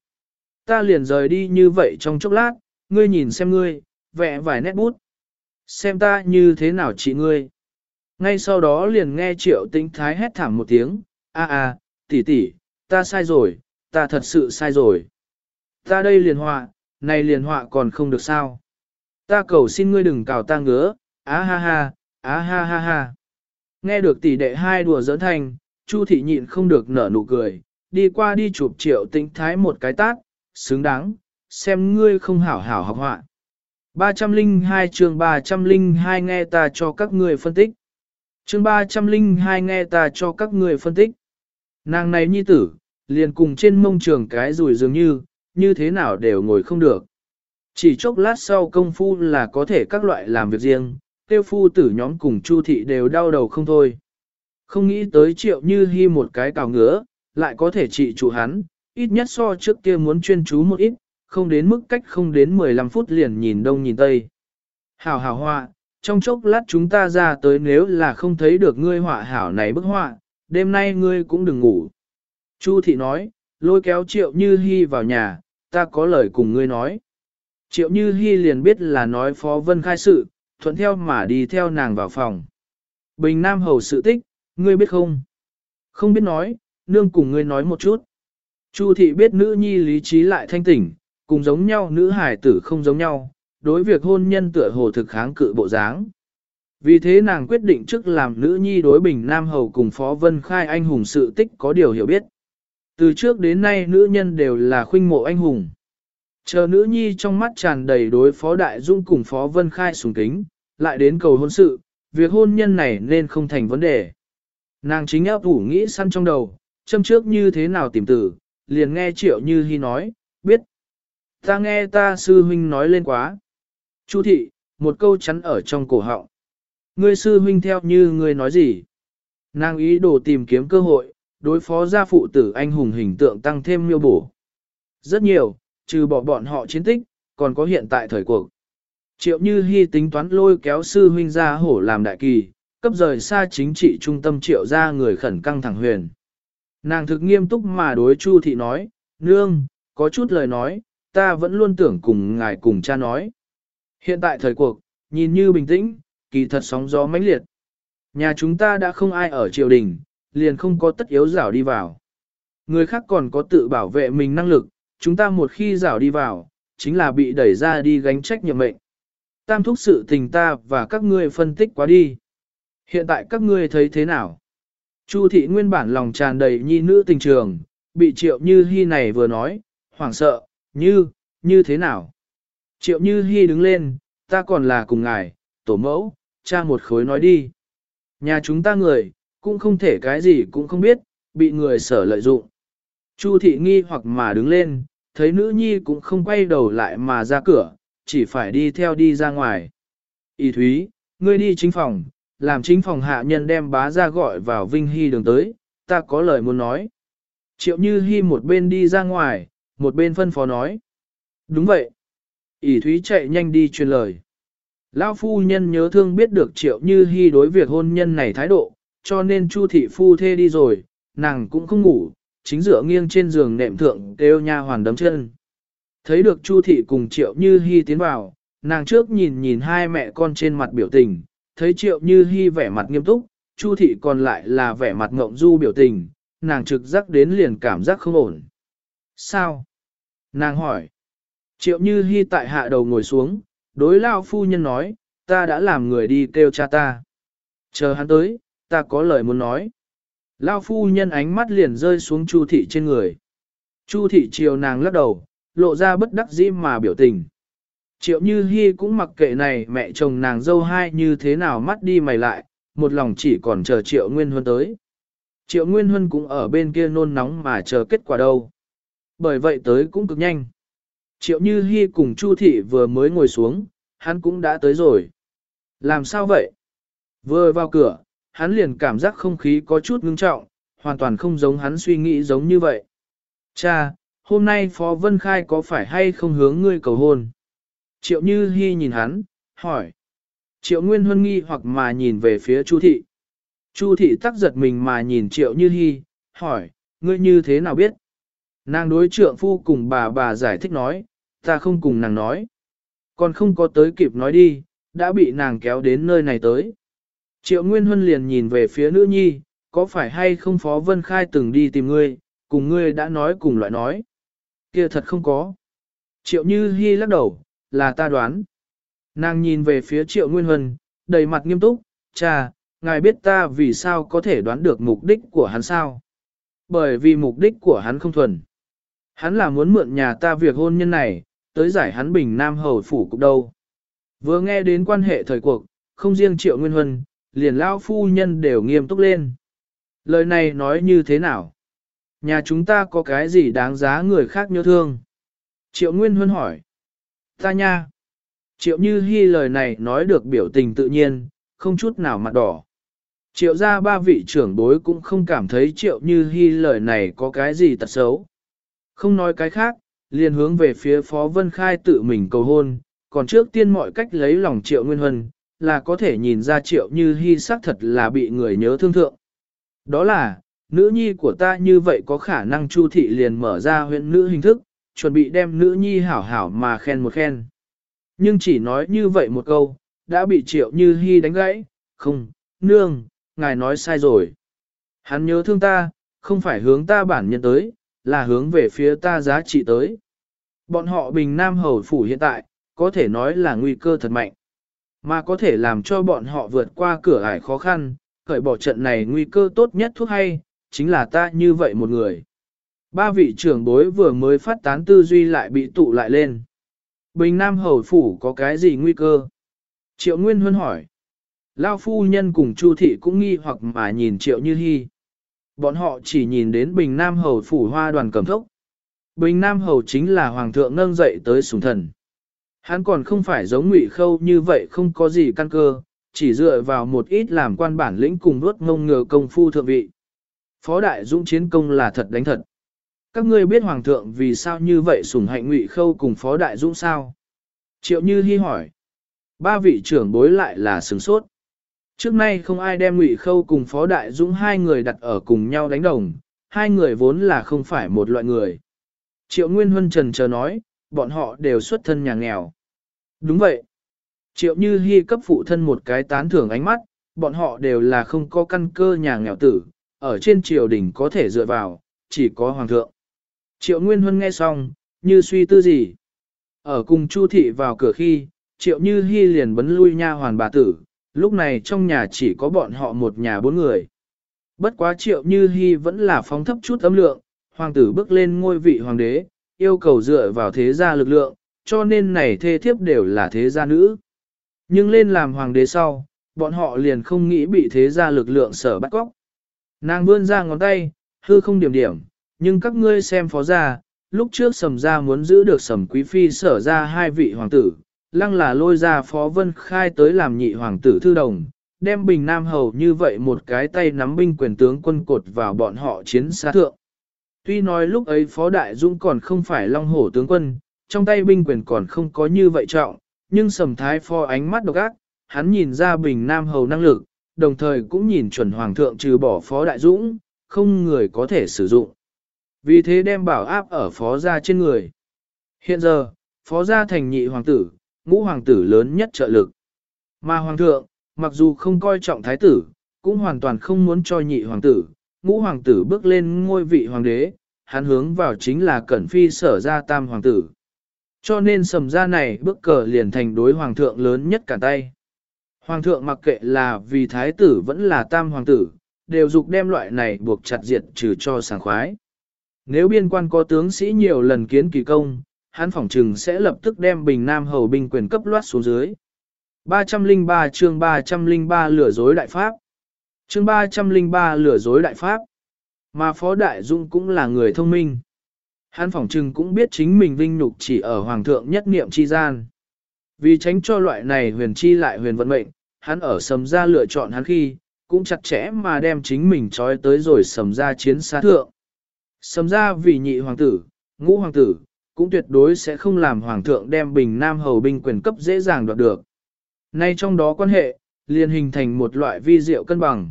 Ta liền rời đi như vậy trong chốc lát, ngươi nhìn xem ngươi, vẽ vài nét bút. Xem ta như thế nào chị ngươi. Ngay sau đó liền nghe triệu tinh thái hét thảm một tiếng, a a, tỷ tỷ, ta sai rồi, ta thật sự sai rồi. Ta đây liền họa, này liền họa còn không được sao. Ta cầu xin ngươi đừng cào ta ngứa, á ha ha, á ha ha ha. Nghe được tỷ đệ hai đùa giỡn thành, Chu thị nhịn không được nở nụ cười, đi qua đi chụp triệu tĩnh thái một cái tát, xứng đáng, xem ngươi không hảo hảo học họa. 302 chương 302 nghe ta cho các ngươi phân tích. Chương 302 nghe ta cho các người phân tích. Nàng này nhi tử, liền cùng trên mông trường cái rùi dường như, như thế nào đều ngồi không được. Chỉ chốc lát sau công phu là có thể các loại làm việc riêng, tiêu phu tử nhóm cùng chu thị đều đau đầu không thôi. Không nghĩ tới triệu như hy một cái cào ngứa, lại có thể trị chủ hắn, ít nhất so trước kia muốn chuyên chú một ít, không đến mức cách không đến 15 phút liền nhìn đông nhìn tây. hào hào hoa trong chốc lát chúng ta ra tới nếu là không thấy được ngươi họa hảo này bức họa, đêm nay ngươi cũng đừng ngủ. Chu thị nói, lôi kéo triệu như hy vào nhà, ta có lời cùng ngươi nói. Triệu như hy liền biết là nói phó vân khai sự, thuận theo mà đi theo nàng vào phòng. Bình Nam hầu sự tích, ngươi biết không? Không biết nói, nương cùng ngươi nói một chút. Chu thị biết nữ nhi lý trí lại thanh tỉnh, cùng giống nhau nữ hải tử không giống nhau, đối việc hôn nhân tựa hồ thực kháng cự bộ dáng. Vì thế nàng quyết định trước làm nữ nhi đối bình Nam Hầu cùng Phó Vân Khai anh hùng sự tích có điều hiểu biết. Từ trước đến nay nữ nhân đều là khuynh mộ anh hùng. Chờ nữ nhi trong mắt tràn đầy đối Phó Đại Dung cùng Phó Vân Khai sùng kính, lại đến cầu hôn sự, việc hôn nhân này nên không thành vấn đề. Nàng chính áp ủ nghĩ săn trong đầu, châm trước như thế nào tìm tử, liền nghe triệu như hy nói, biết. Ta nghe ta sư huynh nói lên quá. Chu thị, một câu chắn ở trong cổ họng. Ngươi sư huynh theo như ngươi nói gì? Nàng ý đồ tìm kiếm cơ hội, đối phó gia phụ tử anh hùng hình tượng tăng thêm miêu bổ. Rất nhiều, trừ bỏ bọn họ chiến tích, còn có hiện tại thời cuộc. Triệu Như Hi tính toán lôi kéo sư huynh ra hổ làm đại kỳ, cấp rời xa chính trị trung tâm triệu ra người khẩn căng thẳng huyền. Nàng thực nghiêm túc mà đối Chu thị nói, nương, có chút lời nói, ta vẫn luôn tưởng cùng ngài cùng cha nói. Hiện tại thời cuộc, nhìn như bình tĩnh, kỳ thật sóng gió mãnh liệt. Nhà chúng ta đã không ai ở triều đình, liền không có tất yếu rảo đi vào. Người khác còn có tự bảo vệ mình năng lực, chúng ta một khi rảo đi vào, chính là bị đẩy ra đi gánh trách nhiệm mệnh. Tam thúc sự tình ta và các ngươi phân tích quá đi. Hiện tại các ngươi thấy thế nào? Chu thị nguyên bản lòng tràn đầy nhi nữ tình trường, bị triệu như hy này vừa nói, hoảng sợ, như, như thế nào? Triệu như Hi đứng lên, ta còn là cùng ngài, tổ mẫu, cha một khối nói đi. Nhà chúng ta người, cũng không thể cái gì cũng không biết, bị người sở lợi dụng. Chu thị nghi hoặc mà đứng lên, thấy nữ nhi cũng không quay đầu lại mà ra cửa, chỉ phải đi theo đi ra ngoài. Ý thúy, ngươi đi chính phòng, làm chính phòng hạ nhân đem bá ra gọi vào Vinh Hy đường tới, ta có lời muốn nói. Triệu Như Hy một bên đi ra ngoài, một bên phân phó nói. Đúng vậy. Ỷ Thúy chạy nhanh đi truyền lời. Lão phu nhân nhớ thương biết được Triệu Như Hy đối việc hôn nhân này thái độ, cho nên Chu thị phu thê đi rồi, nàng cũng không ngủ, chính dựa nghiêng trên giường nệm thượng kêu nha hoàn đấm chân. Thấy được Chu thị cùng Triệu Như Hi tiến vào, nàng trước nhìn nhìn hai mẹ con trên mặt biểu tình, thấy Triệu Như Hi vẻ mặt nghiêm túc, Chu thị còn lại là vẻ mặt ngộng du biểu tình, nàng trực giác đến liền cảm giác không ổn. Sao? Nàng hỏi. Triệu Như Hi tại hạ đầu ngồi xuống, đối lao phu nhân nói, ta đã làm người đi kêu cha ta. Chờ hắn tới, ta có lời muốn nói. Lao phu nhân ánh mắt liền rơi xuống Chu thị trên người. Chu thị chiều nàng lắc đầu, lộ ra bất đắc dĩ mà biểu tình. Triệu Như Hi cũng mặc kệ này mẹ chồng nàng dâu hai như thế nào mắt đi mày lại, một lòng chỉ còn chờ Triệu Nguyên Huân tới. Triệu Nguyên Huân cũng ở bên kia nôn nóng mà chờ kết quả đâu. Bởi vậy tới cũng cực nhanh. Triệu Như Hi cùng Chu Thị vừa mới ngồi xuống, hắn cũng đã tới rồi. Làm sao vậy? Vừa vào cửa, hắn liền cảm giác không khí có chút ngưng trọng, hoàn toàn không giống hắn suy nghĩ giống như vậy. Cha, hôm nay Phó Vân Khai có phải hay không hướng ngươi cầu hôn? Triệu Như Hi nhìn hắn, hỏi. Triệu Nguyên Huân nghi hoặc mà nhìn về phía Chu Thị. Chu Thị tắc giật mình mà nhìn Triệu Như Hi, hỏi, ngươi như thế nào biết? Nàng đối trượng phu cùng bà bà giải thích nói, ta không cùng nàng nói. Còn không có tới kịp nói đi, đã bị nàng kéo đến nơi này tới. Triệu Nguyên Huân liền nhìn về phía nữ nhi, có phải hay không Phó Vân Khai từng đi tìm ngươi, cùng ngươi đã nói cùng loại nói. kia thật không có. Triệu Như Hi lắc đầu, là ta đoán. Nàng nhìn về phía Triệu Nguyên Huân, đầy mặt nghiêm túc, cha, ngài biết ta vì sao có thể đoán được mục đích của hắn sao? Bởi vì mục đích của hắn không thuần. Hắn là muốn mượn nhà ta việc hôn nhân này, tới giải hắn bình nam hầu phủ cục đâu. Vừa nghe đến quan hệ thời cuộc, không riêng Triệu Nguyên Huân, liền lao phu nhân đều nghiêm túc lên. Lời này nói như thế nào? Nhà chúng ta có cái gì đáng giá người khác nhớ thương? Triệu Nguyên Huân hỏi. Ta nha. Triệu Như Hi lời này nói được biểu tình tự nhiên, không chút nào mặt đỏ. Triệu ra ba vị trưởng bối cũng không cảm thấy Triệu Như Hi lời này có cái gì tật xấu. Không nói cái khác, liền hướng về phía Phó Vân Khai tự mình cầu hôn, còn trước tiên mọi cách lấy lòng Triệu Nguyên hân là có thể nhìn ra Triệu Như Hi xác thật là bị người nhớ thương thượng. Đó là, nữ nhi của ta như vậy có khả năng Chu thị liền mở ra huyện nữ hình thức, chuẩn bị đem nữ nhi hảo hảo mà khen một khen. Nhưng chỉ nói như vậy một câu, đã bị triệu như hy đánh gãy, không, nương, ngài nói sai rồi. Hắn nhớ thương ta, không phải hướng ta bản nhân tới, là hướng về phía ta giá trị tới. Bọn họ bình nam hầu phủ hiện tại, có thể nói là nguy cơ thật mạnh. Mà có thể làm cho bọn họ vượt qua cửa ải khó khăn, khởi bỏ trận này nguy cơ tốt nhất thuốc hay, chính là ta như vậy một người. Ba vị trưởng bối vừa mới phát tán tư duy lại bị tụ lại lên. Bình Nam Hầu Phủ có cái gì nguy cơ? Triệu Nguyên Huân hỏi. Lao phu nhân cùng Chu Thị cũng nghi hoặc mà nhìn Triệu Như Hi. Bọn họ chỉ nhìn đến Bình Nam Hầu phủ hoa đoàn cầm thốc. Bình Nam Hầu chính là Hoàng thượng nâng dậy tới sùng thần. Hắn còn không phải giống ngụy khâu như vậy không có gì căn cơ, chỉ dựa vào một ít làm quan bản lĩnh cùng đuốt ngông ngừa công phu thượng vị. Phó đại dũng chiến công là thật đánh thật. Các ngươi biết hoàng thượng vì sao như vậy sủng hạnh ngụy khâu cùng phó đại dũng sao? Triệu Như Hi hỏi. Ba vị trưởng bối lại là sừng sốt. Trước nay không ai đem ngụy khâu cùng phó đại dũng hai người đặt ở cùng nhau đánh đồng, hai người vốn là không phải một loại người. Triệu Nguyên Huân trần chờ nói, bọn họ đều xuất thân nhà nghèo. Đúng vậy. Triệu Như Hi cấp phụ thân một cái tán thưởng ánh mắt, bọn họ đều là không có căn cơ nhà nghèo tử, ở trên triều đình có thể dựa vào, chỉ có hoàng thượng. Triệu Nguyên Huân nghe xong, như suy tư gì. Ở cùng Chu thị vào cửa khi, Triệu Như Hi liền bấn lui nha hoàn bà tử, lúc này trong nhà chỉ có bọn họ một nhà bốn người. Bất quá Triệu Như Hi vẫn là phóng thấp chút âm lượng, hoàng tử bước lên ngôi vị hoàng đế, yêu cầu dựa vào thế gia lực lượng, cho nên này thê thiếp đều là thế gia nữ. Nhưng lên làm hoàng đế sau, bọn họ liền không nghĩ bị thế gia lực lượng sở bắt cóc. Nàng vươn ra ngón tay, hư không điểm điểm, nhưng các ngươi xem phó gia, lúc trước sầm gia muốn giữ được sầm quý phi sở ra hai vị hoàng tử, lăng là lôi ra phó vân khai tới làm nhị hoàng tử thư đồng, đem bình nam hầu như vậy một cái tay nắm binh quyền tướng quân cột vào bọn họ chiến xa thượng. Tuy nói lúc ấy phó đại dũng còn không phải long hổ tướng quân, trong tay binh quyền còn không có như vậy trọng, nhưng sầm thái phó ánh mắt độc ác, hắn nhìn ra bình nam hầu năng lực, đồng thời cũng nhìn chuẩn hoàng thượng trừ bỏ phó đại dũng, không người có thể sử dụng. Vì thế đem bảo áp ở phó gia trên người. Hiện giờ, phó gia thành nhị hoàng tử, ngũ hoàng tử lớn nhất trợ lực. Mà hoàng thượng, mặc dù không coi trọng thái tử, cũng hoàn toàn không muốn cho nhị hoàng tử, ngũ hoàng tử bước lên ngôi vị hoàng đế, hắn hướng vào chính là cẩn phi sở ra tam hoàng tử. Cho nên sầm gia này bước cờ liền thành đối hoàng thượng lớn nhất cả tay. Hoàng thượng mặc kệ là vì thái tử vẫn là tam hoàng tử, đều dục đem loại này buộc chặt diệt trừ cho sảng khoái. Nếu biên quan có tướng sĩ nhiều lần kiến kỳ công, hắn phỏng trừng sẽ lập tức đem bình nam hầu binh quyền cấp loát xuống dưới. 303 chương 303 lửa dối đại pháp. Chương 303 lửa dối đại pháp. Mà Phó Đại Dung cũng là người thông minh. Hắn phỏng trừng cũng biết chính mình vinh nhục chỉ ở Hoàng thượng nhất niệm chi gian. Vì tránh cho loại này huyền chi lại huyền vận mệnh, hắn ở sầm ra lựa chọn hắn khi, cũng chặt chẽ mà đem chính mình trói tới rồi sầm ra chiến xa thượng. Sầm ra vì nhị hoàng tử, ngũ hoàng tử, cũng tuyệt đối sẽ không làm hoàng thượng đem bình nam hầu binh quyền cấp dễ dàng đoạt được. Nay trong đó quan hệ, liền hình thành một loại vi diệu cân bằng.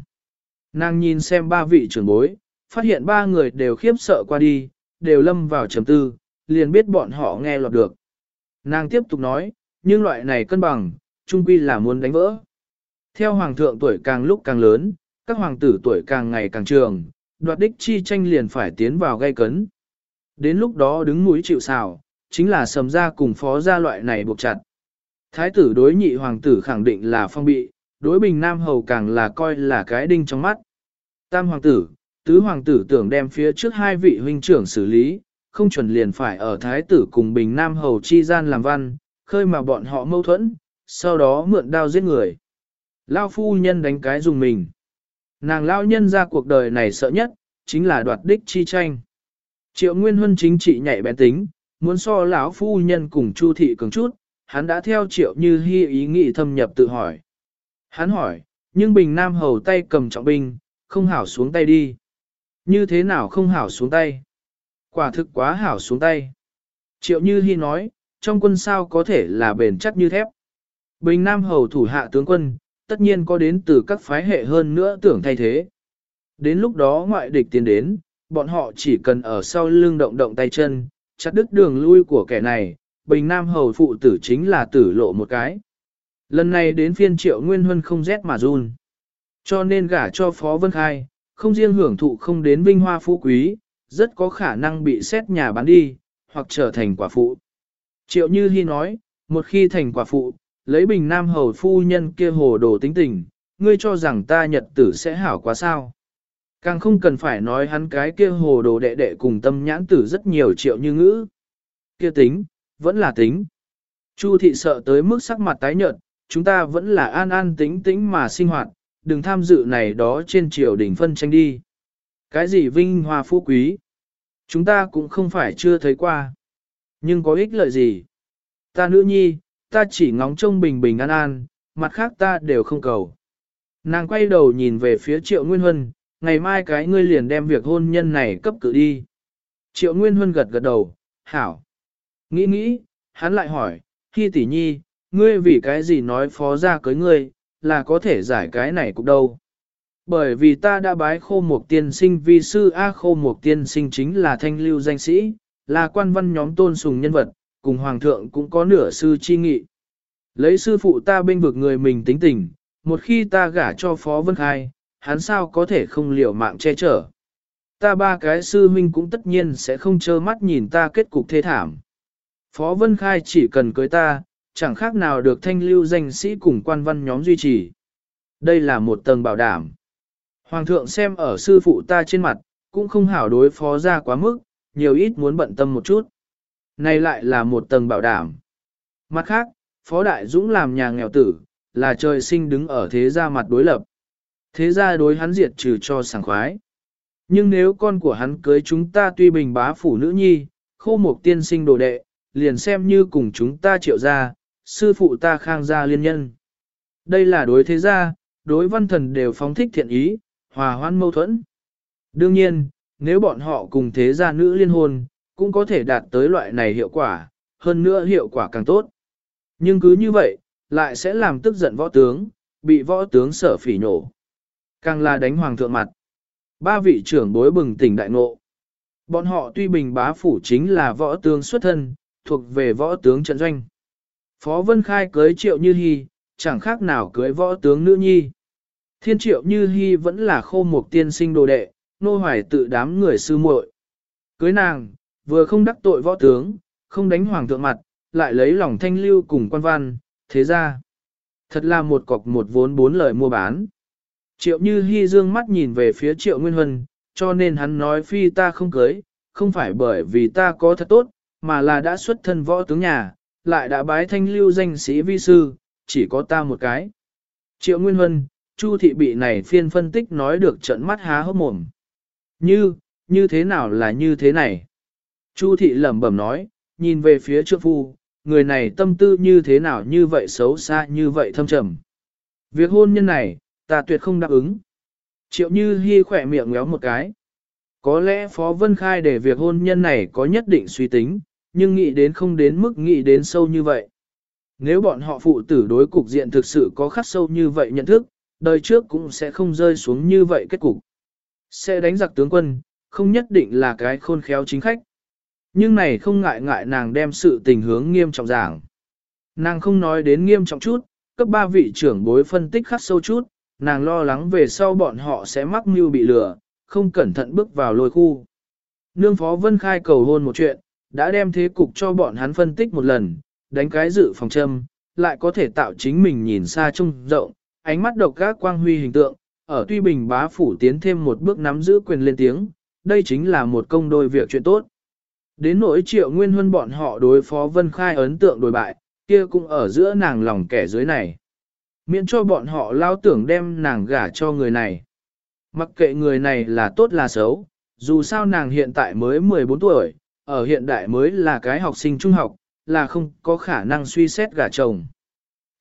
Nàng nhìn xem ba vị trưởng bối, phát hiện ba người đều khiếp sợ qua đi, đều lâm vào trầm tư, liền biết bọn họ nghe lọt được. Nàng tiếp tục nói, nhưng loại này cân bằng, trung quy là muốn đánh vỡ. Theo hoàng thượng tuổi càng lúc càng lớn, các hoàng tử tuổi càng ngày càng trường, đoạt đích chi tranh liền phải tiến vào gây cấn. Đến lúc đó đứng mũi chịu xào, chính là sầm ra cùng phó gia loại này buộc chặt. Thái tử đối nhị hoàng tử khẳng định là phong bị, đối bình nam hầu càng là coi là cái đinh trong mắt. Tam hoàng tử, tứ hoàng tử tưởng đem phía trước hai vị huynh trưởng xử lý, không chuẩn liền phải ở thái tử cùng bình nam hầu chi gian làm văn, khơi mà bọn họ mâu thuẫn, sau đó mượn đao giết người. Lao phu nhân đánh cái dùng mình. Nàng lao nhân ra cuộc đời này sợ nhất, chính là đoạt đích chi tranh. Triệu Nguyên Huân chính trị nhạy bén tính, muốn so lão phu nhân cùng Chu thị cường chút, hắn đã theo Triệu Như Hi ý nghĩ thâm nhập tự hỏi. Hắn hỏi, nhưng Bình Nam hầu tay cầm trọng binh, không hảo xuống tay đi. Như thế nào không hảo xuống tay? Quả thực quá hảo xuống tay. Triệu Như Hi nói, trong quân sao có thể là bền chắc như thép. Bình Nam hầu thủ hạ tướng quân, tất nhiên có đến từ các phái hệ hơn nữa tưởng thay thế. Đến lúc đó ngoại địch tiến đến, bọn họ chỉ cần ở sau lưng động động tay chân, chặt đứt đường lui của kẻ này, Bình Nam hầu phụ tử chính là tử lộ một cái. Lần này đến phiên triệu nguyên huân không rét mà run. Cho nên gả cho Phó Vân Khai, không riêng hưởng thụ không đến vinh hoa phú quý, rất có khả năng bị xét nhà bán đi, hoặc trở thành quả phụ. Triệu Như Hi nói, một khi thành quả phụ, lấy bình nam hầu phu nhân kia hồ đồ tính tình, ngươi cho rằng ta nhật tử sẽ hảo quá sao. Càng không cần phải nói hắn cái kia hồ đồ đệ đệ cùng tâm nhãn tử rất nhiều triệu như ngữ. Kia tính, vẫn là tính. Chu thị sợ tới mức sắc mặt tái nhợt, chúng ta vẫn là an an tính tính mà sinh hoạt, đừng tham dự này đó trên triều đình phân tranh đi. Cái gì vinh hoa phú quý? Chúng ta cũng không phải chưa thấy qua. Nhưng có ích lợi gì? Ta nữ nhi, ta chỉ ngóng trông bình bình an an, mặt khác ta đều không cầu. Nàng quay đầu nhìn về phía Triệu Nguyên Huân, ngày mai cái ngươi liền đem việc hôn nhân này cấp cử đi. Triệu Nguyên Huân gật gật đầu, hảo. Nghĩ nghĩ, hắn lại hỏi, khi tỷ nhi, ngươi vì cái gì nói phó ra cưới ngươi, là có thể giải cái này cũng đâu. Bởi vì ta đã bái khô một tiên sinh vi sư A khô một tiên sinh chính là thanh lưu danh sĩ, là quan văn nhóm tôn sùng nhân vật, cùng hoàng thượng cũng có nửa sư chi nghị. Lấy sư phụ ta bên vực người mình tính tình, một khi ta gả cho Phó Vân Khai, hắn sao có thể không liều mạng che chở. Ta ba cái sư huynh cũng tất nhiên sẽ không trơ mắt nhìn ta kết cục thế thảm. Phó Vân Khai chỉ cần cưới ta, chẳng khác nào được thanh lưu danh sĩ cùng quan văn nhóm duy trì. Đây là một tầng bảo đảm. Hoàng thượng xem ở sư phụ ta trên mặt, cũng không hảo đối phó ra quá mức, nhiều ít muốn bận tâm một chút. Này lại là một tầng bảo đảm. Mặt khác, Phó Đại Dũng làm nhà nghèo tử, là trời sinh đứng ở thế gia mặt đối lập. Thế gia đối hắn diệt trừ cho sảng khoái. Nhưng nếu con của hắn cưới chúng ta tuy bình bá phủ nữ nhi, khô một tiên sinh đồ đệ, liền xem như cùng chúng ta triệu gia, sư phụ ta khang gia liên nhân. Đây là đối thế gia, đối văn thần đều phóng thích thiện ý, hòa hoan mâu thuẫn. Đương nhiên, nếu bọn họ cùng thế gia nữ liên hôn, cũng có thể đạt tới loại này hiệu quả, hơn nữa hiệu quả càng tốt. Nhưng cứ như vậy, lại sẽ làm tức giận võ tướng, bị võ tướng sở phỉ nổ. Càng là đánh hoàng thượng mặt. Ba vị trưởng bối bừng tỉnh đại ngộ. Bọn họ tuy bình bá phủ chính là võ tướng xuất thân, thuộc về võ tướng trận doanh. Phó Vân Khai cưới triệu như hy, chẳng khác nào cưới võ tướng nữ nhi. Thiên triệu như hy vẫn là khô một tiên sinh đồ đệ, nô hoài tự đám người sư muội. Cưới nàng, vừa không đắc tội võ tướng, không đánh hoàng thượng mặt, lại lấy lòng thanh lưu cùng quan văn, thế ra. Thật là một cọc một vốn bốn lời mua bán. Triệu như Hi dương mắt nhìn về phía triệu nguyên huân, cho nên hắn nói phi ta không cưới, không phải bởi vì ta có thật tốt, mà là đã xuất thân võ tướng nhà, lại đã bái thanh lưu danh sĩ vi sư, chỉ có ta một cái. Triệu Nguyên Huân, Chu thị bị này phiên phân tích nói được trận mắt há hốc mồm. Như, như thế nào là như thế này? Chu thị lẩm bẩm nói, nhìn về phía trượng phu, người này tâm tư như thế nào như vậy xấu xa như vậy thâm trầm. Việc hôn nhân này, ta tuyệt không đáp ứng. Triệu Như Hi khỏe miệng ngéo một cái. Có lẽ Phó Vân Khai để việc hôn nhân này có nhất định suy tính, nhưng nghĩ đến không đến mức nghĩ đến sâu như vậy. Nếu bọn họ phụ tử đối cục diện thực sự có khắc sâu như vậy nhận thức, đời trước cũng sẽ không rơi xuống như vậy kết cục. Sẽ đánh giặc tướng quân, không nhất định là cái khôn khéo chính khách. Nhưng này không ngại ngại nàng đem sự tình hướng nghiêm trọng giảng. Nàng không nói đến nghiêm trọng chút, cấp ba vị trưởng bối phân tích khắc sâu chút, nàng lo lắng về sau bọn họ sẽ mắc mưu bị lừa, không cẩn thận bước vào lôi khu. Nương phó vân khai cầu hôn một chuyện, đã đem thế cục cho bọn hắn phân tích một lần, đánh cái dự phòng châm, lại có thể tạo chính mình nhìn xa trông rộng, ánh mắt độc gác quang huy hình tượng, ở tuy bình bá phủ tiến thêm một bước nắm giữ quyền lên tiếng, đây chính là một công đôi việc chuyện tốt. Đến nỗi triệu nguyên huân bọn họ đối phó Vân Khai ấn tượng đối bại, kia cũng ở giữa nàng lòng kẻ dưới này. Miễn cho bọn họ lao tưởng đem nàng gả cho người này. Mặc kệ người này là tốt là xấu, dù sao nàng hiện tại mới 14 tuổi, ở hiện đại mới là cái học sinh trung học, là không có khả năng suy xét gả chồng.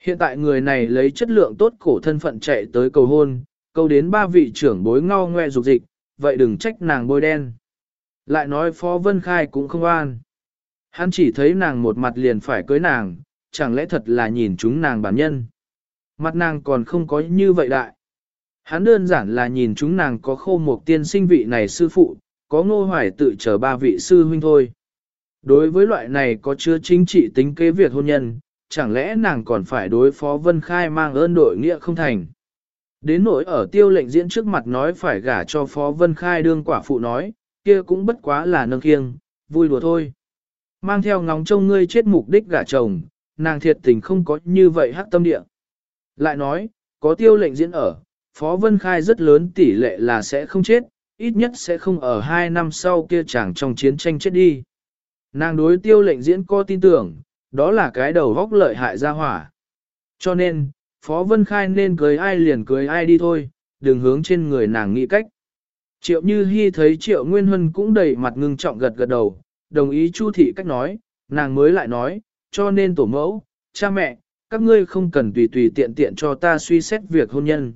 Hiện tại người này lấy chất lượng tốt cổ thân phận chạy tới cầu hôn, câu đến ba vị trưởng bối ngao ngoe dục dịch, vậy đừng trách nàng bôi đen. Lại nói Phó Vân Khai cũng không an. Hắn chỉ thấy nàng một mặt liền phải cưới nàng, chẳng lẽ thật là nhìn chúng nàng bản nhân. Mặt nàng còn không có như vậy đại. Hắn đơn giản là nhìn chúng nàng có khô một tiên sinh vị này sư phụ, có ngô hoài tự chờ ba vị sư huynh thôi. Đối với loại này có chứa chính trị tính kế việc hôn nhân, chẳng lẽ nàng còn phải đối phó Vân Khai mang ơn đội nghĩa không thành. Đến nỗi ở tiêu lệnh diễn trước mặt nói phải gả cho Phó Vân Khai đương quả phụ nói, kia cũng bất quá là nâng kiêng, vui đùa thôi. Mang theo ngóng trông ngươi chết mục đích gả chồng, nàng thiệt tình không có như vậy hắc tâm địa. Lại nói, có tiêu lệnh diễn ở, Phó Vân Khai rất lớn tỷ lệ là sẽ không chết, ít nhất sẽ không ở hai năm sau kia chàng trong chiến tranh chết đi. Nàng đối tiêu lệnh diễn có tin tưởng, đó là cái đầu góc lợi hại ra hỏa. Cho nên, Phó Vân Khai nên cưới ai liền cưới ai đi thôi, đừng hướng trên người nàng nghĩ cách. Triệu Như Hi thấy Triệu Nguyên Huân cũng đầy mặt ngưng trọng gật gật đầu, đồng ý Chu thị cách nói, nàng mới lại nói, cho nên tổ mẫu, cha mẹ, các ngươi không cần tùy tùy tiện tiện cho ta suy xét việc hôn nhân.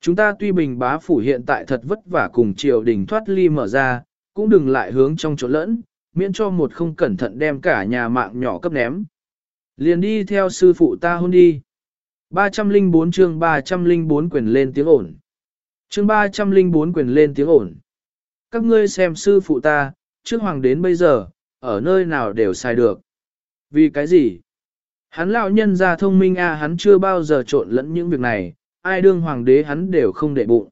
Chúng ta tuy bình bá phủ hiện tại thật vất vả cùng triều đình thoát ly mở ra, cũng đừng lại hướng trong chỗ lẫn, miễn cho một không cẩn thận đem cả nhà mạng nhỏ cấp ném. Liền đi theo sư phụ ta hôn đi. 304 chương 304 quyền lên tiếng ổn. Chương 304 quyền lên tiếng ổn. Các ngươi xem sư phụ ta, trước hoàng đến bây giờ, ở nơi nào đều sai được. Vì cái gì? Hắn lão nhân ra thông minh a hắn chưa bao giờ trộn lẫn những việc này, ai đương hoàng đế hắn đều không để bụng.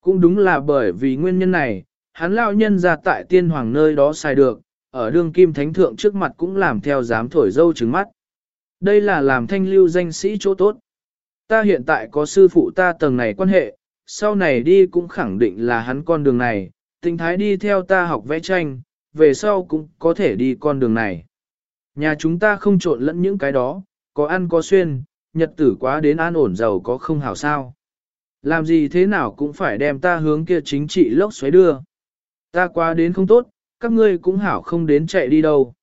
Cũng đúng là bởi vì nguyên nhân này, hắn lão nhân ra tại tiên hoàng nơi đó sai được, ở đương kim thánh thượng trước mặt cũng làm theo dám thổi dâu trứng mắt. Đây là làm thanh lưu danh sĩ chỗ tốt. Ta hiện tại có sư phụ ta tầng này quan hệ, sau này đi cũng khẳng định là hắn con đường này, tình thái đi theo ta học vẽ tranh, về sau cũng có thể đi con đường này. Nhà chúng ta không trộn lẫn những cái đó, có ăn có xuyên, nhật tử quá đến an ổn giàu có không hảo sao. Làm gì thế nào cũng phải đem ta hướng kia chính trị lốc xoáy đưa. Ta quá đến không tốt, các ngươi cũng hảo không đến chạy đi đâu.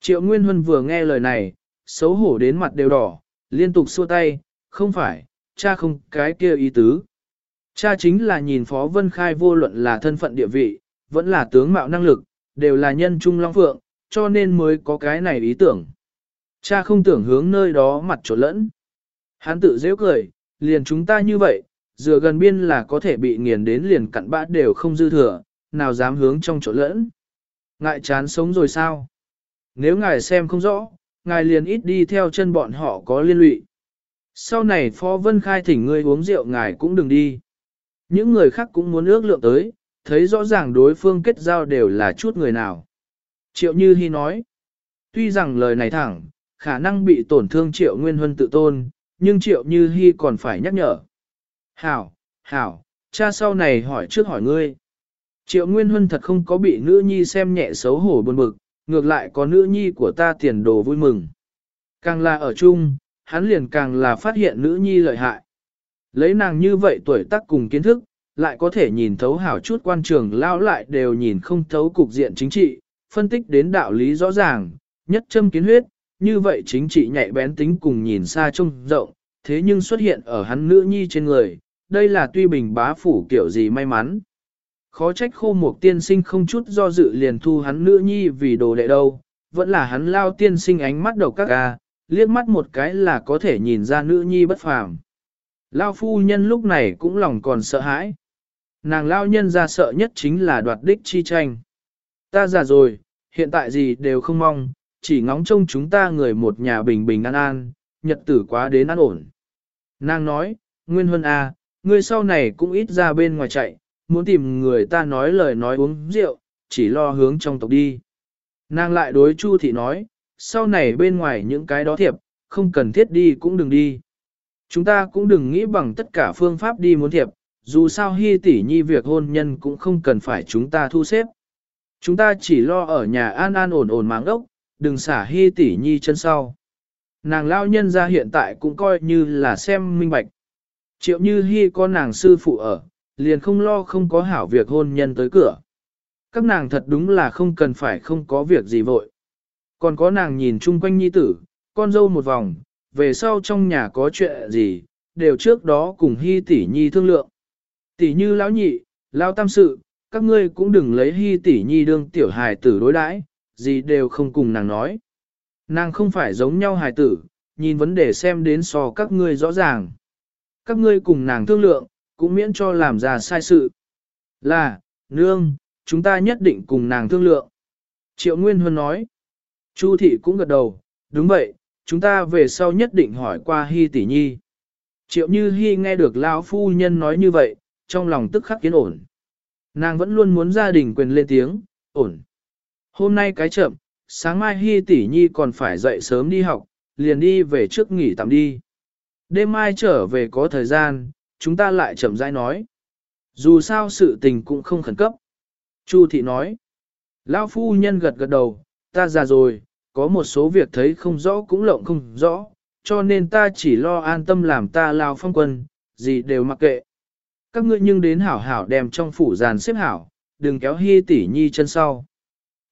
Triệu Nguyên Huân vừa nghe lời này, xấu hổ đến mặt đều đỏ, liên tục xua tay, không phải, cha không cái kia ý tứ. Cha chính là nhìn Phó Vân Khai vô luận là thân phận địa vị, vẫn là tướng mạo năng lực, đều là nhân trung long phượng, cho nên mới có cái này ý tưởng. Cha không tưởng hướng nơi đó mặt trộn lẫn. Hắn tự dễ cười, liền chúng ta như vậy, dựa gần biên là có thể bị nghiền đến liền cặn bã đều không dư thừa, nào dám hướng trong chỗ lẫn. Ngại chán sống rồi sao? Nếu ngài xem không rõ, ngài liền ít đi theo chân bọn họ có liên lụy. Sau này Phó Vân Khai thỉnh ngươi uống rượu ngài cũng đừng đi. Những người khác cũng muốn ước lượng tới, thấy rõ ràng đối phương kết giao đều là chút người nào. Triệu Như Hi nói, tuy rằng lời này thẳng, khả năng bị tổn thương Triệu Nguyên Huân tự tôn, nhưng Triệu Như Hi còn phải nhắc nhở. Hảo, hảo, cha sau này hỏi trước hỏi ngươi. Triệu Nguyên Huân thật không có bị nữ nhi xem nhẹ xấu hổ buồn bực, ngược lại có nữ nhi của ta tiền đồ vui mừng. Càng là ở chung, hắn liền càng là phát hiện nữ nhi lợi hại. Lấy nàng như vậy tuổi tác cùng kiến thức, lại có thể nhìn thấu hảo chút quan trường lao lại đều nhìn không thấu cục diện chính trị, phân tích đến đạo lý rõ ràng, nhất châm kiến huyết, như vậy chính trị nhạy bén tính cùng nhìn xa trông rộng, thế nhưng xuất hiện ở hắn nữ nhi trên người, đây là tuy bình bá phủ kiểu gì may mắn. Khó trách khô một tiên sinh không chút do dự liền thu hắn nữ nhi vì đồ đệ đâu, vẫn là hắn lao tiên sinh ánh mắt đầu các ga, liếc mắt một cái là có thể nhìn ra nữ nhi bất phàm. Lao phu nhân lúc này cũng lòng còn sợ hãi. Nàng lao nhân ra sợ nhất chính là đoạt đích chi tranh. Ta già rồi, hiện tại gì đều không mong, chỉ ngóng trông chúng ta người một nhà bình bình an an, nhật tử quá đến an ổn. Nàng nói, Nguyên Huân A, ngươi sau này cũng ít ra bên ngoài chạy, muốn tìm người ta nói lời nói uống rượu, chỉ lo hướng trong tộc đi. Nàng lại đối Chu Thị nói, sau này bên ngoài những cái đó thiệp, không cần thiết đi cũng đừng đi. Chúng ta cũng đừng nghĩ bằng tất cả phương pháp đi muốn thiệp, dù sao hy tỷ nhi việc hôn nhân cũng không cần phải chúng ta thu xếp. Chúng ta chỉ lo ở nhà an an ổn ổn máng ốc, đừng xả hy tỷ nhi chân sau. Nàng lao nhân ra hiện tại cũng coi như là xem minh bạch. Triệu như hy có nàng sư phụ ở, liền không lo không có hảo việc hôn nhân tới cửa. Các nàng thật đúng là không cần phải không có việc gì vội. Còn có nàng nhìn chung quanh nhi tử, con dâu một vòng, về sau trong nhà có chuyện gì, đều trước đó cùng hy tỷ nhi thương lượng. Tỷ như lão nhị, lão tam sự, các ngươi cũng đừng lấy hy tỷ nhi đương tiểu hài tử đối đãi, gì đều không cùng nàng nói. Nàng không phải giống nhau hài tử, nhìn vấn đề xem đến so các ngươi rõ ràng. Các ngươi cùng nàng thương lượng, cũng miễn cho làm ra sai sự. Là, nương, chúng ta nhất định cùng nàng thương lượng. Triệu Nguyên Huân nói. Chu thị cũng gật đầu, đúng vậy, chúng ta về sau nhất định hỏi qua Hi tỷ nhi. Triệu Như Hi nghe được lão phu nhân nói như vậy, trong lòng tức khắc kiến ổn. Nàng vẫn luôn muốn gia đình quyền lên tiếng, ổn. Hôm nay cái chậm, sáng mai Hi tỷ nhi còn phải dậy sớm đi học, liền đi về trước nghỉ tạm đi. Đêm mai trở về có thời gian, chúng ta lại chậm rãi nói. Dù sao sự tình cũng không khẩn cấp. Chu thị nói. Lão phu nhân gật gật đầu, ta già rồi, có một số việc thấy không rõ cũng lộng không rõ, cho nên ta chỉ lo an tâm làm ta lao phong quân, gì đều mặc kệ các ngươi nhưng đến hảo hảo đem trong phủ giàn xếp hảo, đừng kéo hy tỷ nhi chân sau.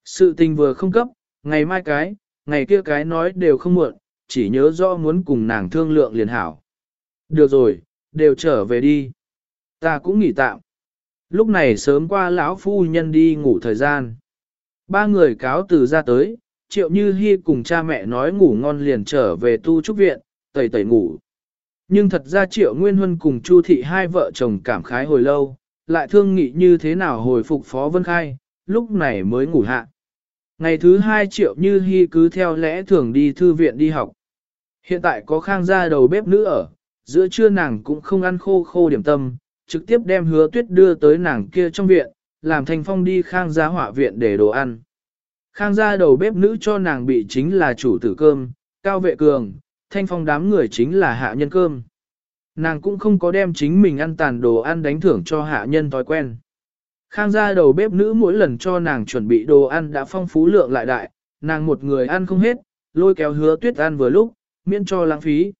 Sự tình vừa không cấp, ngày mai cái, ngày kia cái nói đều không muộn, chỉ nhớ rõ muốn cùng nàng thương lượng liền hảo. Được rồi, đều trở về đi. Ta cũng nghỉ tạm. Lúc này sớm qua lão phu nhân đi ngủ thời gian. Ba người cáo từ ra tới, triệu như hy cùng cha mẹ nói ngủ ngon liền trở về tu trúc viện, tẩy tẩy ngủ. Nhưng thật ra triệu nguyên huân cùng chu thị hai vợ chồng cảm khái hồi lâu, lại thương nghị như thế nào hồi phục phó vân khai, lúc này mới ngủ hạ. Ngày thứ hai triệu như hy cứ theo lẽ thường đi thư viện đi học. Hiện tại có khang gia đầu bếp nữ ở, giữa trưa nàng cũng không ăn khô khô điểm tâm, trực tiếp đem hứa tuyết đưa tới nàng kia trong viện, làm thành phong đi khang gia hỏa viện để đồ ăn. Khang gia đầu bếp nữ cho nàng bị chính là chủ tử cơm, cao vệ cường, thanh phong đám người chính là hạ nhân cơm. Nàng cũng không có đem chính mình ăn tàn đồ ăn đánh thưởng cho hạ nhân thói quen. Khang gia đầu bếp nữ mỗi lần cho nàng chuẩn bị đồ ăn đã phong phú lượng lại đại, nàng một người ăn không hết, lôi kéo hứa tuyết ăn vừa lúc, miễn cho lãng phí.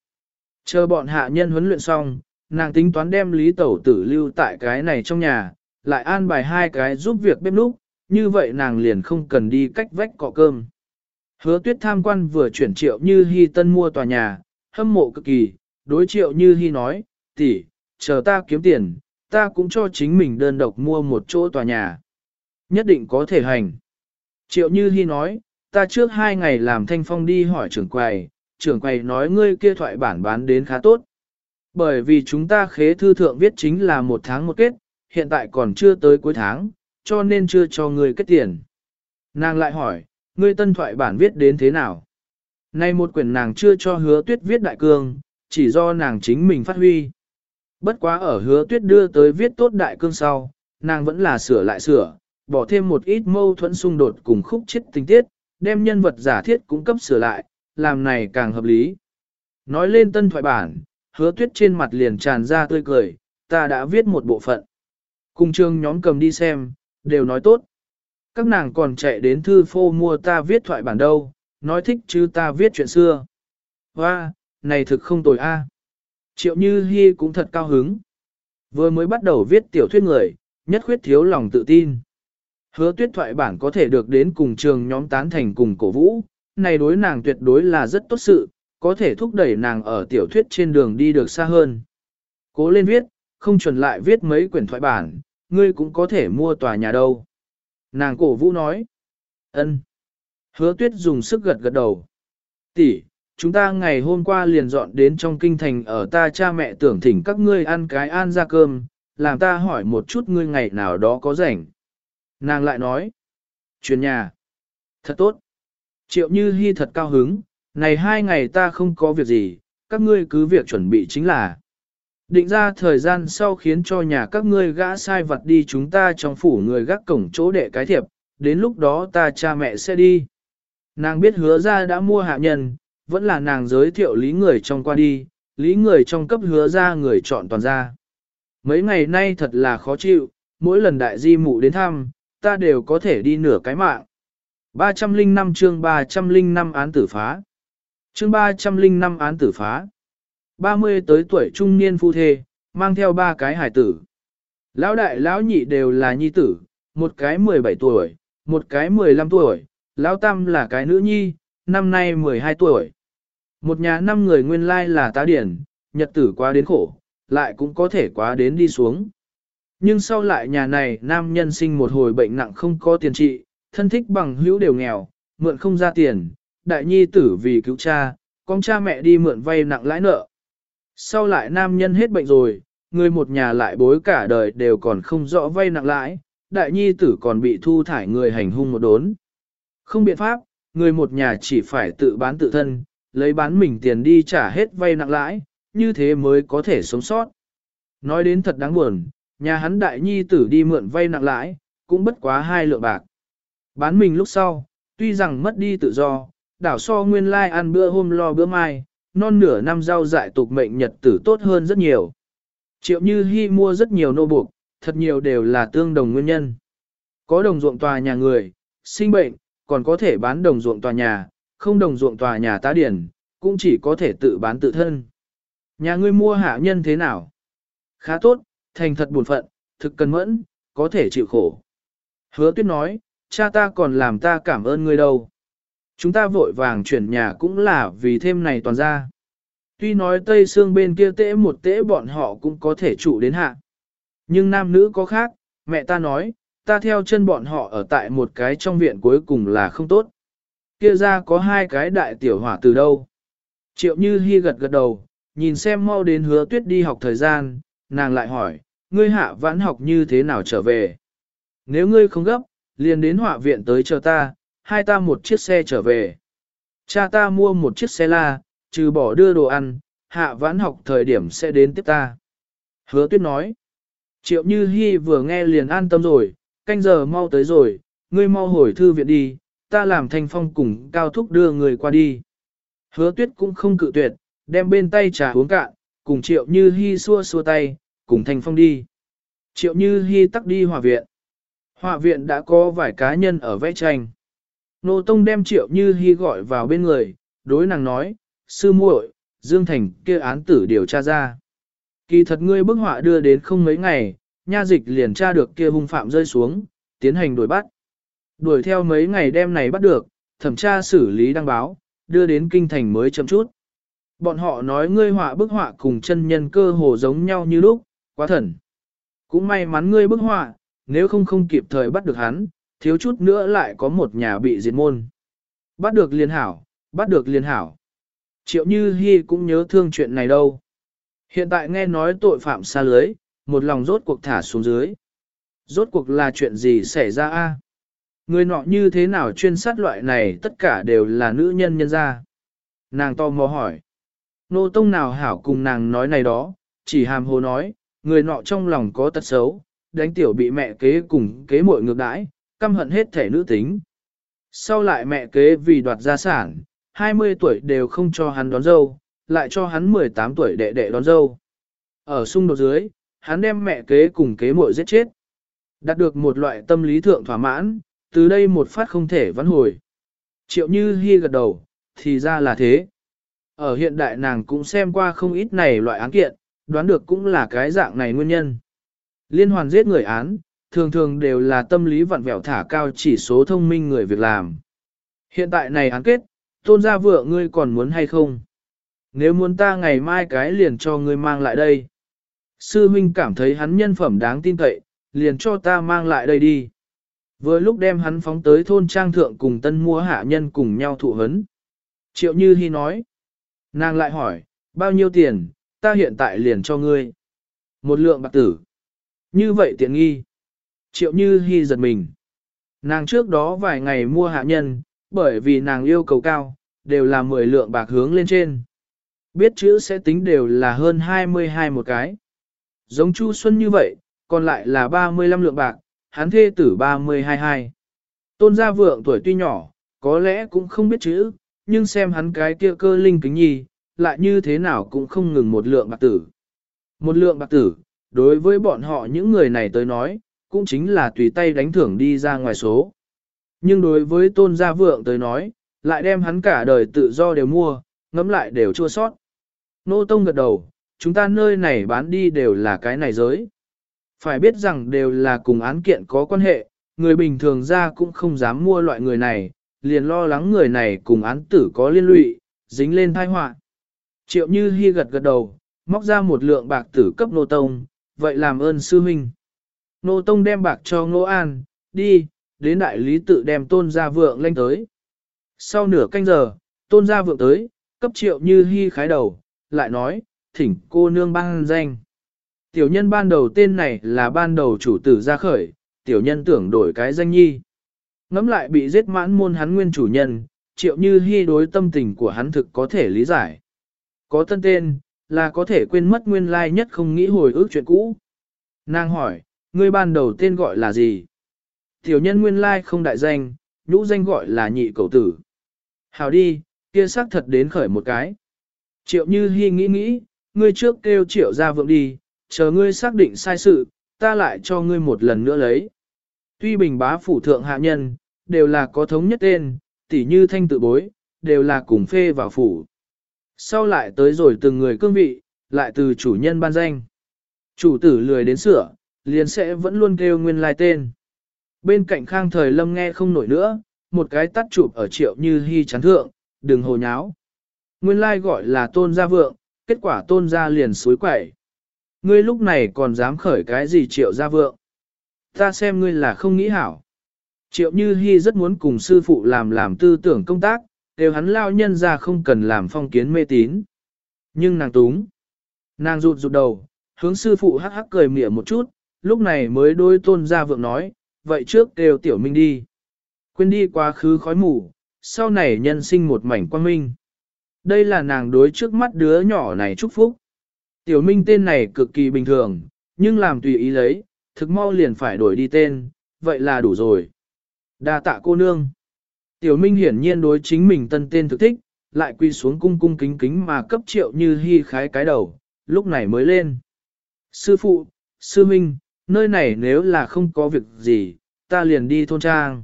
Chờ bọn hạ nhân huấn luyện xong, nàng tính toán đem lý tẩu tử lưu tại cái này trong nhà, lại an bài hai cái giúp việc bếp núc, như vậy nàng liền không cần đi cách vách cọ cơm. Hứa tuyết tham quan vừa chuyển triệu như hy tân mua tòa nhà, hâm mộ cực kỳ, đối triệu như hy nói, tỷ, chờ ta kiếm tiền, ta cũng cho chính mình đơn độc mua một chỗ tòa nhà. Nhất định có thể hành. Triệu như hy nói, ta trước hai ngày làm thanh phong đi hỏi trưởng quầy, trưởng quầy nói ngươi kia thoại bản bán đến khá tốt. Bởi vì chúng ta khế thư thượng viết chính là một tháng một kết, hiện tại còn chưa tới cuối tháng, cho nên chưa cho ngươi kết tiền. Nàng lại hỏi, ngươi tân thoại bản viết đến thế nào? Nay một quyển nàng chưa cho hứa tuyết viết đại cương, chỉ do nàng chính mình phát huy. Bất quá ở hứa tuyết đưa tới viết tốt đại cương sau, nàng vẫn là sửa lại sửa, bỏ thêm một ít mâu thuẫn xung đột cùng khúc chết tình tiết, đem nhân vật giả thiết cũng cấp sửa lại, làm này càng hợp lý. Nói lên tân thoại bản, hứa tuyết trên mặt liền tràn ra tươi cười, ta đã viết một bộ phận. Cùng trường nhóm cầm đi xem, đều nói tốt. Các nàng còn chạy đến thư phô mua ta viết thoại bản đâu, nói thích chứ ta viết chuyện xưa. Hoa, này thực không tồi a. Triệu Như Hi cũng thật cao hứng. Vừa mới bắt đầu viết tiểu thuyết người, nhất khuyết thiếu lòng tự tin. Hứa tuyết thoại bản có thể được đến cùng trường nhóm tán thành cùng cổ vũ, này đối nàng tuyệt đối là rất tốt sự, có thể thúc đẩy nàng ở tiểu thuyết trên đường đi được xa hơn. Cố lên viết, không chuẩn lại viết mấy quyển thoại bản, ngươi cũng có thể mua tòa nhà đâu. Nàng cổ vũ nói. ân. Hứa tuyết dùng sức gật gật đầu. Tỷ, chúng ta ngày hôm qua liền dọn đến trong kinh thành ở ta cha mẹ tưởng thỉnh các ngươi ăn cái an ra cơm, làm ta hỏi một chút ngươi ngày nào đó có rảnh. Nàng lại nói. Chuyển nhà. Thật tốt. Triệu Như Hi thật cao hứng, này hai ngày ta không có việc gì, các ngươi cứ việc chuẩn bị chính là. Định ra thời gian sau khiến cho nhà các ngươi gã sai vật đi chúng ta trong phủ người gác cổng chỗ đệ cái thiệp, đến lúc đó ta cha mẹ sẽ đi. Nàng biết hứa ra đã mua hạ nhân, vẫn là nàng giới thiệu lý người trong qua đi, lý người trong cấp hứa ra người chọn toàn ra. Mấy ngày nay thật là khó chịu, mỗi lần đại di mụ đến thăm, ta đều có thể đi nửa cái mạng. 305 chương 305 án tử phá. Chương 305 án tử phá. 30 tới tuổi trung niên phu thê, mang theo ba cái hải tử. Lão đại lão nhị đều là nhi tử, một cái 17 tuổi, một cái 15 tuổi, lão tam là cái nữ nhi, năm nay 12 tuổi. Một nhà năm người nguyên lai là tá điển, nhật tử quá đến khổ, lại cũng có thể quá đến đi xuống. Nhưng sau lại nhà này nam nhân sinh một hồi bệnh nặng không có tiền trị, thân thích bằng hữu đều nghèo, mượn không ra tiền, đại nhi tử vì cứu cha, con cha mẹ đi mượn vay nặng lãi nợ. Sau lại nam nhân hết bệnh rồi, người một nhà lại bối cả đời đều còn không rõ vay nặng lãi, đại nhi tử còn bị thu thải người hành hung một đốn. Không biện pháp, người một nhà chỉ phải tự bán tự thân, lấy bán mình tiền đi trả hết vay nặng lãi, như thế mới có thể sống sót. Nói đến thật đáng buồn, nhà hắn đại nhi tử đi mượn vay nặng lãi, cũng bất quá hai lượng bạc. Bán mình lúc sau, tuy rằng mất đi tự do, đảo so nguyên lai ăn bữa hôm lo bữa mai, non nửa năm rau dại tục mệnh nhật tử tốt hơn rất nhiều. Triệu Như Hi mua rất nhiều nô buộc, thật nhiều đều là tương đồng nguyên nhân. Có đồng ruộng tòa nhà người, sinh bệnh, còn có thể bán đồng ruộng tòa nhà, không đồng ruộng tòa nhà tá điển, cũng chỉ có thể tự bán tự thân. Nhà ngươi mua hạ nhân thế nào? Khá tốt, thành thật buồn phận, thực cần mẫn, có thể chịu khổ. Hứa tuyết nói, cha ta còn làm ta cảm ơn ngươi đâu. Chúng ta vội vàng chuyển nhà cũng là vì thêm này toàn ra. Tuy nói Tây Sương bên kia tễ một tễ bọn họ cũng có thể trụ đến hạ. Nhưng nam nữ có khác, mẹ ta nói, ta theo chân bọn họ ở tại một cái trong viện cuối cùng là không tốt. Kia ra có hai cái đại tiểu hỏa từ đâu. Triệu Như Hi gật gật đầu, nhìn xem mau đến hứa tuyết đi học thời gian, nàng lại hỏi, ngươi hạ vãn học như thế nào trở về? Nếu ngươi không gấp, liền đến họa viện tới chờ ta, hai ta một chiếc xe trở về. Cha ta mua một chiếc xe la, trừ bỏ đưa đồ ăn, hạ vãn học thời điểm sẽ đến tiếp ta. Hứa tuyết nói, triệu như Hi vừa nghe liền an tâm rồi, canh giờ mau tới rồi, ngươi mau hồi thư viện đi, ta làm thanh phong cùng cao thúc đưa người qua đi. Hứa tuyết cũng không cự tuyệt, đem bên tay trà uống cạn, cùng triệu như Hi xua xua tay, cùng thanh phong đi. Triệu như Hi tắc đi hòa viện. Hòa viện đã có vài cá nhân ở vẽ tranh. Nô Tông đem triệu như hy gọi vào bên người, đối nàng nói, sư muội, Dương Thành kia án tử điều tra ra. Kỳ thật ngươi bức họa đưa đến không mấy ngày, nha dịch liền tra được kia hung phạm rơi xuống, tiến hành đuổi bắt. Đuổi theo mấy ngày đêm này bắt được, thẩm tra xử lý đăng báo, đưa đến kinh thành mới chậm chút. Bọn họ nói ngươi họa bức họa cùng chân nhân cơ hồ giống nhau như lúc, quá thần. Cũng may mắn ngươi bức họa, nếu không không kịp thời bắt được hắn, thiếu chút nữa lại có một nhà bị diệt môn. Bắt được liên hảo, bắt được liên hảo. Triệu Như Hi cũng nhớ thương chuyện này đâu. Hiện tại nghe nói tội phạm xa lưới, một lòng rốt cuộc thả xuống dưới. Rốt cuộc là chuyện gì xảy ra a? Người nọ như thế nào chuyên sát loại này tất cả đều là nữ nhân nhân ra. Nàng to mò hỏi. Nô tông nào hảo cùng nàng nói này đó, chỉ hàm hồ nói, người nọ trong lòng có tật xấu, đánh tiểu bị mẹ kế cùng kế muội ngược đãi, căm hận hết thể nữ tính. Sau lại mẹ kế vì đoạt gia sản, 20 tuổi đều không cho hắn đón dâu, lại cho hắn 18 tuổi đệ đệ đón dâu. Ở xung đột dưới, hắn đem mẹ kế cùng kế muội giết chết. Đạt được một loại tâm lý thượng thỏa mãn, từ đây một phát không thể vãn hồi. Triệu Như Hi gật đầu, thì ra là thế. Ở hiện đại nàng cũng xem qua không ít này loại án kiện, đoán được cũng là cái dạng này nguyên nhân. Liên hoàn giết người án, thường thường đều là tâm lý vặn vẹo thả cao chỉ số thông minh người việc làm. Hiện tại này án kết, tôn gia vợ ngươi còn muốn hay không? Nếu muốn ta ngày mai cái liền cho ngươi mang lại đây. Sư huynh cảm thấy hắn nhân phẩm đáng tin cậy, liền cho ta mang lại đây đi. Vừa lúc đem hắn phóng tới thôn trang thượng cùng tân mua hạ nhân cùng nhau thụ hấn. Triệu Như Hi nói. Nàng lại hỏi, bao nhiêu tiền, ta hiện tại liền cho ngươi. Một lượng bạc tử. Như vậy tiện nghi. Triệu Như Hi giật mình. Nàng trước đó vài ngày mua hạ nhân, bởi vì nàng yêu cầu cao, đều là 10 lượng bạc hướng lên trên. Biết chữ sẽ tính đều là hơn 22 một cái. Giống Chu Xuân như vậy, còn lại là 35 lượng bạc, hắn thê tử 32 hai. Tôn gia vượng tuổi tuy nhỏ, có lẽ cũng không biết chữ, nhưng xem hắn cái kia cơ linh kính nhi, lại như thế nào cũng không ngừng một lượng bạc tử. Một lượng bạc tử, đối với bọn họ những người này tới nói, cũng chính là tùy tay đánh thưởng đi ra ngoài số. Nhưng đối với tôn gia vượng tới nói, lại đem hắn cả đời tự do đều mua, ngấm lại đều chua sót. Nô Tông gật đầu, chúng ta nơi này bán đi đều là cái này giới. Phải biết rằng đều là cùng án kiện có quan hệ, người bình thường ra cũng không dám mua loại người này, liền lo lắng người này cùng án tử có liên lụy, dính lên tai họa. Triệu Như Hi gật gật đầu, móc ra một lượng bạc tử cấp Nô Tông, vậy làm ơn sư huynh. Nô Tông đem bạc cho Ngô An, đi, đến đại lý tự đem tôn gia vượng lên tới. Sau nửa canh giờ, tôn gia vượng tới, cấp triệu như hy khái đầu, lại nói, thỉnh cô nương ban danh. Tiểu nhân ban đầu tên này là ban đầu chủ tử ra khởi, tiểu nhân tưởng đổi cái danh nhi. Ngắm lại bị giết mãn môn hắn nguyên chủ nhân, triệu như hy đối tâm tình của hắn thực có thể lý giải. Có tân tên, là có thể quên mất nguyên lai nhất không nghĩ hồi ức chuyện cũ. Nàng hỏi, ngươi ban đầu tên gọi là gì? Tiểu nhân nguyên lai không đại danh, nhũ danh gọi là nhị cầu tử. Hào đi, kia xác thật đến khởi một cái. Triệu như hy nghĩ nghĩ, ngươi trước kêu triệu ra vượng đi, chờ ngươi xác định sai sự, ta lại cho ngươi một lần nữa lấy. Tuy bình bá phủ thượng hạ nhân, đều là có thống nhất tên, tỉ như thanh tự bối, đều là cùng phê vào phủ. Sau lại tới rồi từng người cương vị, lại từ chủ nhân ban danh. Chủ tử lười đến sửa, liền sẽ vẫn luôn kêu nguyên lai tên. Bên cạnh khang thời lâm nghe không nổi nữa, một cái tắt chụp ở triệu như hy chán thượng, đừng hồ nháo. Nguyên lai gọi là tôn gia vượng, kết quả tôn gia liền suối quẩy. Ngươi lúc này còn dám khởi cái gì triệu gia vượng. Ta xem ngươi là không nghĩ hảo. Triệu Như Hi rất muốn cùng sư phụ làm làm tư tưởng công tác, đều hắn lao nhân ra không cần làm phong kiến mê tín. Nhưng nàng túng. Nàng rụt rụt đầu, hướng sư phụ hắc hắc cười mỉa một chút, lúc này mới đôi tôn gia vượng nói, vậy trước đều tiểu minh đi. Quên đi quá khứ khói mù, sau này nhân sinh một mảnh quang minh. Đây là nàng đối trước mắt đứa nhỏ này chúc phúc. Tiểu minh tên này cực kỳ bình thường, nhưng làm tùy ý lấy, thực mau liền phải đổi đi tên, vậy là đủ rồi. đa tạ cô nương. Tiểu minh hiển nhiên đối chính mình tân tên thực thích, lại quy xuống cung cung kính kính mà cấp triệu như hy khái cái đầu, lúc này mới lên. Sư phụ, sư minh, nơi này nếu là không có việc gì, ta liền đi thôn trang.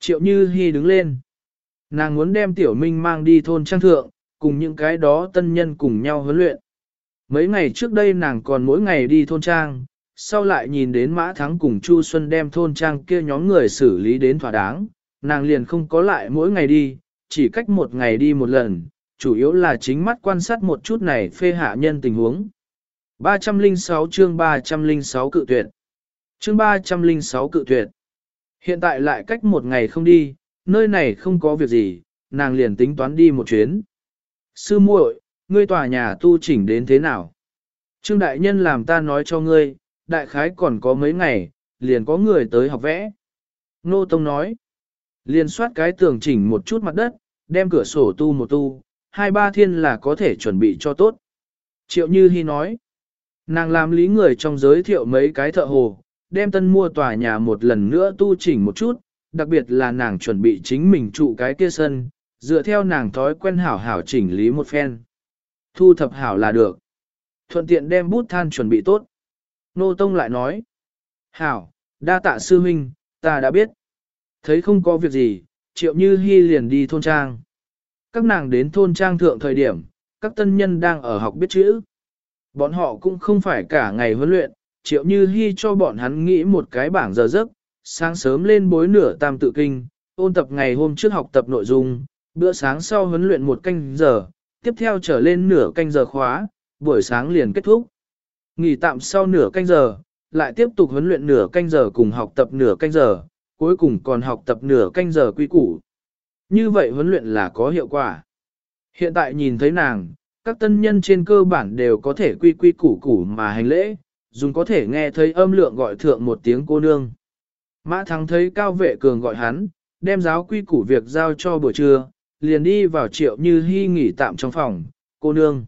Triệu như Hi đứng lên. Nàng muốn đem tiểu minh mang đi thôn trang thượng, cùng những cái đó tân nhân cùng nhau huấn luyện. Mấy ngày trước đây nàng còn mỗi ngày đi thôn trang, sau lại nhìn đến Mã Thắng cùng Chu Xuân đem thôn trang kia nhóm người xử lý đến thỏa đáng, nàng liền không có lại mỗi ngày đi, chỉ cách một ngày đi một lần, chủ yếu là chính mắt quan sát một chút này phê hạ nhân tình huống. 306 chương 306 cự tuyệt. Chương 306 cự tuyệt. Hiện tại lại cách một ngày không đi, nơi này không có việc gì, nàng liền tính toán đi một chuyến. Sư muội, ngươi tòa nhà tu chỉnh đến thế nào? Trương đại nhân làm ta nói cho ngươi, đại khái còn có mấy ngày, liền có người tới học vẽ. Nô Tông nói, liền soát cái tường chỉnh một chút mặt đất, đem cửa sổ tu một tu, hai ba thiên là có thể chuẩn bị cho tốt. Triệu Như Hi nói, nàng làm lý người trong giới thiệu mấy cái thợ hồ, đem tân mua tòa nhà một lần nữa tu chỉnh một chút, đặc biệt là nàng chuẩn bị chính mình trụ cái kia sân, dựa theo nàng thói quen hảo hảo chỉnh lý một phen. Thu thập hảo là được. Thuận tiện đem bút than chuẩn bị tốt. Nô Tông lại nói. Hảo, đa tạ sư huynh, ta đã biết. Thấy không có việc gì, triệu như hy liền đi thôn trang. Các nàng đến thôn trang thượng thời điểm, các tân nhân đang ở học biết chữ. Bọn họ cũng không phải cả ngày huấn luyện, triệu như hy cho bọn hắn nghĩ một cái bảng giờ giấc, sáng sớm lên bối nửa tam tự kinh, ôn tập ngày hôm trước học tập nội dung, bữa sáng sau huấn luyện một canh giờ, tiếp theo trở lên nửa canh giờ khóa, buổi sáng liền kết thúc. Nghỉ tạm sau nửa canh giờ, lại tiếp tục huấn luyện nửa canh giờ cùng học tập nửa canh giờ, cuối cùng còn học tập nửa canh giờ quy củ. Như vậy huấn luyện là có hiệu quả. Hiện tại nhìn thấy nàng, các tân nhân trên cơ bản đều có thể quy quy củ củ mà hành lễ, dùng có thể nghe thấy âm lượng gọi thượng một tiếng cô nương. Mã thắng thấy cao vệ cường gọi hắn, đem giáo quy củ việc giao cho buổi trưa, liền đi vào triệu như hy nghỉ tạm trong phòng, cô nương.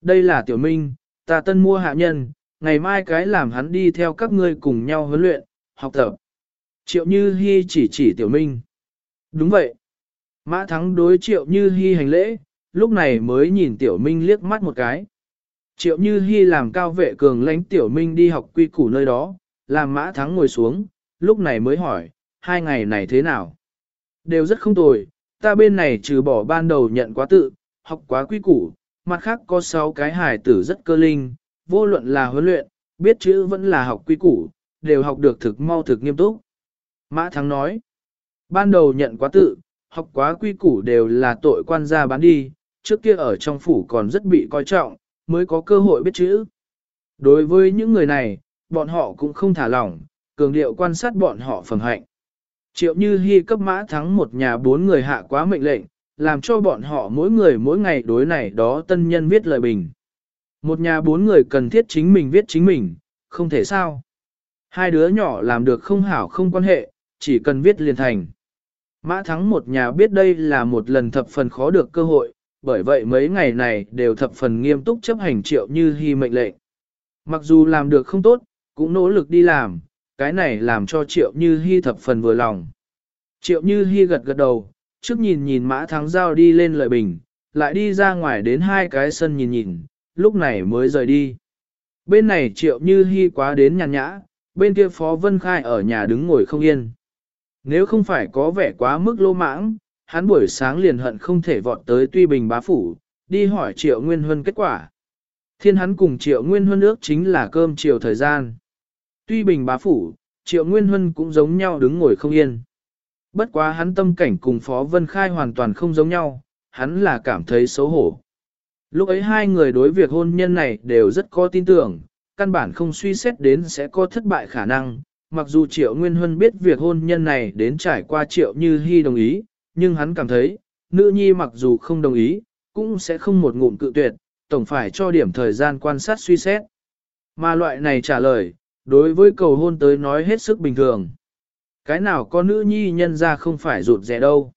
Đây là tiểu minh, ta tân mua hạ nhân, ngày mai cái làm hắn đi theo các ngươi cùng nhau huấn luyện, học tập. Triệu như hy chỉ chỉ tiểu minh. Đúng vậy. Mã thắng đối triệu như hy hành lễ, lúc này mới nhìn tiểu minh liếc mắt một cái. Triệu như Hi làm cao vệ cường lãnh tiểu minh đi học quy củ nơi đó, làm mã thắng ngồi xuống, lúc này mới hỏi, hai ngày này thế nào? Đều rất không tồi, ta bên này trừ bỏ ban đầu nhận quá tự, học quá quy củ, mặt khác có sáu cái hài tử rất cơ linh, vô luận là huấn luyện, biết chữ vẫn là học quy củ, đều học được thực mau thực nghiêm túc. Mã Thắng nói, ban đầu nhận quá tự, học quá quy củ đều là tội quan gia bán đi, trước kia ở trong phủ còn rất bị coi trọng, mới có cơ hội biết chữ. Đối với những người này, bọn họ cũng không thả lỏng, cường điệu quan sát bọn họ phẩm hạnh. Triệu Như Hi cấp mã thắng một nhà bốn người hạ quá mệnh lệnh, làm cho bọn họ mỗi người mỗi ngày đối này đó tân nhân viết lời bình. Một nhà bốn người cần thiết chính mình viết chính mình, không thể sao. Hai đứa nhỏ làm được không hảo không quan hệ, chỉ cần viết liền thành. Mã thắng một nhà biết đây là một lần thập phần khó được cơ hội, bởi vậy mấy ngày này đều thập phần nghiêm túc chấp hành triệu như hy mệnh lệnh. Mặc dù làm được không tốt, cũng nỗ lực đi làm, cái này làm cho triệu như hy thập phần vừa lòng. Triệu như hy gật gật đầu, trước nhìn nhìn mã thắng giao đi lên lợi bình, lại đi ra ngoài đến hai cái sân nhìn nhìn, lúc này mới rời đi. Bên này triệu như hy quá đến nhàn nhã, bên kia phó vân khai ở nhà đứng ngồi không yên. Nếu không phải có vẻ quá mức lô mãng, hắn buổi sáng liền hận không thể vọt tới tuy bình bá phủ, đi hỏi triệu nguyên huân kết quả. Thiên hắn cùng triệu nguyên huân ước chính là cơm chiều thời gian. Tuy bình bá phủ, triệu nguyên huân cũng giống nhau đứng ngồi không yên. Bất quá hắn tâm cảnh cùng Phó Vân Khai hoàn toàn không giống nhau, hắn là cảm thấy xấu hổ. Lúc ấy hai người đối việc hôn nhân này đều rất có tin tưởng, căn bản không suy xét đến sẽ có thất bại khả năng. Mặc dù Triệu Nguyên Huân biết việc hôn nhân này đến trải qua Triệu Như Hi đồng ý, nhưng hắn cảm thấy, nữ nhi mặc dù không đồng ý, cũng sẽ không một ngụm cự tuyệt, tổng phải cho điểm thời gian quan sát suy xét. Mà loại này trả lời, đối với cầu hôn tới nói hết sức bình thường. Cái nào có nữ nhi nhân ra không phải rụt rẻ đâu.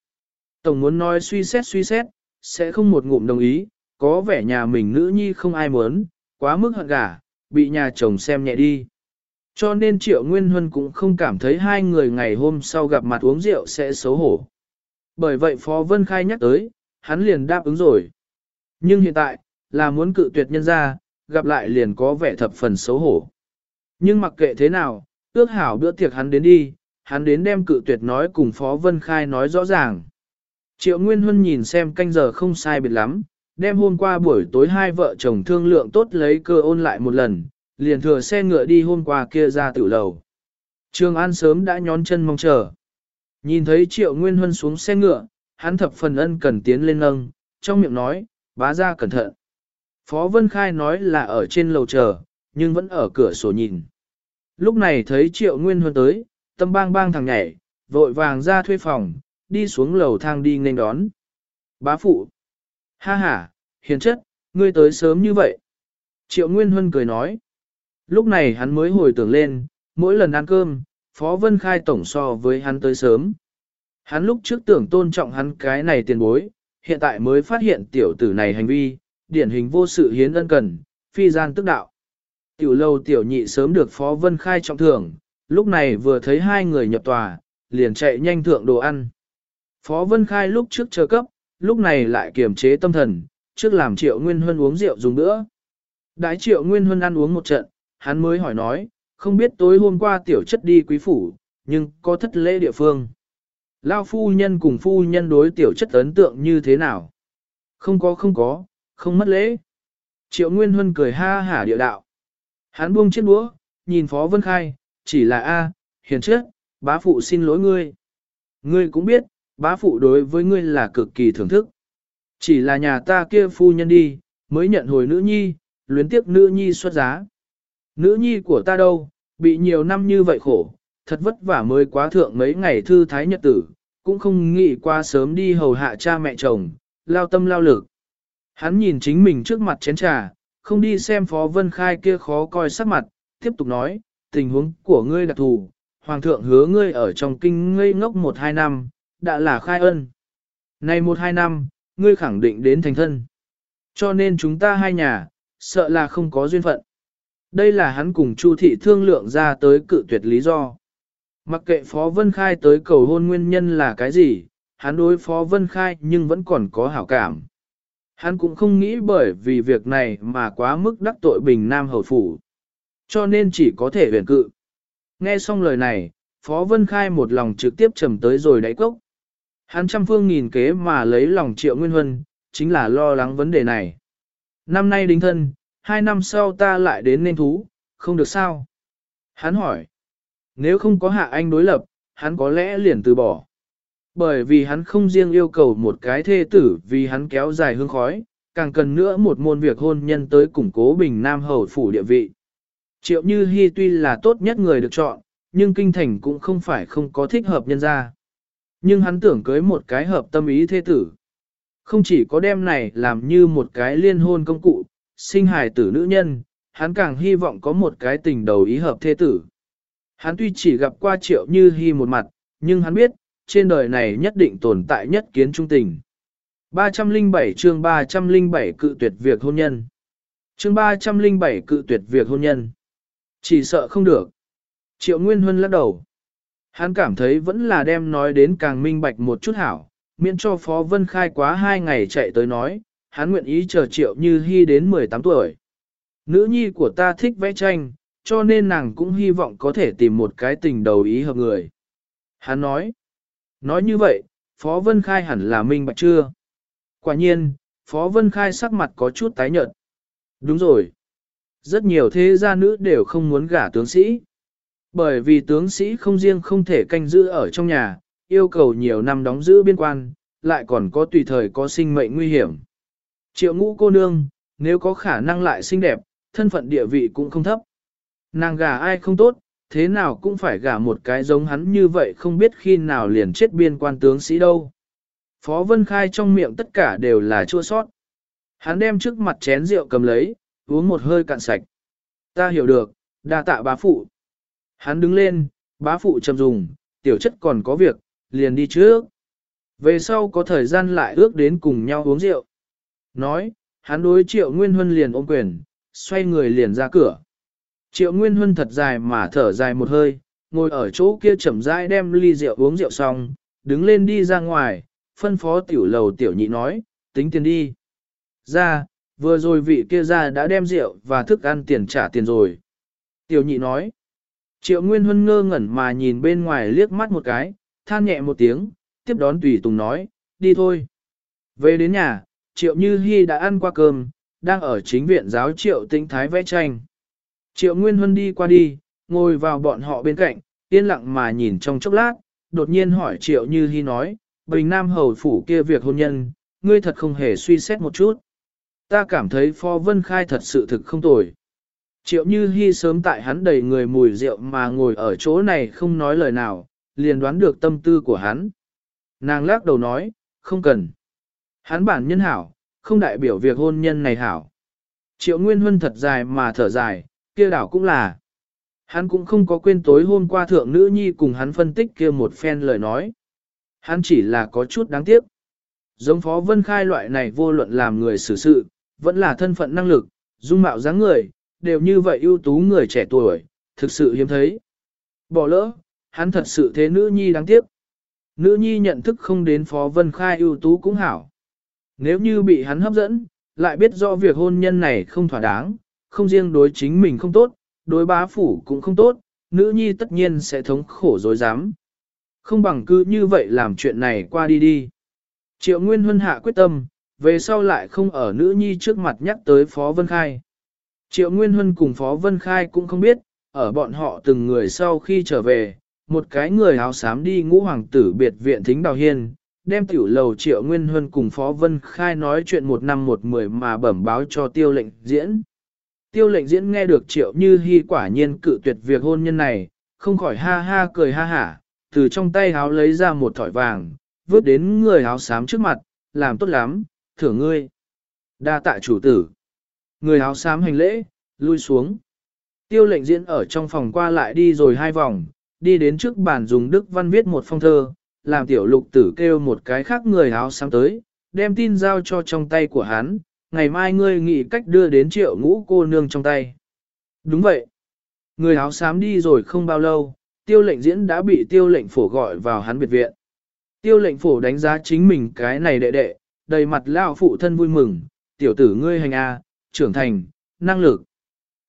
Tổng muốn nói suy xét suy xét, sẽ không một ngụm đồng ý, có vẻ nhà mình nữ nhi không ai muốn, quá mức hận gả, bị nhà chồng xem nhẹ đi. Cho nên Triệu Nguyên Huân cũng không cảm thấy hai người ngày hôm sau gặp mặt uống rượu sẽ xấu hổ. Bởi vậy Phó Vân Khai nhắc tới, hắn liền đáp ứng rồi. Nhưng hiện tại, là muốn cự tuyệt nhân ra, gặp lại liền có vẻ thập phần xấu hổ. Nhưng mặc kệ thế nào, ước hảo bữa tiệc hắn đến đi, hắn đến đem cự tuyệt nói cùng Phó Vân Khai nói rõ ràng. Triệu Nguyên Huân nhìn xem canh giờ không sai biệt lắm, đem hôm qua buổi tối hai vợ chồng thương lượng tốt lấy cơ ôn lại một lần, liền thừa xe ngựa đi hôm qua kia ra tử lầu. Trường An sớm đã nhón chân mong chờ. Nhìn thấy Triệu Nguyên Huân xuống xe ngựa, hắn thập phần ân cần tiến lên nâng, trong miệng nói, bá ra cẩn thận. Phó Vân Khai nói là ở trên lầu chờ, nhưng vẫn ở cửa sổ nhìn. Lúc này thấy Triệu Nguyên Huân tới, tâm bang bang thằng nhảy, vội vàng ra thuê phòng, đi xuống lầu thang đi nên đón. Bá phụ. Ha ha, hiền chất, ngươi tới sớm như vậy. Triệu Nguyên Huân cười nói. Lúc này hắn mới hồi tưởng lên, mỗi lần ăn cơm, Phó Vân Khai tổng so với hắn tới sớm. Hắn lúc trước tưởng tôn trọng hắn cái này tiền bối, hiện tại mới phát hiện tiểu tử này hành vi, điển hình vô sự hiến ân cần, phi gian tức đạo. Tiểu lâu tiểu nhị sớm được Phó Vân Khai trọng thưởng, lúc này vừa thấy hai người nhập tòa, liền chạy nhanh thượng đồ ăn. Phó Vân Khai lúc trước chờ cấp, lúc này lại kiềm chế tâm thần, trước làm Triệu Nguyên Huân uống rượu dùng nữa. Đái Triệu Nguyên Huân ăn uống một trận, hắn mới hỏi nói, không biết tối hôm qua tiểu chất đi quý phủ, nhưng có thất lễ địa phương. Lao phu nhân cùng phu nhân đối tiểu chất ấn tượng như thế nào? Không có không có, không mất lễ. Triệu Nguyên Huân cười ha hả địa đạo. Hắn buông chiếc đũa, nhìn Phó Vân Khai, chỉ là A, hiền chất, bá phụ xin lỗi ngươi. Ngươi cũng biết, bá phụ đối với ngươi là cực kỳ thưởng thức. Chỉ là nhà ta kia phu nhân đi, mới nhận hồi nữ nhi, luyến tiếc nữ nhi xuất giá. Nữ nhi của ta đâu, bị nhiều năm như vậy khổ, thật vất vả mới quá thượng mấy ngày thư thái nhật tử, cũng không nghĩ qua sớm đi hầu hạ cha mẹ chồng, lao tâm lao lực. Hắn nhìn chính mình trước mặt chén trà, không đi xem Phó Vân Khai kia khó coi sắc mặt, tiếp tục nói, tình huống của ngươi đặc thù, Hoàng thượng hứa ngươi ở trong kinh ngây ngốc một hai năm, đã là khai ân. Này một hai năm, ngươi khẳng định đến thành thân. Cho nên chúng ta hai nhà, sợ là không có duyên phận. Đây là hắn cùng Chu thị thương lượng ra tới cự tuyệt lý do. Mặc kệ Phó Vân Khai tới cầu hôn nguyên nhân là cái gì, hắn đối Phó Vân Khai nhưng vẫn còn có hảo cảm. Hắn cũng không nghĩ bởi vì việc này mà quá mức đắc tội Bình Nam Hầu Phủ. Cho nên chỉ có thể huyền cự. Nghe xong lời này, Phó Vân Khai một lòng trực tiếp trầm tới rồi đáy cốc. Hắn trăm phương nghìn kế mà lấy lòng Triệu Nguyên Huân, chính là lo lắng vấn đề này. Năm nay đính thân, hai năm sau ta lại đến nên thú, không được sao? Hắn hỏi. Nếu không có hạ anh đối lập, hắn có lẽ liền từ bỏ. Bởi vì hắn không riêng yêu cầu một cái thê tử vì hắn kéo dài hương khói, càng cần nữa một môn việc hôn nhân tới củng cố bình nam hầu phủ địa vị. Triệu Như Hi tuy là tốt nhất người được chọn, nhưng kinh thành cũng không phải không có thích hợp nhân ra. Nhưng hắn tưởng cưới một cái hợp tâm ý thế tử. Không chỉ có đem này làm như một cái liên hôn công cụ, sinh hài tử nữ nhân, hắn càng hy vọng có một cái tình đầu ý hợp thế tử. Hắn tuy chỉ gặp qua triệu như hy một mặt, nhưng hắn biết, trên đời này nhất định tồn tại nhất kiến trung tình. 307 chương 307 cự tuyệt việc hôn nhân. Chương 307 cự tuyệt việc hôn nhân. Chỉ sợ không được. Triệu Nguyên Huân lắc đầu. Hắn cảm thấy vẫn là đem nói đến càng minh bạch một chút hảo, miễn cho Phó Vân Khai quá hai ngày chạy tới nói, hắn nguyện ý chờ Triệu Như Hi đến 18 tuổi. Nữ nhi của ta thích vẽ tranh, cho nên nàng cũng hy vọng có thể tìm một cái tình đầu ý hợp người. Hắn nói, nói như vậy, Phó Vân Khai hẳn là minh bạch chưa? Quả nhiên, Phó Vân Khai sắc mặt có chút tái nhợt. Đúng rồi. Rất nhiều thế gia nữ đều không muốn gả tướng sĩ. Bởi vì tướng sĩ không riêng không thể canh giữ ở trong nhà, yêu cầu nhiều năm đóng giữ biên quan, lại còn có tùy thời có sinh mệnh nguy hiểm. Triệu ngũ cô nương, nếu có khả năng lại xinh đẹp, thân phận địa vị cũng không thấp. Nàng gả ai không tốt, thế nào cũng phải gả một cái giống hắn như vậy không biết khi nào liền chết biên quan tướng sĩ đâu. Phó Vân Khai trong miệng tất cả đều là chua sót. Hắn đem trước mặt chén rượu cầm lấy, uống một hơi cạn sạch. Ta hiểu được, đa tạ bá phụ. Hắn đứng lên, bá phụ chậm dùng, tiểu chất còn có việc, liền đi trước. Về sau có thời gian lại ước đến cùng nhau uống rượu. Nói, hắn đối triệu nguyên huân liền ôm quyền, xoay người liền ra cửa. Triệu nguyên huân thật dài mà thở dài một hơi, ngồi ở chỗ kia chậm rãi đem ly rượu uống rượu xong, đứng lên đi ra ngoài, phân phó tiểu lầu tiểu nhị nói, tính tiền đi. Ra, vừa rồi vị kia ra đã đem rượu và thức ăn tiền trả tiền rồi. Tiểu nhị nói, triệu nguyên huân ngơ ngẩn mà nhìn bên ngoài liếc mắt một cái, than nhẹ một tiếng, tiếp đón tùy tùng nói, đi thôi. Về đến nhà, triệu như Hi đã ăn qua cơm, đang ở chính viện giáo triệu tinh thái vẽ tranh. Triệu nguyên huân đi qua đi, ngồi vào bọn họ bên cạnh, yên lặng mà nhìn trong chốc lát, đột nhiên hỏi triệu như Hi nói, bình nam hầu phủ kia việc hôn nhân, ngươi thật không hề suy xét một chút. Ta cảm thấy Phó Vân Khai thật sự thực không tồi. Triệu Như Hi sớm tại hắn đầy người mùi rượu mà ngồi ở chỗ này không nói lời nào, liền đoán được tâm tư của hắn. Nàng lắc đầu nói, không cần. Hắn bản nhân hảo, không đại biểu việc hôn nhân này hảo. Triệu Nguyên Huân thật dài mà thở dài, kia đảo cũng là. Hắn cũng không có quên tối hôm qua thượng nữ nhi cùng hắn phân tích kia một phen lời nói. Hắn chỉ là có chút đáng tiếc. Giống Phó Vân Khai loại này vô luận làm người xử sự, vẫn là thân phận năng lực, dung mạo dáng người, đều như vậy ưu tú người trẻ tuổi, thực sự hiếm thấy. Bỏ lỡ, hắn thật sự thế nữ nhi đáng tiếc. Nữ nhi nhận thức không đến Phó Vân Khai ưu tú cũng hảo. Nếu như bị hắn hấp dẫn, lại biết rõ việc hôn nhân này không thỏa đáng, không riêng đối chính mình không tốt, đối bá phủ cũng không tốt, nữ nhi tất nhiên sẽ thống khổ dối dám. Không bằng cứ như vậy làm chuyện này qua đi đi. Triệu Nguyên Huân hạ quyết tâm, về sau lại không ở nữ nhi trước mặt nhắc tới Phó Vân Khai. Triệu Nguyên Huân cùng Phó Vân Khai cũng không biết, ở bọn họ từng người sau khi trở về, một cái người áo xám đi ngũ hoàng tử biệt viện thính đào hiên, đem tiểu lầu Triệu Nguyên Huân cùng Phó Vân Khai nói chuyện một năm một mười mà bẩm báo cho tiêu lệnh diễn. Tiêu lệnh diễn nghe được Triệu Như hy quả nhiên cự tuyệt việc hôn nhân này, không khỏi ha ha cười ha hả, từ trong tay háo lấy ra một thỏi vàng, vứt đến người háo xám trước mặt, làm tốt lắm, thưởng ngươi. Đa tạ chủ tử. Người háo xám hành lễ, lui xuống. Tiêu lệnh diễn ở trong phòng qua lại đi rồi hai vòng, đi đến trước bàn dùng đức văn viết một phong thơ, làm tiểu lục tử kêu một cái khác người áo sáng tới, đem tin giao cho trong tay của hắn, ngày mai ngươi nghĩ cách đưa đến triệu ngũ cô nương trong tay. Đúng vậy. Người áo xám đi rồi không bao lâu, tiêu lệnh diễn đã bị tiêu lệnh phổ gọi vào hắn biệt viện. Tiêu lệnh phổ đánh giá chính mình cái này đệ đệ, đầy mặt lao phụ thân vui mừng, tiểu tử ngươi hành A, trưởng thành, năng lực.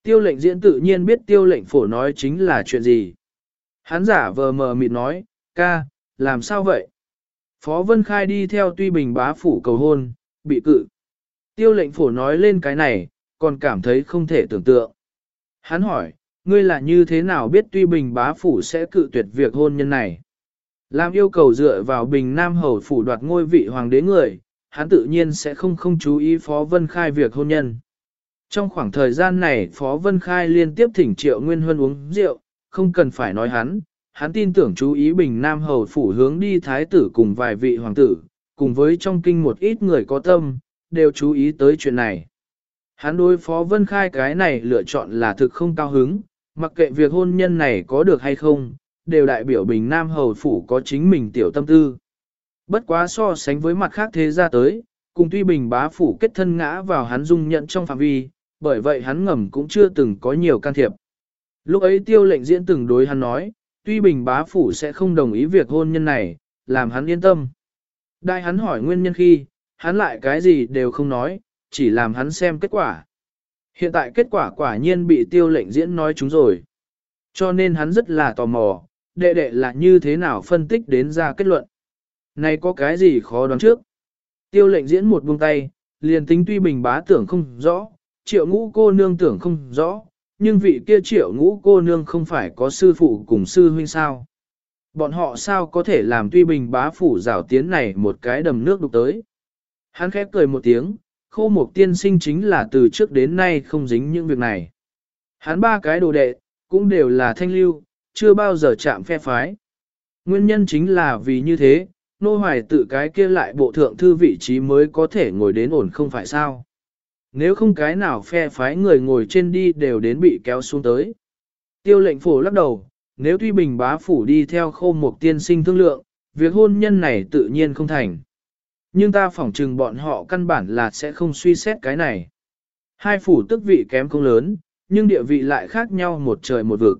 Tiêu lệnh diễn tự nhiên biết tiêu lệnh phổ nói chính là chuyện gì. Hắn giả vờ mờ mịt nói, ca, làm sao vậy? Phó Vân Khai đi theo tuy bình bá phủ cầu hôn, bị cự. Tiêu lệnh phổ nói lên cái này, còn cảm thấy không thể tưởng tượng. Hắn hỏi, ngươi là như thế nào biết tuy bình bá phủ sẽ cự tuyệt việc hôn nhân này? Làm yêu cầu dựa vào bình nam hầu phủ đoạt ngôi vị hoàng đế người, hắn tự nhiên sẽ không không chú ý Phó Vân Khai việc hôn nhân. Trong khoảng thời gian này Phó Vân Khai liên tiếp thỉnh Triệu Nguyên Huân uống rượu, không cần phải nói hắn, hắn tin tưởng chú ý Bình Nam Hầu Phủ hướng đi Thái tử cùng vài vị hoàng tử, cùng với trong kinh một ít người có tâm, đều chú ý tới chuyện này. Hắn đối Phó Vân Khai cái này lựa chọn là thực không cao hứng, mặc kệ việc hôn nhân này có được hay không, đều đại biểu Bình Nam Hầu Phủ có chính mình tiểu tâm tư. Bất quá so sánh với mặt khác thế ra tới, cùng tuy bình bá phủ kết thân ngã vào hắn dung nhận trong phạm vi, bởi vậy hắn ngầm cũng chưa từng có nhiều can thiệp. Lúc ấy tiêu lệnh diễn từng đối hắn nói, tuy bình bá phủ sẽ không đồng ý việc hôn nhân này, làm hắn yên tâm. Đại hắn hỏi nguyên nhân khi, hắn lại cái gì đều không nói, chỉ làm hắn xem kết quả. Hiện tại kết quả quả nhiên bị tiêu lệnh diễn nói chúng rồi. Cho nên hắn rất là tò mò, đệ đệ là như thế nào phân tích đến ra kết luận. Này có cái gì khó đoán trước? Tiêu lệnh diễn một buông tay, liền tính tuy bình bá tưởng không rõ, triệu ngũ cô nương tưởng không rõ, nhưng vị kia triệu ngũ cô nương không phải có sư phụ cùng sư huynh sao. Bọn họ sao có thể làm tuy bình bá phủ rảo tiến này một cái đầm nước đục tới. Hắn khép cười một tiếng, khô mục tiên sinh chính là từ trước đến nay không dính những việc này. Hắn ba cái đồ đệ, cũng đều là thanh lưu, chưa bao giờ chạm phe phái. Nguyên nhân chính là vì như thế, nô hoài tự cái kia lại bộ thượng thư vị trí mới có thể ngồi đến ổn không phải sao. Nếu không cái nào phe phái người ngồi trên đi đều đến bị kéo xuống tới. Tiêu lệnh phổ lắc đầu, nếu tuy bình bá phủ đi theo khô một tiên sinh thương lượng, việc hôn nhân này tự nhiên không thành. Nhưng ta phỏng trừng bọn họ căn bản là sẽ không suy xét cái này. Hai phủ tức vị kém không lớn, nhưng địa vị lại khác nhau một trời một vực.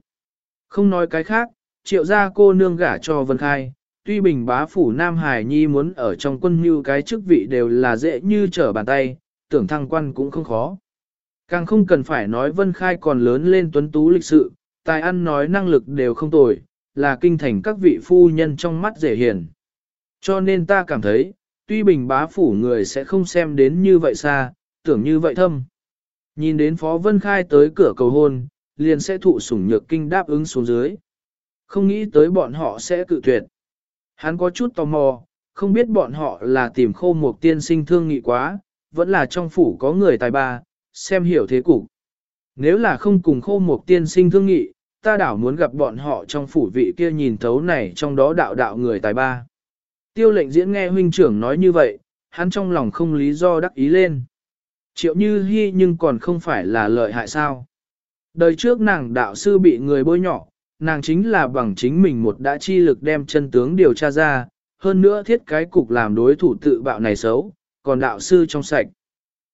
Không nói cái khác, triệu gia cô nương gả cho Vân Khai, tuy bình bá phủ Nam Hải Nhi muốn ở trong quân mưu cái chức vị đều là dễ như trở bàn tay, tưởng thăng quan cũng không khó. Càng không cần phải nói Vân Khai còn lớn lên tuấn tú lịch sự, tài ăn nói năng lực đều không tồi, là kinh thành các vị phu nhân trong mắt dễ hiền. Cho nên ta cảm thấy, tuy bình bá phủ người sẽ không xem đến như vậy xa, tưởng như vậy thâm. Nhìn đến Phó Vân Khai tới cửa cầu hôn, liền sẽ thụ sủng nhược kinh đáp ứng xuống dưới. Không nghĩ tới bọn họ sẽ cự tuyệt. Hắn có chút tò mò, không biết bọn họ là tìm khô một tiên sinh thương nghị quá, vẫn là trong phủ có người tài ba, xem hiểu thế cục. Nếu là không cùng khô một tiên sinh thương nghị, ta đảo muốn gặp bọn họ trong phủ vị kia nhìn thấu này trong đó đạo đạo người tài ba. Tiêu lệnh diễn nghe huynh trưởng nói như vậy, hắn trong lòng không lý do đắc ý lên. Triệu như hy nhưng còn không phải là lợi hại sao. Đời trước nàng đạo sư bị người bôi nhỏ, nàng chính là bằng chính mình một đã chi lực đem chân tướng điều tra ra, hơn nữa thiết cái cục làm đối thủ tự bạo này xấu, còn đạo sư trong sạch.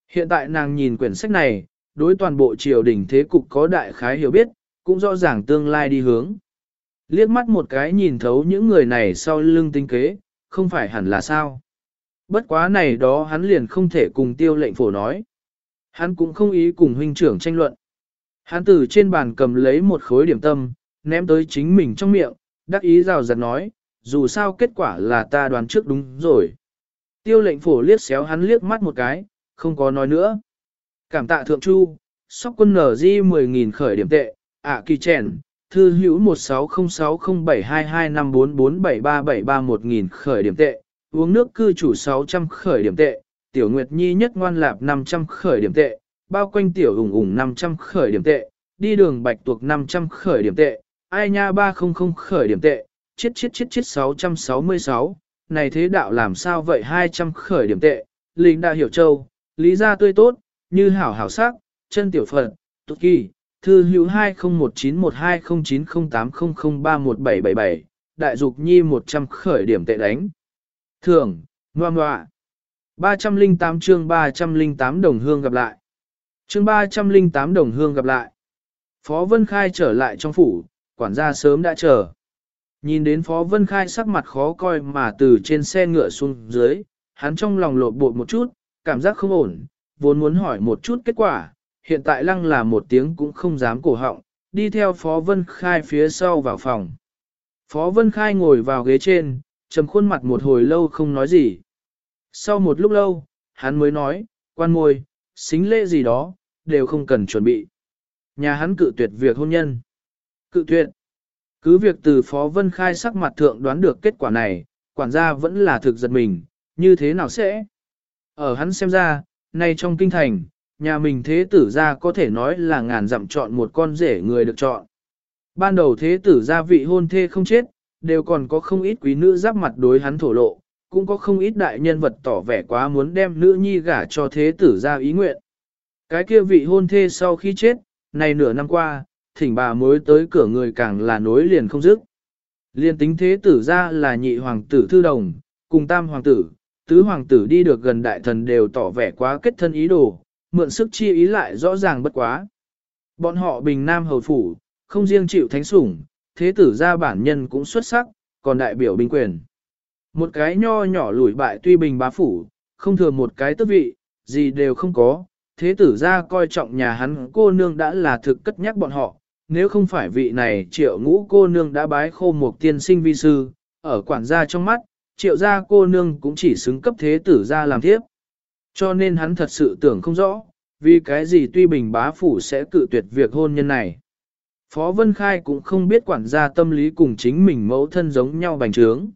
Hiện tại nàng nhìn quyển sách này, đối toàn bộ triều đình thế cục có đại khái hiểu biết, cũng rõ ràng tương lai đi hướng. Liếc mắt một cái nhìn thấu những người này sau lưng tinh kế, không phải hẳn là sao. Bất quá này đó hắn liền không thể cùng tiêu lệnh phổ nói. Hắn cũng không ý cùng huynh trưởng tranh luận. Hắn từ trên bàn cầm lấy một khối điểm tâm, ném tới chính mình trong miệng, đắc ý rào rạt nói, dù sao kết quả là ta đoán trước đúng rồi. Tiêu lệnh phổ liếc xéo hắn liếc mắt một cái, không có nói nữa. Cảm tạ thượng chu, sóc quân nở di 10.000 khởi điểm tệ, ạ kỳ chèn, thư hữu 1606072254473373 khởi điểm tệ, uống nước cư chủ 600 khởi điểm tệ, tiểu nguyệt nhi nhất ngoan lạp 500 khởi điểm tệ, bao quanh tiểu ủng ủng 500 khởi điểm tệ, đi đường bạch tuộc 500 khởi điểm tệ, ai nha 300 khởi điểm tệ, chết chết chết chết 666, này thế đạo làm sao vậy 200 khởi điểm tệ, lính đã hiểu châu, lý gia tươi tốt, như hảo hảo sắc, chân tiểu phận tốt kỳ, thư hữu 201912090800317777, đại dục nhi 100 khởi điểm tệ đánh. Thường, ngoa ngoạ. 308 chương 308 đồng hương gặp lại. Chương 308 đồng hương gặp lại. Phó Vân Khai trở lại trong phủ, quản gia sớm đã chờ. Nhìn đến Phó Vân Khai sắc mặt khó coi mà từ trên xe ngựa xuống dưới, hắn trong lòng lột bột một chút, cảm giác không ổn, vốn muốn hỏi một chút kết quả, hiện tại lăng là một tiếng cũng không dám cổ họng, đi theo Phó Vân Khai phía sau vào phòng. Phó Vân Khai ngồi vào ghế trên, trầm khuôn mặt một hồi lâu không nói gì. Sau một lúc lâu, hắn mới nói, quan môi, xính lễ gì đó, đều không cần chuẩn bị. Nhà hắn cự tuyệt việc hôn nhân. Cự tuyệt. Cứ việc từ Phó Vân Khai sắc mặt thượng đoán được kết quả này, quản gia vẫn là thực giật mình, như thế nào sẽ? Ở hắn xem ra, nay trong kinh thành, nhà mình thế tử gia có thể nói là ngàn dặm chọn một con rể người được chọn. Ban đầu thế tử gia vị hôn thê không chết, đều còn có không ít quý nữ giáp mặt đối hắn thổ lộ, cũng có không ít đại nhân vật tỏ vẻ quá muốn đem nữ nhi gả cho thế tử gia ý nguyện. Cái kia vị hôn thê sau khi chết, này nửa năm qua, thỉnh bà mới tới cửa người càng là nối liền không dứt. Liên tính thế tử ra là nhị hoàng tử thư đồng, cùng tam hoàng tử, tứ hoàng tử đi được gần đại thần đều tỏ vẻ quá kết thân ý đồ, mượn sức chi ý lại rõ ràng bất quá. Bọn họ bình nam hầu phủ, không riêng chịu thánh sủng, thế tử ra bản nhân cũng xuất sắc, còn đại biểu binh quyền. Một cái nho nhỏ lùi bại tuy bình bá phủ, không thừa một cái tước vị, gì đều không có, thế tử ra coi trọng nhà hắn cô nương đã là thực cất nhắc bọn họ, nếu không phải vị này triệu ngũ cô nương đã bái khô một tiên sinh vi sư, ở quản gia trong mắt, triệu gia cô nương cũng chỉ xứng cấp thế tử gia làm thiếp. Cho nên hắn thật sự tưởng không rõ, Vì cái gì tuy bình bá phủ sẽ cự tuyệt việc hôn nhân này. Phó Vân Khai cũng không biết quản gia tâm lý cùng chính mình mẫu thân giống nhau bành trướng.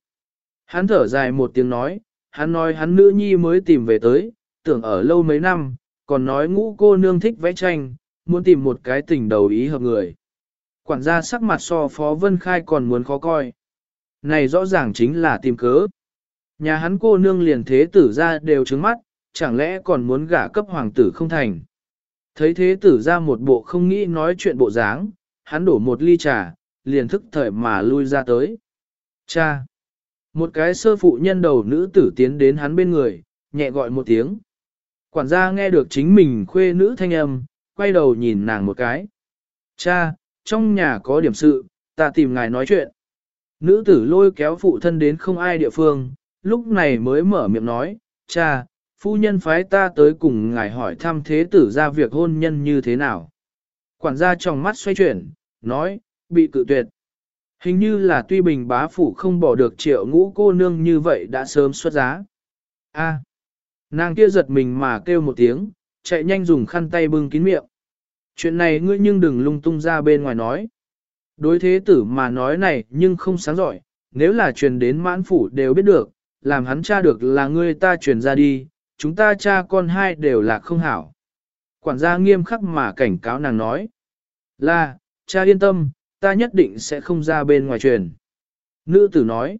Hắn thở dài một tiếng nói, hắn nói hắn nữ nhi mới tìm về tới, tưởng ở lâu mấy năm, còn nói ngũ cô nương thích vẽ tranh, muốn tìm một cái tình đầu ý hợp người. Quản gia sắc mặt so Phó Vân Khai còn muốn khó coi. Này rõ ràng chính là tìm cớ. Nhà hắn cô nương liền thế tử ra đều trứng mắt, chẳng lẽ còn muốn gả cấp hoàng tử không thành. Thấy thế tử ra một bộ không nghĩ nói chuyện bộ dáng, hắn đổ một ly trà, liền thức thời mà lui ra tới. Cha! Một cái sơ phụ nhân đầu nữ tử tiến đến hắn bên người, nhẹ gọi một tiếng. Quản gia nghe được chính mình khuê nữ thanh âm, quay đầu nhìn nàng một cái. Cha, trong nhà có điểm sự, ta tìm ngài nói chuyện. Nữ tử lôi kéo phụ thân đến không ai địa phương, lúc này mới mở miệng nói, cha, phu nhân phái ta tới cùng ngài hỏi thăm thế tử ra việc hôn nhân như thế nào. Quản gia trong mắt xoay chuyển, nói, bị cự tuyệt. Hình như là tuy bình bá phủ không bỏ được triệu ngũ cô nương như vậy đã sớm xuất giá. A, nàng kia giật mình mà kêu một tiếng, chạy nhanh dùng khăn tay bưng kín miệng. Chuyện này ngươi nhưng đừng lung tung ra bên ngoài nói. Đối thế tử mà nói này nhưng không sáng giỏi, nếu là truyền đến mãn phủ đều biết được, làm hắn tra được là ngươi ta truyền ra đi, chúng ta cha con hai đều là không hảo. Quản gia nghiêm khắc mà cảnh cáo nàng nói. Là, cha yên tâm, ta nhất định sẽ không ra bên ngoài truyền. Nữ tử nói.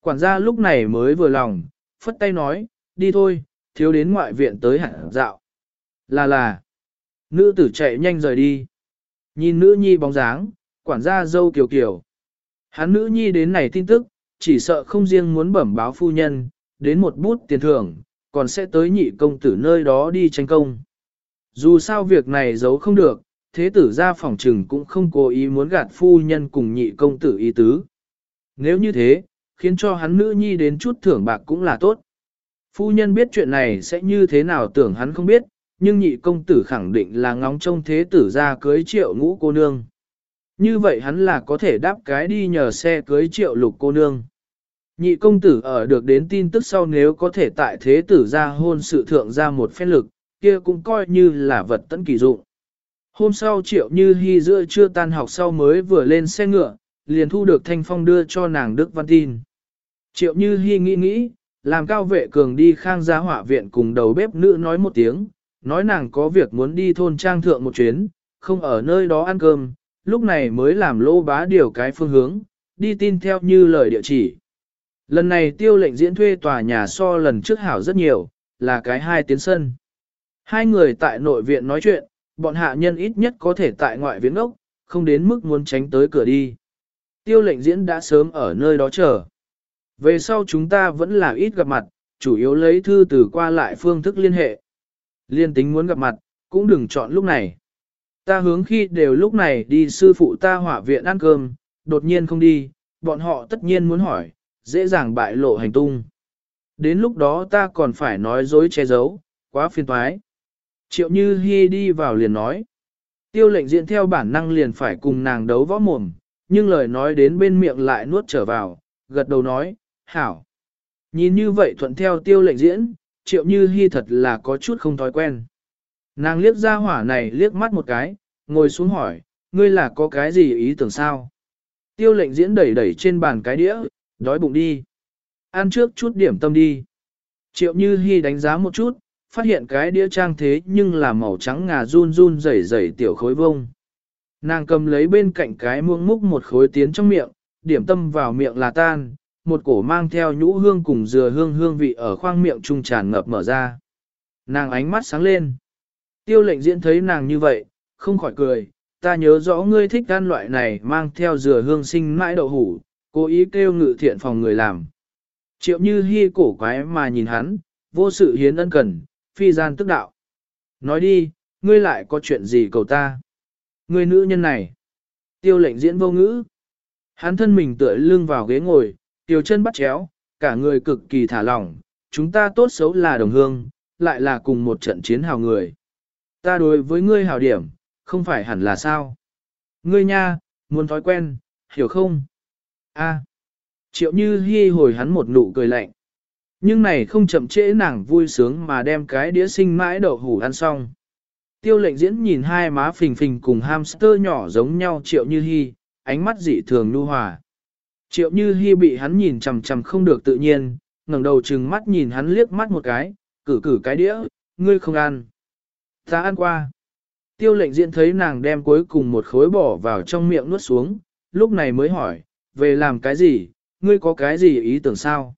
Quản gia lúc này mới vừa lòng, phất tay nói, đi thôi, thiếu đến ngoại viện tới hẳn dạo. Là là. Nữ tử chạy nhanh rời đi. Nhìn nữ nhi bóng dáng, quản gia dâu kiều kiều. Hắn nữ nhi đến này tin tức, chỉ sợ không riêng muốn bẩm báo phu nhân, đến một bút tiền thưởng, còn sẽ tới nhị công tử nơi đó đi tranh công. Dù sao việc này giấu không được, thế tử ra phòng trừng cũng không cố ý muốn gạt phu nhân cùng nhị công tử ý tứ. Nếu như thế, khiến cho hắn nữ nhi đến chút thưởng bạc cũng là tốt. Phu nhân biết chuyện này sẽ như thế nào tưởng hắn không biết, nhưng nhị công tử khẳng định là ngóng trông thế tử ra cưới triệu ngũ cô nương. Như vậy hắn là có thể đáp cái đi nhờ xe cưới triệu lục cô nương. Nhị công tử ở được đến tin tức sau nếu có thể tại thế tử ra hôn sự thượng ra một phen lực, kia cũng coi như là vật tận kỳ dụng. Hôm sau triệu như hy giữa chưa tan học sau mới vừa lên xe ngựa, liền thu được thanh phong đưa cho nàng Đức Văn tin. Triệu như hy nghĩ nghĩ, làm cao vệ cường đi khang gia hỏa viện cùng đầu bếp nữ nói một tiếng, nói nàng có việc muốn đi thôn trang thượng một chuyến, không ở nơi đó ăn cơm, lúc này mới làm lô bá điều cái phương hướng, đi tin theo như lời địa chỉ. Lần này tiêu lệnh diễn thuê tòa nhà so lần trước hảo rất nhiều, là cái hai tiến sân. Hai người tại nội viện nói chuyện, bọn hạ nhân ít nhất có thể tại ngoại viện ốc, không đến mức muốn tránh tới cửa đi. Tiêu lệnh diễn đã sớm ở nơi đó chờ. Về sau chúng ta vẫn là ít gặp mặt, chủ yếu lấy thư từ qua lại phương thức liên hệ. Liên tính muốn gặp mặt, cũng đừng chọn lúc này. Ta hướng khi đều lúc này đi sư phụ ta hỏa viện ăn cơm, đột nhiên không đi, bọn họ tất nhiên muốn hỏi, dễ dàng bại lộ hành tung. Đến lúc đó ta còn phải nói dối che giấu, quá phiền toái. Triệu Như Hi đi vào liền nói. Tiêu lệnh diện theo bản năng liền phải cùng nàng đấu võ mồm, nhưng lời nói đến bên miệng lại nuốt trở vào, gật đầu nói, hảo. Nhìn như vậy thuận theo tiêu lệnh diễn, triệu như hy thật là có chút không thói quen. Nàng liếc ra hỏa này liếc mắt một cái, ngồi xuống hỏi, ngươi là có cái gì ý tưởng sao? Tiêu lệnh diễn đẩy đẩy trên bàn cái đĩa, đói bụng đi. Ăn trước chút điểm tâm đi. Triệu như hy đánh giá một chút, phát hiện cái đĩa trang thế nhưng là màu trắng ngà run run rẩy rẩy tiểu khối vông. Nàng cầm lấy bên cạnh cái muỗng múc một khối tiến trong miệng, điểm tâm vào miệng là tan, một cổ mang theo nhũ hương cùng dừa hương hương vị ở khoang miệng trung tràn ngập mở ra. Nàng ánh mắt sáng lên. Tiêu lệnh diễn thấy nàng như vậy, không khỏi cười, ta nhớ rõ ngươi thích ăn loại này mang theo dừa hương sinh mãi đậu hủ, cố ý kêu ngự thiện phòng người làm. Triệu như hy cổ quái mà nhìn hắn, vô sự hiến ân cần, phi gian tức đạo. Nói đi, ngươi lại có chuyện gì cầu ta? Ngươi nữ nhân này. Tiêu lệnh diễn vô ngữ. Hắn thân mình tựa lưng vào ghế ngồi, tiểu chân bắt chéo, cả người cực kỳ thả lỏng, chúng ta tốt xấu là đồng hương, lại là cùng một trận chiến hào người. Ta đối với ngươi hào điểm, không phải hẳn là sao. Ngươi nha, muốn thói quen, hiểu không? A. Triệu như hy hồi hắn một nụ cười lạnh. Nhưng này không chậm trễ nàng vui sướng mà đem cái đĩa sinh mãi đậu hủ ăn xong. Tiêu lệnh diễn nhìn hai má phình phình cùng hamster nhỏ giống nhau triệu như hy, ánh mắt dị thường nu hòa. Triệu như hy bị hắn nhìn chằm chằm không được tự nhiên, ngẩng đầu trừng mắt nhìn hắn liếc mắt một cái, cử cử cái đĩa, ngươi không ăn. Ta ăn qua. Tiêu lệnh diễn thấy nàng đem cuối cùng một khối bỏ vào trong miệng nuốt xuống, lúc này mới hỏi, về làm cái gì, ngươi có cái gì ý tưởng sao?